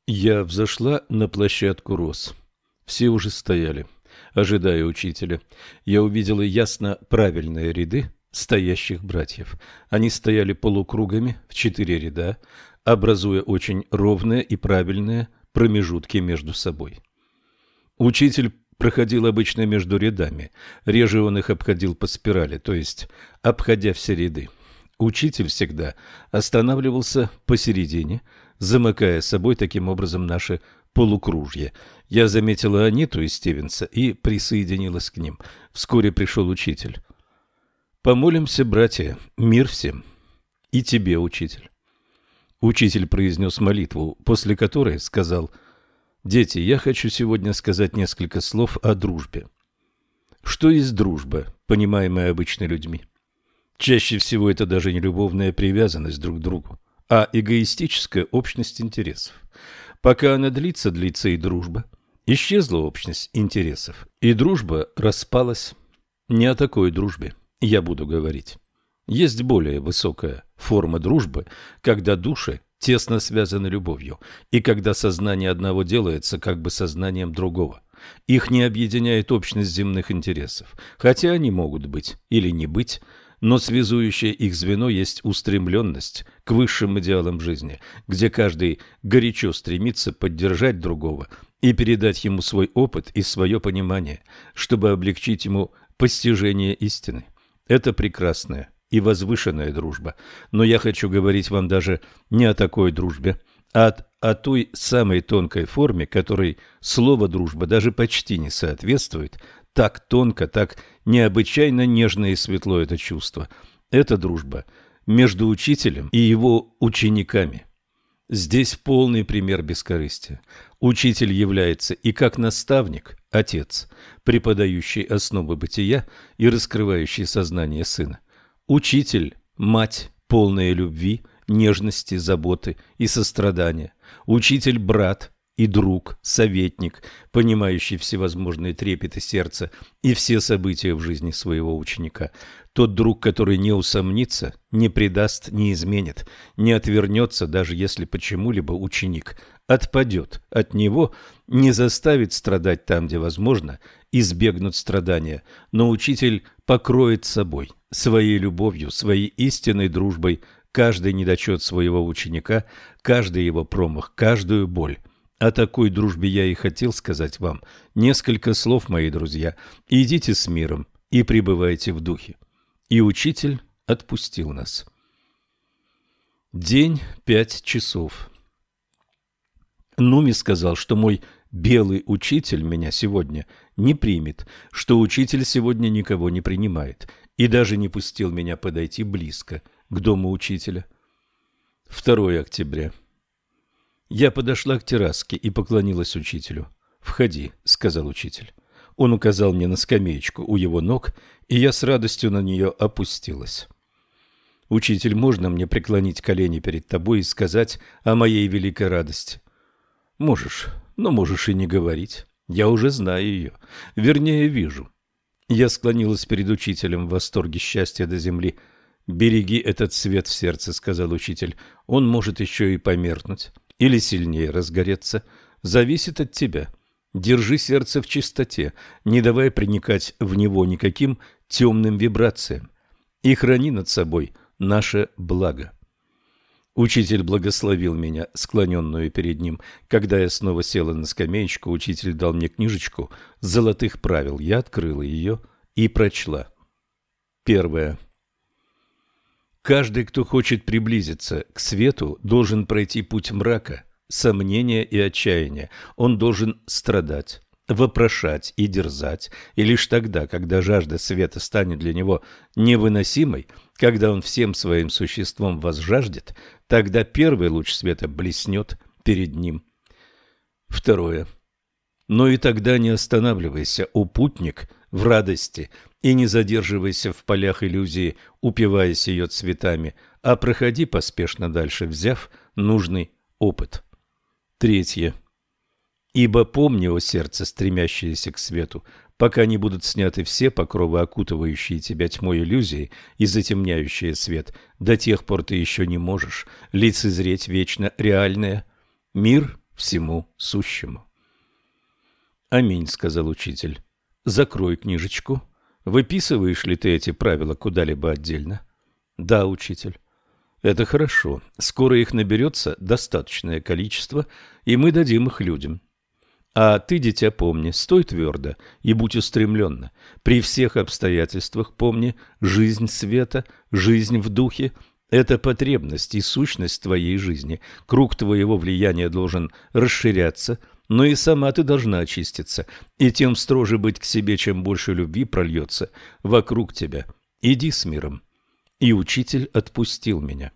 Я взошла на площадку роз. Все уже стояли, ожидая учителя. Я увидела ясно правильные ряды стоящих братьев. Они стояли полукругами в четыре ряда, образуя очень ровные и правильные промежутки между собой. Учитель проходил обычно между рядами. Реже он их обходил по спирали, то есть обходя все ряды. Учитель всегда останавливался посередине, замыкая собой таким образом наше полукружье. Я заметила Аниту и Стивенса и присоединилась к ним. Вскоре пришел учитель. «Помолимся, братья, мир всем. И тебе, учитель». Учитель произнес молитву, после которой сказал Дети, я хочу сегодня сказать несколько слов о дружбе. Что есть дружба, понимаемая обычными людьми? Чаще всего это даже не любовная привязанность друг к другу, а эгоистическая общность интересов. Пока она длится, длится и дружба. Исчезла общность интересов, и дружба распалась. Не о такой дружбе я буду говорить. Есть более высокая форма дружбы, когда души тесно связаны любовью, и когда сознание одного делается как бы сознанием другого. Их не объединяет общность земных интересов, хотя они могут быть или не быть, но связующее их звено есть устремленность к высшим идеалам жизни, где каждый горячо стремится поддержать другого и передать ему свой опыт и свое понимание, чтобы облегчить ему постижение истины. Это прекрасная и возвышенная дружба. Но я хочу говорить вам даже не о такой дружбе, а о той самой тонкой форме, которой слово «дружба» даже почти не соответствует. Так тонко, так необычайно нежно и светло это чувство. Это дружба между учителем и его учениками. Здесь полный пример бескорыстия. Учитель является и как наставник, отец, преподающий основы бытия и раскрывающий сознание сына – Учитель, мать, полная любви, нежности, заботы и сострадания. Учитель, брат и друг, советник, понимающий всевозможные трепеты сердца и все события в жизни своего ученика. Тот друг, который не усомнится, не предаст, не изменит, не отвернется, даже если почему-либо ученик отпадет от него, не заставит страдать там, где возможно, избегнут страдания, но учитель покроет собой – своей любовью, своей истинной дружбой каждый недочет своего ученика, каждый его промах, каждую боль. О такой дружбе я и хотел сказать вам несколько слов, мои друзья. Идите с миром и пребывайте в духе. И учитель отпустил нас. День пять часов. Нуми сказал, что мой белый учитель меня сегодня не примет, что учитель сегодня никого не принимает – и даже не пустил меня подойти близко к дому учителя. 2 октября. Я подошла к терраске и поклонилась учителю. «Входи», — сказал учитель. Он указал мне на скамеечку у его ног, и я с радостью на нее опустилась. «Учитель, можно мне преклонить колени перед тобой и сказать о моей великой радости?» «Можешь, но можешь и не говорить. Я уже знаю ее. Вернее, вижу. Я склонилась перед учителем в восторге счастья до земли. «Береги этот свет в сердце», — сказал учитель. «Он может еще и померкнуть или сильнее разгореться. Зависит от тебя. Держи сердце в чистоте, не давай проникать в него никаким темным вибрациям. И храни над собой наше благо». Учитель благословил меня, склоненную перед ним. Когда я снова села на скамеечку, учитель дал мне книжечку золотых правил. Я открыла ее и прочла. Первое. Каждый, кто хочет приблизиться к свету, должен пройти путь мрака, сомнения и отчаяния. Он должен страдать, вопрошать и дерзать, и лишь тогда, когда жажда света станет для него невыносимой, когда он всем своим существом возжаждет, тогда первый луч света блеснет перед ним. Второе. Но и тогда не останавливайся, о путник, в радости, и не задерживайся в полях иллюзии, упиваясь ее цветами, а проходи поспешно дальше, взяв нужный опыт. Третье. Ибо помни, о сердце, стремящееся к свету, пока не будут сняты все покровы, окутывающие тебя тьмой иллюзии и затемняющие свет, до тех пор ты еще не можешь лицезреть вечно реальное мир всему сущему. «Аминь», — сказал учитель. «Закрой книжечку. Выписываешь ли ты эти правила куда-либо отдельно?» «Да, учитель». «Это хорошо. Скоро их наберется достаточное количество, и мы дадим их людям. А ты, дитя, помни, стой твердо и будь устремленно. При всех обстоятельствах помни, жизнь света, жизнь в духе – это потребность и сущность твоей жизни. Круг твоего влияния должен расширяться, но и сама ты должна очиститься, и тем строже быть к себе, чем больше любви прольется вокруг тебя. Иди с миром. И учитель отпустил меня.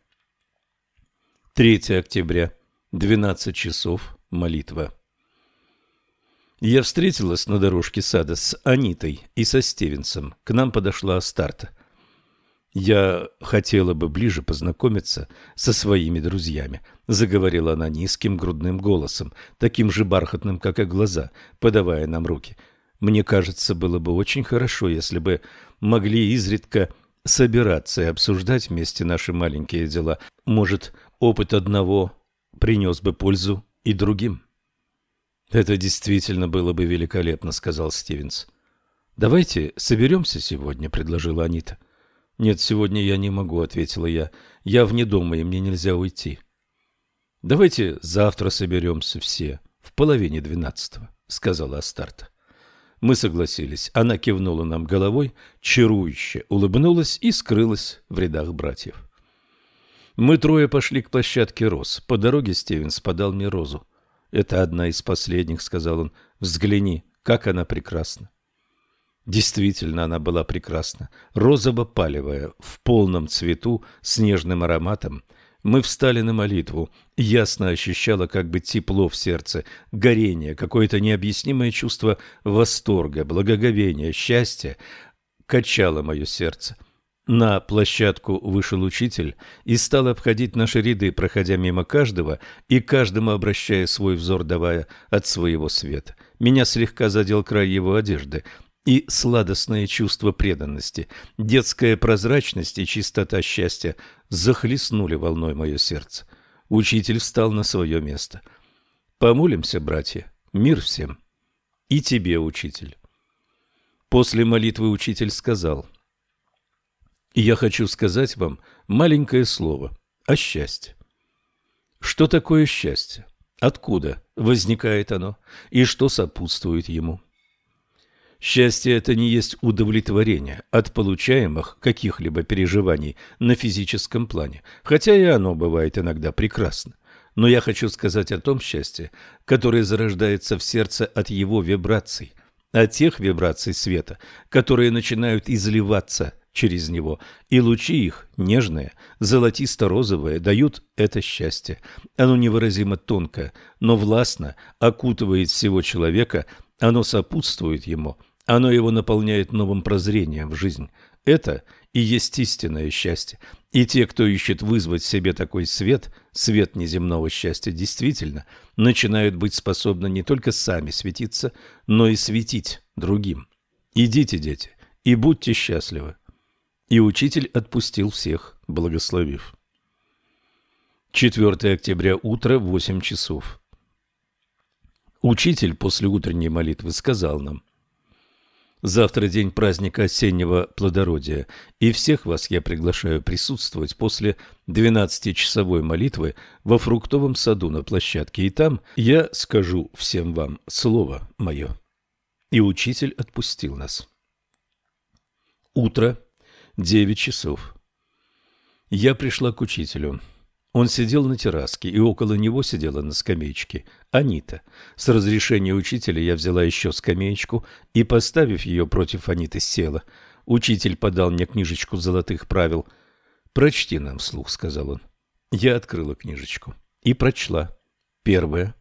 3 октября, 12 часов, молитва. Я встретилась на дорожке сада с Анитой и со Стивенсом. К нам подошла Астарта. «Я хотела бы ближе познакомиться со своими друзьями», — заговорила она низким грудным голосом, таким же бархатным, как и глаза, подавая нам руки. «Мне кажется, было бы очень хорошо, если бы могли изредка собираться и обсуждать вместе наши маленькие дела. Может, опыт одного принес бы пользу и другим». «Это действительно было бы великолепно», — сказал Стивенс. «Давайте соберемся сегодня», — предложила Анита. «Нет, сегодня я не могу», — ответила я. «Я вне дома, и мне нельзя уйти». «Давайте завтра соберемся все, в половине двенадцатого», — сказала Астарта. Мы согласились. Она кивнула нам головой, чарующе улыбнулась и скрылась в рядах братьев. Мы трое пошли к площадке роз. По дороге Стивенс подал мне розу. «Это одна из последних», — сказал он. «Взгляни, как она прекрасна». Действительно, она была прекрасна, розово-палевая, в полном цвету, с нежным ароматом. Мы встали на молитву, ясно ощущала как бы тепло в сердце, горение, какое-то необъяснимое чувство восторга, благоговения, счастья качало мое сердце. На площадку вышел учитель и стал обходить наши ряды, проходя мимо каждого и каждому обращая свой взор, давая от своего света. Меня слегка задел край его одежды – и сладостное чувство преданности, детская прозрачность и чистота счастья захлестнули волной мое сердце. Учитель встал на свое место. Помолимся, братья, мир всем. И тебе, учитель. После молитвы учитель сказал, «Я хочу сказать вам маленькое слово о счастье. Что такое счастье? Откуда возникает оно? И что сопутствует ему?» Счастье – это не есть удовлетворение от получаемых каких-либо переживаний на физическом плане, хотя и оно бывает иногда прекрасно. Но я хочу сказать о том счастье, которое зарождается в сердце от его вибраций, от тех вибраций света, которые начинают изливаться через него, и лучи их, нежные, золотисто-розовые, дают это счастье. Оно невыразимо тонко, но властно окутывает всего человека, оно сопутствует ему – оно его наполняет новым прозрением в жизнь. Это и есть истинное счастье. И те, кто ищет вызвать в себе такой свет, свет неземного счастья, действительно начинают быть способны не только сами светиться, но и светить другим. Идите, дети, и будьте счастливы. И учитель отпустил всех, благословив. 4 октября, утро, 8 часов. Учитель после утренней молитвы сказал нам – Завтра день праздника осеннего плодородия, и всех вас я приглашаю присутствовать после двенадцатичасовой молитвы во фруктовом саду на площадке, и там я скажу всем вам слово мое. И учитель отпустил нас. Утро, девять часов. Я пришла к учителю. Он сидел на терраске, и около него сидела на скамеечке Анита. С разрешения учителя я взяла еще скамеечку и, поставив ее против Аниты, села. Учитель подал мне книжечку золотых правил. «Прочти нам вслух», — сказал он. Я открыла книжечку и прочла. Первое.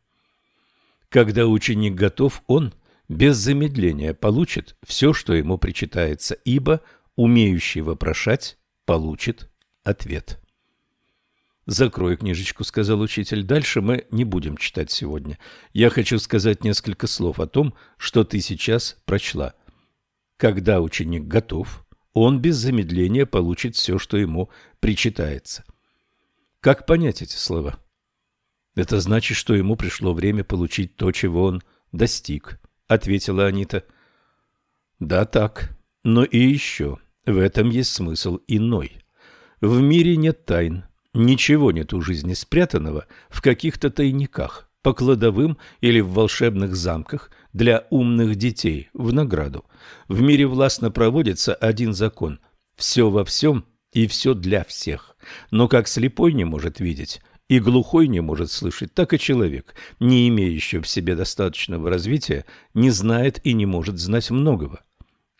Когда ученик готов, он без замедления получит все, что ему причитается, ибо умеющий вопрошать получит ответ. «Закрой книжечку», — сказал учитель. «Дальше мы не будем читать сегодня. Я хочу сказать несколько слов о том, что ты сейчас прочла. Когда ученик готов, он без замедления получит все, что ему причитается». Как понять эти слова? «Это значит, что ему пришло время получить то, чего он достиг», — ответила Анита. «Да, так. Но и еще. В этом есть смысл иной. В мире нет тайн». Ничего нет у жизни спрятанного в каких-то тайниках, по кладовым или в волшебных замках для умных детей в награду. В мире властно проводится один закон – все во всем и все для всех. Но как слепой не может видеть и глухой не может слышать, так и человек, не имеющий в себе достаточного развития, не знает и не может знать многого.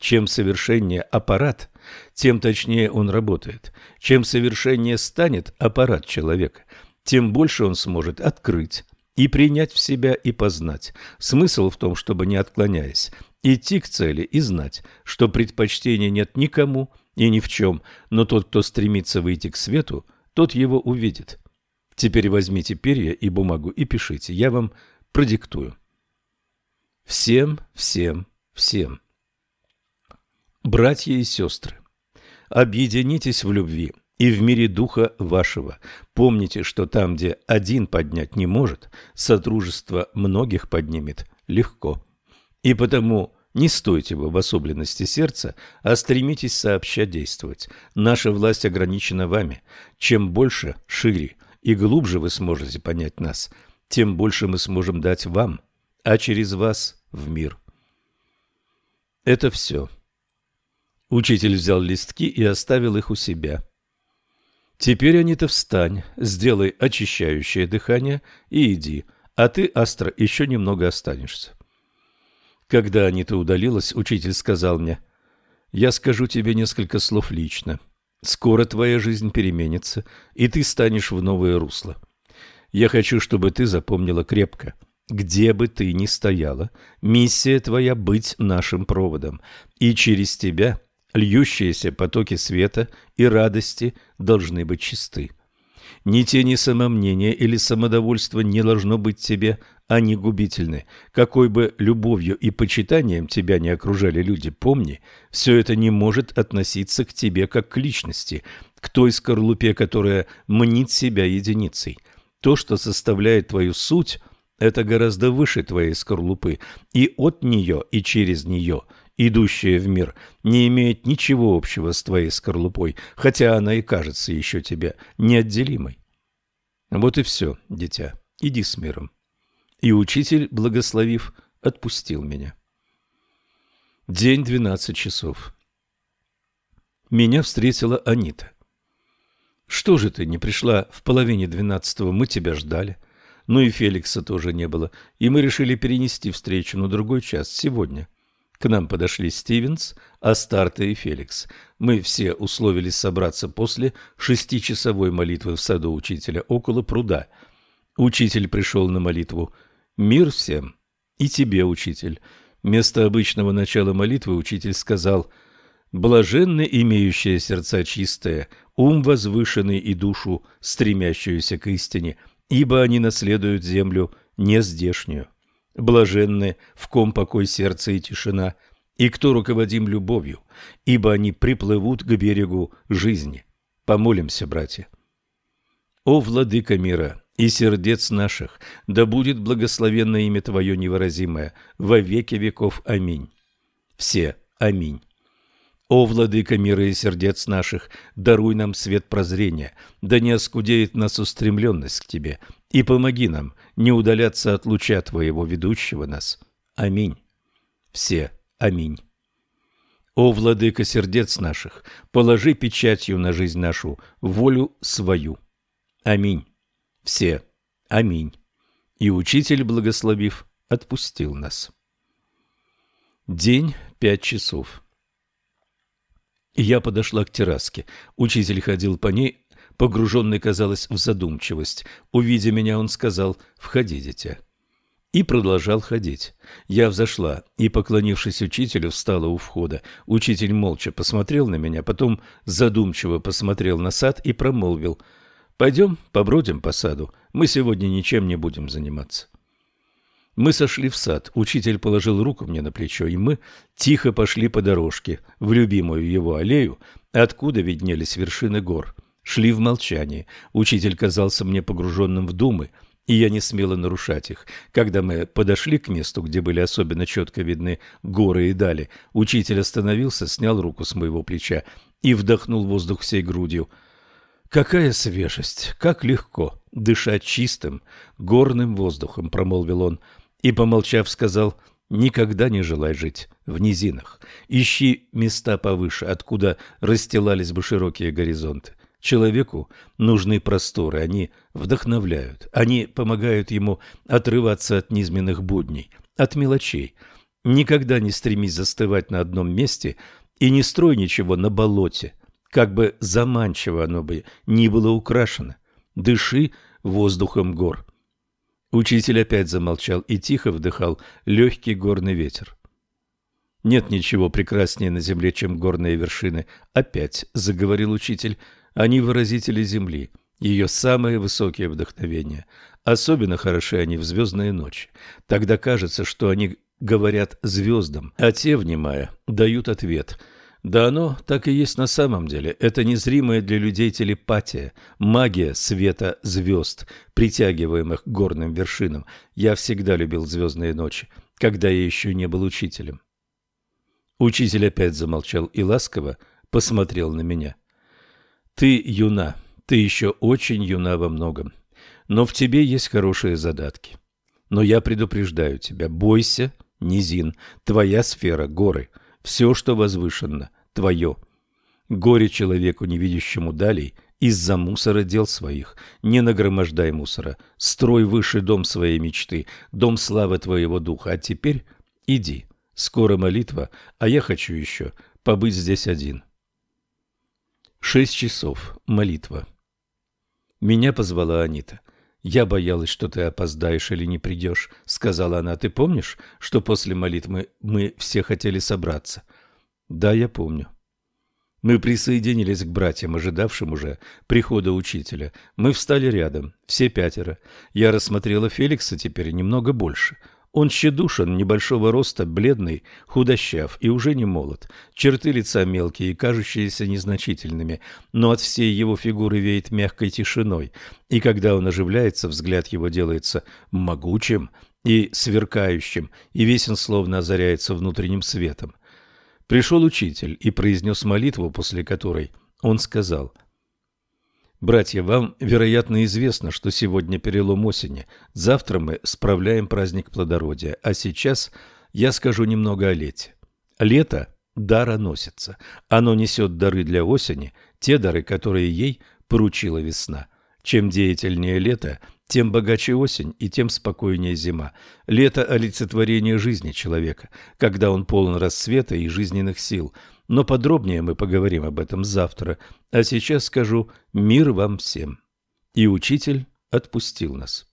Чем совершеннее аппарат, тем точнее он работает. Чем совершеннее станет аппарат человека, тем больше он сможет открыть, и принять в себя и познать. Смысл в том, чтобы, не отклоняясь, идти к цели и знать, что предпочтения нет никому и ни в чем, но тот, кто стремится выйти к свету, тот его увидит. Теперь возьмите перья и бумагу и пишите, я вам продиктую. Всем, всем, всем. Братья и сестры, объединитесь в любви и в мире духа вашего. Помните, что там, где один поднять не может, сотрудничество многих поднимет легко. И потому не стойте в особенности сердца, а стремитесь сообща действовать. Наша власть ограничена вами. Чем больше, шире и глубже вы сможете понять нас, тем больше мы сможем дать вам, а через вас в мир. Это все. Учитель взял листки и оставил их у себя. Теперь, Анита, встань, сделай очищающее дыхание и иди, а ты, Астра, еще немного останешься. Когда Анита удалилась, учитель сказал мне, «Я скажу тебе несколько слов лично. Скоро твоя жизнь переменится, и ты станешь в новое русло. Я хочу, чтобы ты запомнила крепко. Где бы ты ни стояла, миссия твоя — быть нашим проводом, и через тебя льющиеся потоки света и радости должны быть чисты. Ни тени самомнения или самодовольства не должно быть тебе, они губительны. Какой бы любовью и почитанием тебя не окружали люди, помни, все это не может относиться к тебе как к личности, к той скорлупе, которая мнит себя единицей. То, что составляет твою суть, это гораздо выше твоей скорлупы, и от нее, и через нее – идущая в мир, не имеет ничего общего с твоей скорлупой, хотя она и кажется еще тебе неотделимой. Вот и все, дитя, иди с миром. И учитель, благословив, отпустил меня. День двенадцать часов. Меня встретила Анита. «Что же ты не пришла в половине двенадцатого? Мы тебя ждали». Ну и Феликса тоже не было, и мы решили перенести встречу на другой час, сегодня. К нам подошли Стивенс, Астарта и Феликс. Мы все условились собраться после шестичасовой молитвы в саду учителя около пруда. Учитель пришел на молитву «Мир всем!» «И тебе, учитель!» Вместо обычного начала молитвы учитель сказал «Блаженны имеющие сердца чистые, ум возвышенный и душу, стремящуюся к истине, ибо они наследуют землю нездешнюю». Блаженны, в ком покой сердца и тишина, и кто руководим любовью, ибо они приплывут к берегу жизни. Помолимся, братья. О, владыка мира и сердец наших, да будет благословенно имя Твое невыразимое во веки веков. Аминь. Все. Аминь. О, владыка мира и сердец наших, даруй нам свет прозрения, да не оскудеет нас устремленность к Тебе, и помоги нам не удаляться от луча Твоего, ведущего нас. Аминь. Все. Аминь. О, владыка сердец наших, положи печатью на жизнь нашу волю свою. Аминь. Все. Аминь. И учитель, благословив, отпустил нас. День пять часов. Я подошла к терраске. Учитель ходил по ней, погруженный, казалось, в задумчивость. Увидя меня, он сказал «Входи, дитя». И продолжал ходить. Я взошла и, поклонившись учителю, встала у входа. Учитель молча посмотрел на меня, потом задумчиво посмотрел на сад и промолвил «Пойдем побродим по саду, мы сегодня ничем не будем заниматься». Мы сошли в сад, учитель положил руку мне на плечо, и мы тихо пошли по дорожке в любимую его аллею, откуда виднелись вершины гор. Шли в молчании. Учитель казался мне погруженным в думы, и я не смела нарушать их. Когда мы подошли к месту, где были особенно четко видны горы и дали, учитель остановился, снял руку с моего плеча и вдохнул воздух всей грудью. «Какая свежесть! Как легко дышать чистым, горным воздухом!» — промолвил он и, помолчав, сказал «Никогда не желай жить в низинах. Ищи места повыше, откуда расстилались бы широкие горизонты. Человеку нужны просторы, они вдохновляют, они помогают ему отрываться от низменных будней, от мелочей. Никогда не стремись застывать на одном месте и не строй ничего на болоте, как бы заманчиво оно бы ни было украшено. Дыши воздухом гор. Учитель опять замолчал и тихо вдыхал легкий горный ветер. Нет ничего прекраснее на земле, чем горные вершины. Опять заговорил учитель. Они выразители земли, ее самые высокие вдохновения. Особенно хороши они в звездные ночи. Тогда кажется, что они говорят звездам, а те, внимая, дают ответ. Да оно так и есть на самом деле. Это незримая для людей телепатия, магия света звезд, притягиваемых к горным вершинам. Я всегда любил звездные ночи, когда я еще не был учителем. Учитель опять замолчал и ласково посмотрел на меня. «Ты юна, ты еще очень юна во многом, но в тебе есть хорошие задатки. Но я предупреждаю тебя, бойся низин, твоя сфера, горы, все, что возвышенно, твое. Горе человеку, не видящему далей, из-за мусора дел своих. Не нагромождай мусора, строй выше дом своей мечты, дом славы твоего духа, а теперь иди». Скоро молитва, а я хочу еще побыть здесь один. Шесть часов. Молитва. Меня позвала Анита. «Я боялась, что ты опоздаешь или не придешь», — сказала она. «Ты помнишь, что после молитвы мы все хотели собраться?» «Да, я помню». Мы присоединились к братьям, ожидавшим уже прихода учителя. Мы встали рядом, все пятеро. Я рассмотрела Феликса теперь немного больше — он тщедушен, небольшого роста, бледный, худощав и уже не молод. Черты лица мелкие и кажущиеся незначительными, но от всей его фигуры веет мягкой тишиной, и когда он оживляется, взгляд его делается могучим и сверкающим, и весь он словно озаряется внутренним светом. Пришел учитель и произнес молитву, после которой он сказал – Братья, вам, вероятно, известно, что сегодня перелом осени. Завтра мы справляем праздник плодородия, а сейчас я скажу немного о лете. Лето дароносится. Оно несет дары для осени, те дары, которые ей поручила весна. Чем деятельнее лето, тем богаче осень и тем спокойнее зима. Лето – олицетворение жизни человека, когда он полон рассвета и жизненных сил – но подробнее мы поговорим об этом завтра, а сейчас скажу «Мир вам всем». И учитель отпустил нас.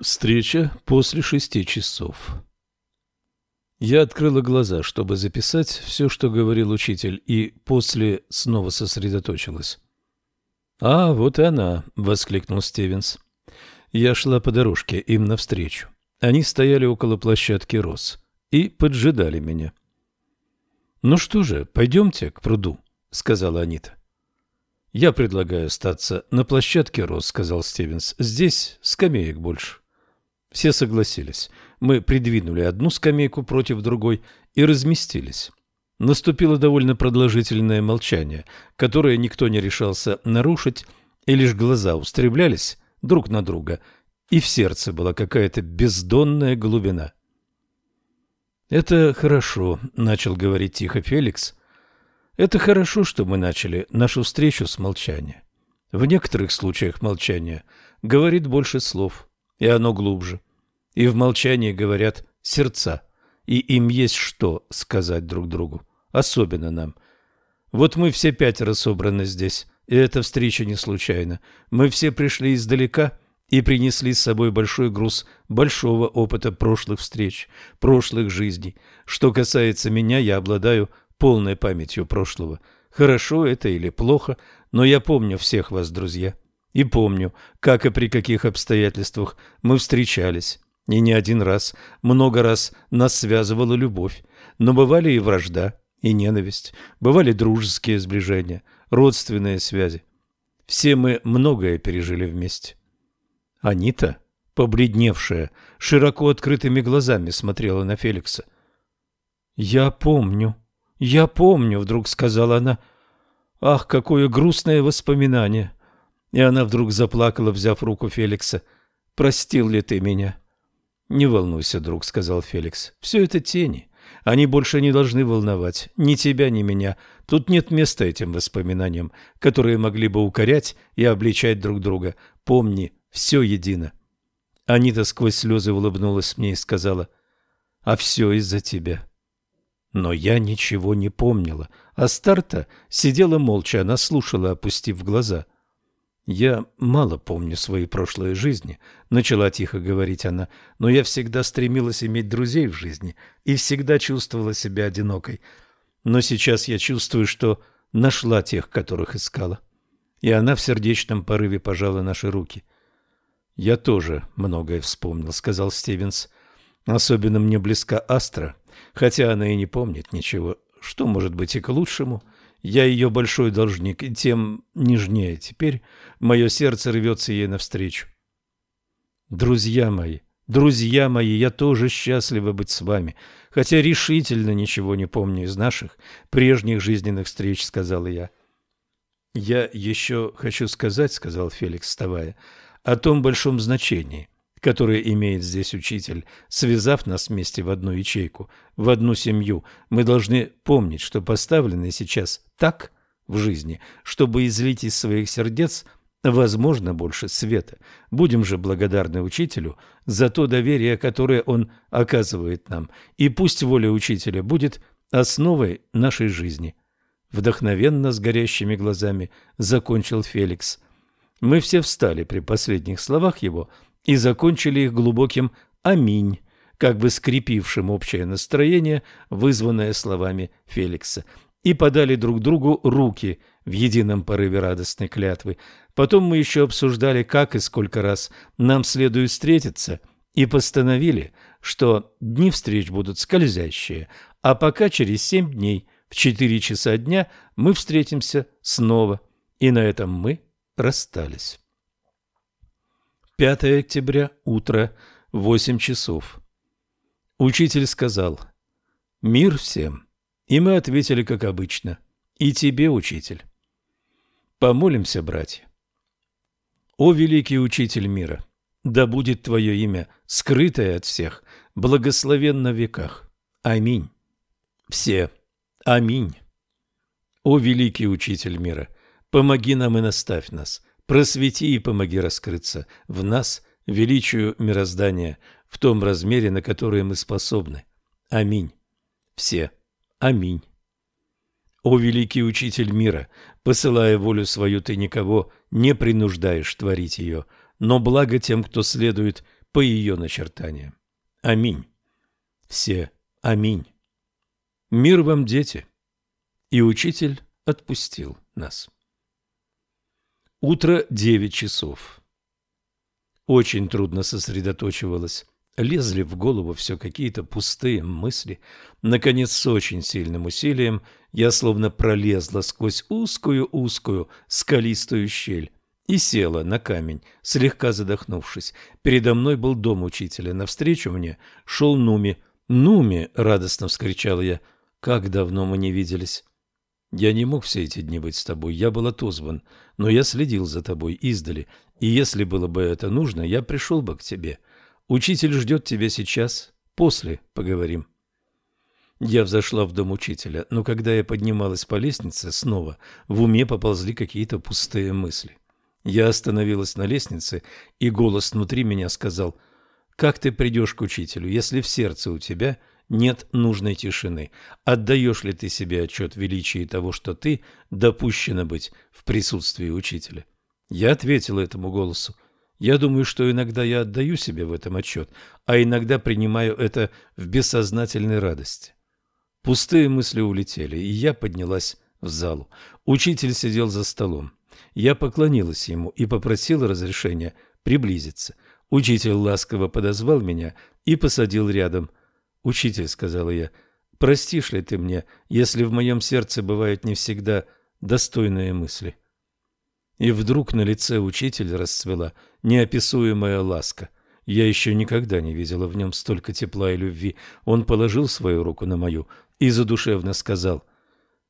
Встреча после шести часов. Я открыла глаза, чтобы записать все, что говорил учитель, и после снова сосредоточилась. «А, вот и она!» — воскликнул Стивенс. Я шла по дорожке им навстречу. Они стояли около площадки роз и поджидали меня. — «Ну что же, пойдемте к пруду», — сказала Анита. «Я предлагаю остаться на площадке Рос», — сказал Стивенс. «Здесь скамеек больше». Все согласились. Мы придвинули одну скамейку против другой и разместились. Наступило довольно продолжительное молчание, которое никто не решался нарушить, и лишь глаза устремлялись друг на друга, и в сердце была какая-то бездонная глубина. «Это хорошо», — начал говорить тихо Феликс. «Это хорошо, что мы начали нашу встречу с молчания. В некоторых случаях молчание говорит больше слов, и оно глубже. И в молчании говорят сердца, и им есть что сказать друг другу, особенно нам. Вот мы все пятеро собраны здесь, и эта встреча не случайна. Мы все пришли издалека» и принесли с собой большой груз большого опыта прошлых встреч, прошлых жизней. Что касается меня, я обладаю полной памятью прошлого. Хорошо это или плохо, но я помню всех вас, друзья. И помню, как и при каких обстоятельствах мы встречались. И не один раз, много раз нас связывала любовь. Но бывали и вражда, и ненависть, бывали дружеские сближения, родственные связи. Все мы многое пережили вместе. Анита, побледневшая, широко открытыми глазами смотрела на Феликса. «Я помню, я помню», — вдруг сказала она. «Ах, какое грустное воспоминание!» И она вдруг заплакала, взяв руку Феликса. «Простил ли ты меня?» «Не волнуйся, друг», — сказал Феликс. «Все это тени. Они больше не должны волновать ни тебя, ни меня. Тут нет места этим воспоминаниям, которые могли бы укорять и обличать друг друга. Помни, все едино. Анита сквозь слезы улыбнулась мне и сказала, «А все из-за тебя». Но я ничего не помнила, а Старта сидела молча, она слушала, опустив глаза. Я мало помню свои прошлые жизни, начала тихо говорить она, но я всегда стремилась иметь друзей в жизни и всегда чувствовала себя одинокой. Но сейчас я чувствую, что нашла тех, которых искала. И она в сердечном порыве пожала наши руки. Я тоже многое вспомнил, сказал Стивенс. Особенно мне близка Астра, хотя она и не помнит ничего, что может быть и к лучшему. Я ее большой должник, и тем нежнее теперь мое сердце рвется ей навстречу. Друзья мои, друзья мои, я тоже счастлива быть с вами, хотя решительно ничего не помню из наших прежних жизненных встреч, сказала я. Я еще хочу сказать, сказал Феликс, вставая, о том большом значении, которое имеет здесь учитель, связав нас вместе в одну ячейку, в одну семью, мы должны помнить, что поставлены сейчас так в жизни, чтобы излить из своих сердец возможно больше света. Будем же благодарны учителю за то доверие, которое он оказывает нам, и пусть воля учителя будет основой нашей жизни. Вдохновенно, с горящими глазами, закончил Феликс. Мы все встали при последних словах его – и закончили их глубоким «Аминь», как бы скрепившим общее настроение, вызванное словами Феликса, и подали друг другу руки в едином порыве радостной клятвы. Потом мы еще обсуждали, как и сколько раз нам следует встретиться, и постановили, что дни встреч будут скользящие, а пока через семь дней в четыре часа дня мы встретимся снова, и на этом мы расстались. 5 октября, утро, 8 часов. Учитель сказал «Мир всем». И мы ответили, как обычно. «И тебе, учитель». Помолимся, братья. О великий учитель мира, да будет твое имя, скрытое от всех, благословенно в веках. Аминь. Все. Аминь. О великий учитель мира, помоги нам и наставь нас – Просвети и помоги раскрыться в нас величию мироздания в том размере, на который мы способны. Аминь. Все. Аминь. О великий учитель мира, посылая волю свою, ты никого не принуждаешь творить ее, но благо тем, кто следует по ее начертаниям. Аминь. Все. Аминь. Мир вам, дети. И учитель отпустил нас. Утро девять часов. Очень трудно сосредоточивалась. Лезли в голову все какие-то пустые мысли. Наконец, с очень сильным усилием я словно пролезла сквозь узкую-узкую скалистую щель и села на камень, слегка задохнувшись. Передо мной был дом учителя. Навстречу мне шел Нуми. «Нуми!» — радостно вскричал я. «Как давно мы не виделись!» Я не мог все эти дни быть с тобой, я был отозван, но я следил за тобой издали, и если было бы это нужно, я пришел бы к тебе. Учитель ждет тебя сейчас, после поговорим. Я взошла в дом учителя, но когда я поднималась по лестнице снова, в уме поползли какие-то пустые мысли. Я остановилась на лестнице, и голос внутри меня сказал, «Как ты придешь к учителю, если в сердце у тебя нет нужной тишины. Отдаешь ли ты себе отчет величии того, что ты допущена быть в присутствии учителя? Я ответил этому голосу. Я думаю, что иногда я отдаю себе в этом отчет, а иногда принимаю это в бессознательной радости. Пустые мысли улетели, и я поднялась в залу. Учитель сидел за столом. Я поклонилась ему и попросила разрешения приблизиться. Учитель ласково подозвал меня и посадил рядом – «Учитель», — сказала я, — «простишь ли ты мне, если в моем сердце бывают не всегда достойные мысли?» И вдруг на лице учителя расцвела неописуемая ласка. Я еще никогда не видела в нем столько тепла и любви. Он положил свою руку на мою и задушевно сказал,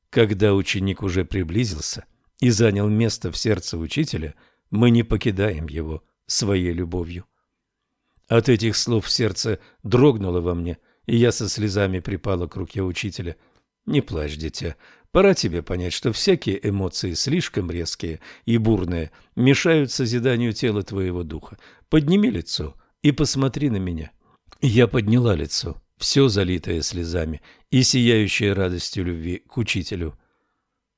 «Когда ученик уже приблизился и занял место в сердце учителя, мы не покидаем его своей любовью». От этих слов сердце дрогнуло во мне, и я со слезами припала к руке учителя. «Не плачь, дитя. Пора тебе понять, что всякие эмоции слишком резкие и бурные мешают созиданию тела твоего духа. Подними лицо и посмотри на меня». Я подняла лицо, все залитое слезами и сияющее радостью любви к учителю.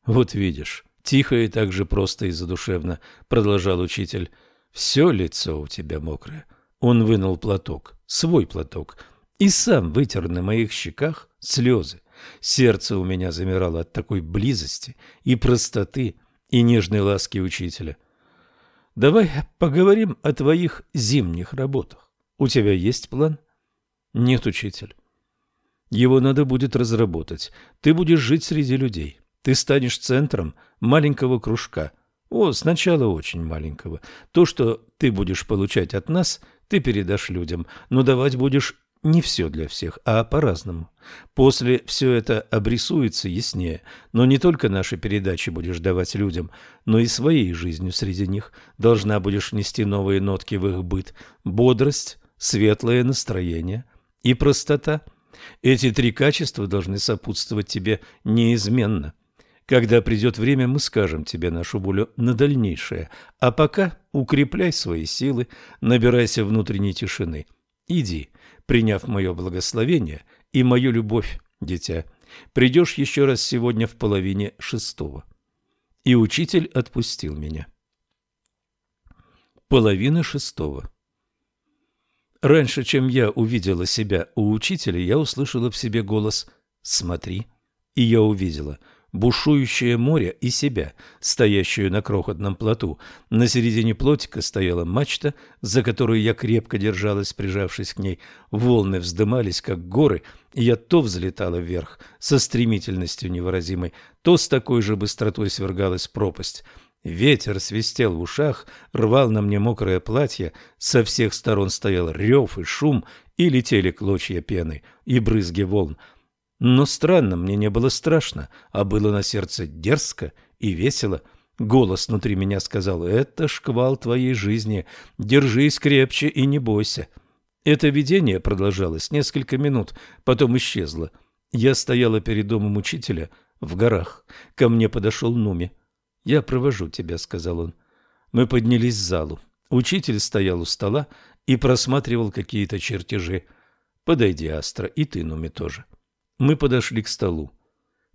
«Вот видишь, Тихо и так же просто и задушевно продолжал учитель. Все лицо у тебя мокрое. Он вынул платок, свой платок, и сам вытер на моих щеках слезы. Сердце у меня замирало от такой близости и простоты, и нежной ласки учителя. Давай поговорим о твоих зимних работах. У тебя есть план? Нет, учитель. Его надо будет разработать. Ты будешь жить среди людей. Ты станешь центром маленького кружка. О, сначала очень маленького. То, что ты будешь получать от нас, ты передашь людям, но давать будешь не все для всех, а по-разному. После все это обрисуется яснее, но не только наши передачи будешь давать людям, но и своей жизнью среди них должна будешь внести новые нотки в их быт, бодрость, светлое настроение и простота. Эти три качества должны сопутствовать тебе неизменно. Когда придет время, мы скажем тебе нашу волю на дальнейшее, а пока укрепляй свои силы, набирайся внутренней тишины. Иди, приняв мое благословение и мою любовь, дитя. Придешь еще раз сегодня в половине шестого. И учитель отпустил меня. Половина шестого. Раньше, чем я увидела себя у учителя, я услышала в себе голос «Смотри». И я увидела – бушующее море и себя, стоящую на крохотном плоту. На середине плотика стояла мачта, за которую я крепко держалась, прижавшись к ней. Волны вздымались, как горы, и я то взлетала вверх со стремительностью невыразимой, то с такой же быстротой свергалась пропасть. Ветер свистел в ушах, рвал на мне мокрое платье, со всех сторон стоял рев и шум, и летели клочья пены и брызги волн. Но странно, мне не было страшно, а было на сердце дерзко и весело. Голос внутри меня сказал «Это шквал твоей жизни, держись крепче и не бойся». Это видение продолжалось несколько минут, потом исчезло. Я стояла перед домом учителя в горах. Ко мне подошел Нуми. «Я провожу тебя», — сказал он. Мы поднялись в залу. Учитель стоял у стола и просматривал какие-то чертежи. «Подойди, Астра, и ты, Нуми, тоже». Мы подошли к столу.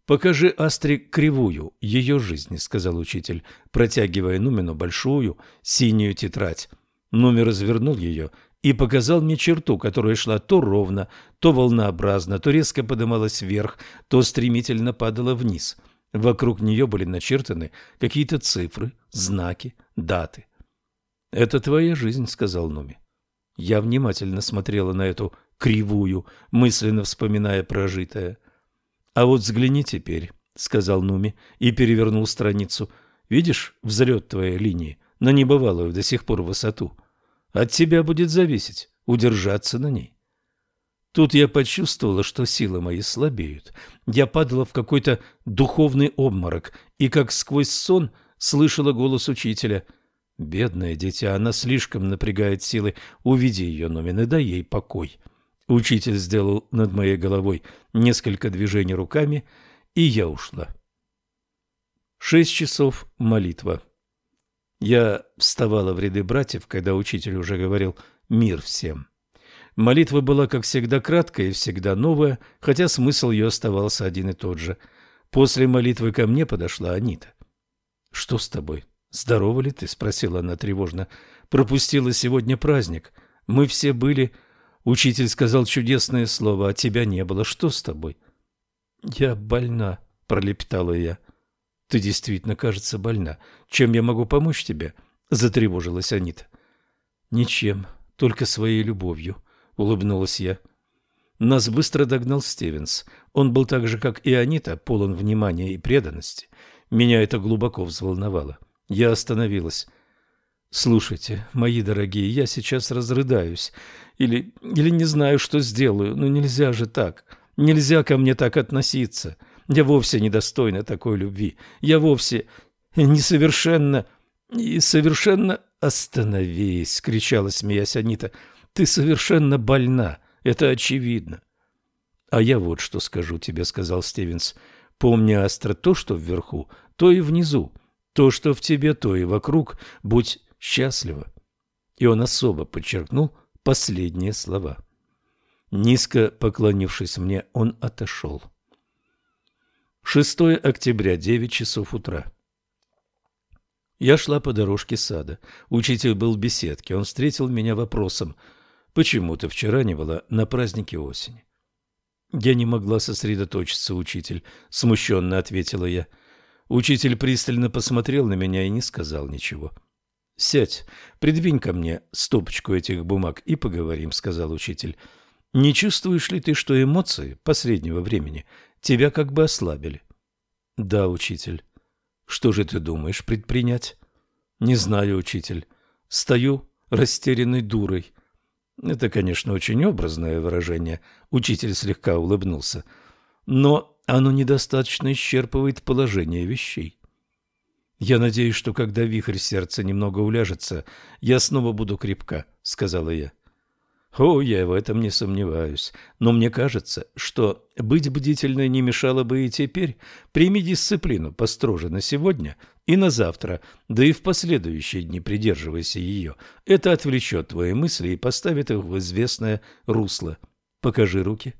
«Покажи Астре кривую ее жизни», — сказал учитель, протягивая Нумину большую синюю тетрадь. Нуми развернул ее и показал мне черту, которая шла то ровно, то волнообразно, то резко подымалась вверх, то стремительно падала вниз. Вокруг нее были начертаны какие-то цифры, знаки, даты. «Это твоя жизнь», — сказал Нуми. Я внимательно смотрела на эту кривую, мысленно вспоминая прожитое. «А вот взгляни теперь», — сказал Нуми и перевернул страницу. «Видишь взлет твоей линии на небывалую до сих пор высоту? От тебя будет зависеть удержаться на ней». Тут я почувствовала, что силы мои слабеют. Я падала в какой-то духовный обморок и, как сквозь сон, слышала голос учителя. «Бедное дитя, она слишком напрягает силы. Уведи ее, Номин, и дай ей покой». Учитель сделал над моей головой несколько движений руками, и я ушла. Шесть часов молитва. Я вставала в ряды братьев, когда учитель уже говорил «мир всем». Молитва была, как всегда, краткая и всегда новая, хотя смысл ее оставался один и тот же. После молитвы ко мне подошла Анита. «Что с тобой? Здорова ли ты?» — спросила она тревожно. «Пропустила сегодня праздник. Мы все были Учитель сказал чудесное слово, а тебя не было. Что с тобой? Я больна, пролепетала я. Ты действительно, кажется, больна. Чем я могу помочь тебе? затревожилась Анита. Ничем, только своей любовью, улыбнулась я. Нас быстро догнал Стивенс. Он был так же, как и Анита, полон внимания и преданности. Меня это глубоко взволновало. Я остановилась. «Слушайте, мои дорогие, я сейчас разрыдаюсь. Или, или не знаю, что сделаю. Но нельзя же так. Нельзя ко мне так относиться. Я вовсе недостойна такой любви. Я вовсе несовершенно... И совершенно... «Остановись!» — кричала, смеясь Анита. «Ты совершенно больна. Это очевидно». «А я вот что скажу тебе», — сказал Стивенс. «Помни, Астра, то, что вверху, то и внизу. То, что в тебе, то и вокруг. Будь счастлива. И он особо подчеркнул последние слова. Низко поклонившись мне, он отошел. 6 октября, 9 часов утра. Я шла по дорожке сада. Учитель был в беседке. Он встретил меня вопросом, почему ты вчера не была на празднике осени? Я не могла сосредоточиться, учитель, смущенно ответила я. Учитель пристально посмотрел на меня и не сказал ничего. «Сядь, придвинь ко мне стопочку этих бумаг и поговорим», — сказал учитель. «Не чувствуешь ли ты, что эмоции последнего времени тебя как бы ослабили?» «Да, учитель». «Что же ты думаешь предпринять?» «Не знаю, учитель. Стою растерянной дурой». Это, конечно, очень образное выражение. Учитель слегка улыбнулся. Но оно недостаточно исчерпывает положение вещей. Я надеюсь, что когда вихрь сердца немного уляжется, я снова буду крепка, сказала я. О, я в этом не сомневаюсь. Но мне кажется, что быть бдительной не мешало бы и теперь. Прими дисциплину построже на сегодня и на завтра, да и в последующие дни придерживайся ее. Это отвлечет твои мысли и поставит их в известное русло. Покажи руки.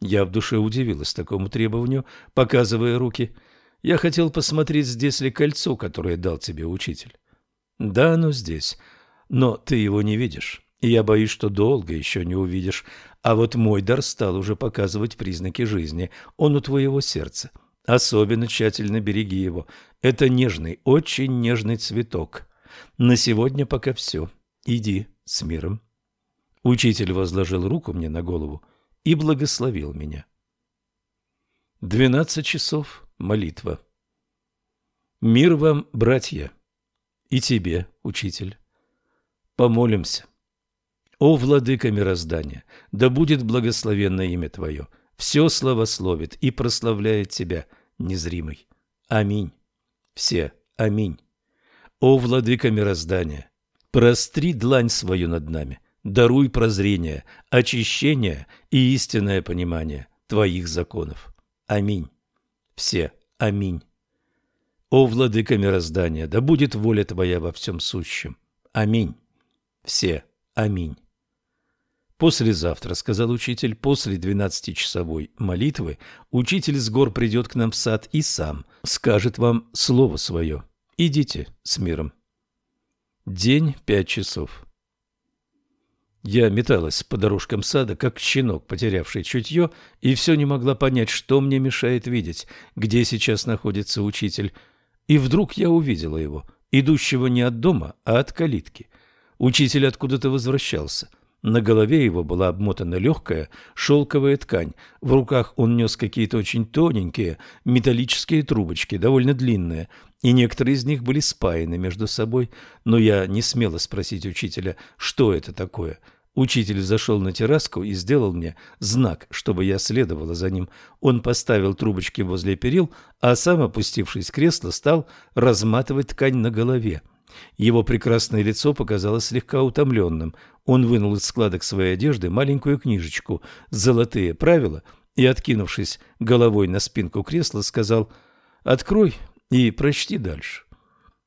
Я в душе удивилась такому требованию, показывая руки. Я хотел посмотреть, здесь ли кольцо, которое дал тебе учитель. Да, оно здесь, но ты его не видишь и я боюсь, что долго еще не увидишь. А вот мой дар стал уже показывать признаки жизни. Он у твоего сердца. Особенно тщательно береги его. Это нежный, очень нежный цветок. На сегодня пока все. Иди с миром. Учитель возложил руку мне на голову и благословил меня. Двенадцать часов. Молитва. Мир вам, братья, и тебе, учитель. Помолимся. О, владыка мироздания, да будет благословенно имя Твое, все славословит и прославляет Тебя, незримый. Аминь. Все. Аминь. О, владыка мироздания, простри длань свою над нами, даруй прозрение, очищение и истинное понимание Твоих законов. Аминь. Все. Аминь. О, владыка мироздания, да будет воля Твоя во всем сущем. Аминь. Все. Аминь. «Послезавтра», — сказал учитель, — «после двенадцатичасовой молитвы учитель с гор придет к нам в сад и сам скажет вам слово свое. Идите с миром». День пять часов. Я металась по дорожкам сада, как щенок, потерявший чутье, и все не могла понять, что мне мешает видеть, где сейчас находится учитель. И вдруг я увидела его, идущего не от дома, а от калитки. Учитель откуда-то возвращался. На голове его была обмотана легкая шелковая ткань. В руках он нес какие-то очень тоненькие металлические трубочки, довольно длинные, и некоторые из них были спаяны между собой. Но я не смела спросить учителя, что это такое. Учитель зашел на терраску и сделал мне знак, чтобы я следовала за ним. Он поставил трубочки возле перил, а сам, опустившись в кресло, стал разматывать ткань на голове. Его прекрасное лицо показалось слегка утомленным. Он вынул из складок своей одежды маленькую книжечку «Золотые правила» и, откинувшись головой на спинку кресла, сказал «Открой и прочти дальше».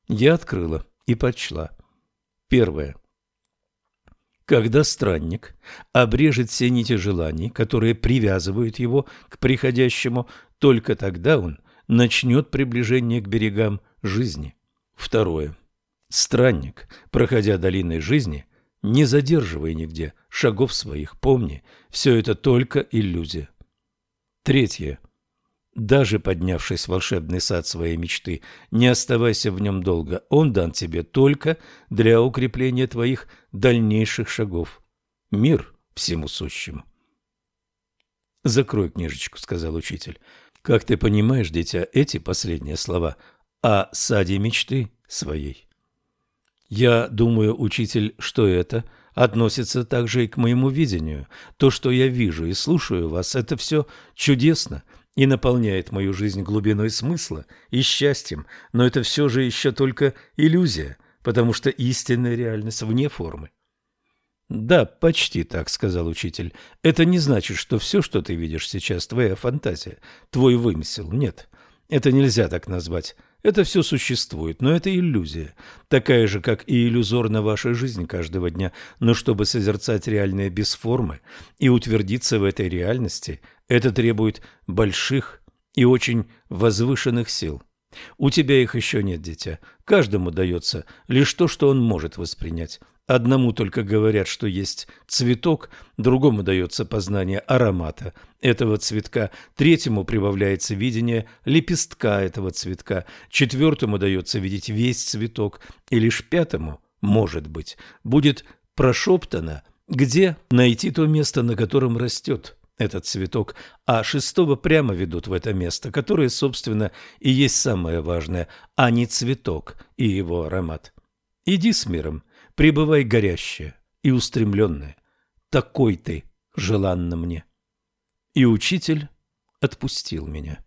Я открыла и прочла. Первое. Когда странник обрежет все нити желаний, которые привязывают его к приходящему, только тогда он начнет приближение к берегам жизни. Второе. Странник, проходя долиной жизни, не задерживай нигде шагов своих, помни, все это только иллюзия. Третье. Даже поднявшись в волшебный сад своей мечты, не оставайся в нем долго, он дан тебе только для укрепления твоих дальнейших шагов. Мир всему сущему. «Закрой книжечку», — сказал учитель. «Как ты понимаешь, дитя, эти последние слова о саде мечты своей?» Я думаю, учитель, что это относится также и к моему видению. То, что я вижу и слушаю вас, это все чудесно и наполняет мою жизнь глубиной смысла и счастьем, но это все же еще только иллюзия, потому что истинная реальность вне формы. «Да, почти так», — сказал учитель. «Это не значит, что все, что ты видишь сейчас, твоя фантазия, твой вымысел. Нет, это нельзя так назвать. Это все существует, но это иллюзия, такая же, как и иллюзорна ваша жизнь каждого дня. Но чтобы созерцать реальное без формы и утвердиться в этой реальности, это требует больших и очень возвышенных сил. У тебя их еще нет, дитя. Каждому дается лишь то, что он может воспринять. Одному только говорят, что есть цветок, другому дается познание аромата этого цветка, третьему прибавляется видение лепестка этого цветка, четвертому дается видеть весь цветок, и лишь пятому, может быть, будет прошептано, где найти то место, на котором растет этот цветок, а шестого прямо ведут в это место, которое, собственно, и есть самое важное, а не цветок и его аромат. Иди с миром, пребывай горящая и устремленная. Такой ты желанна мне. И учитель отпустил меня.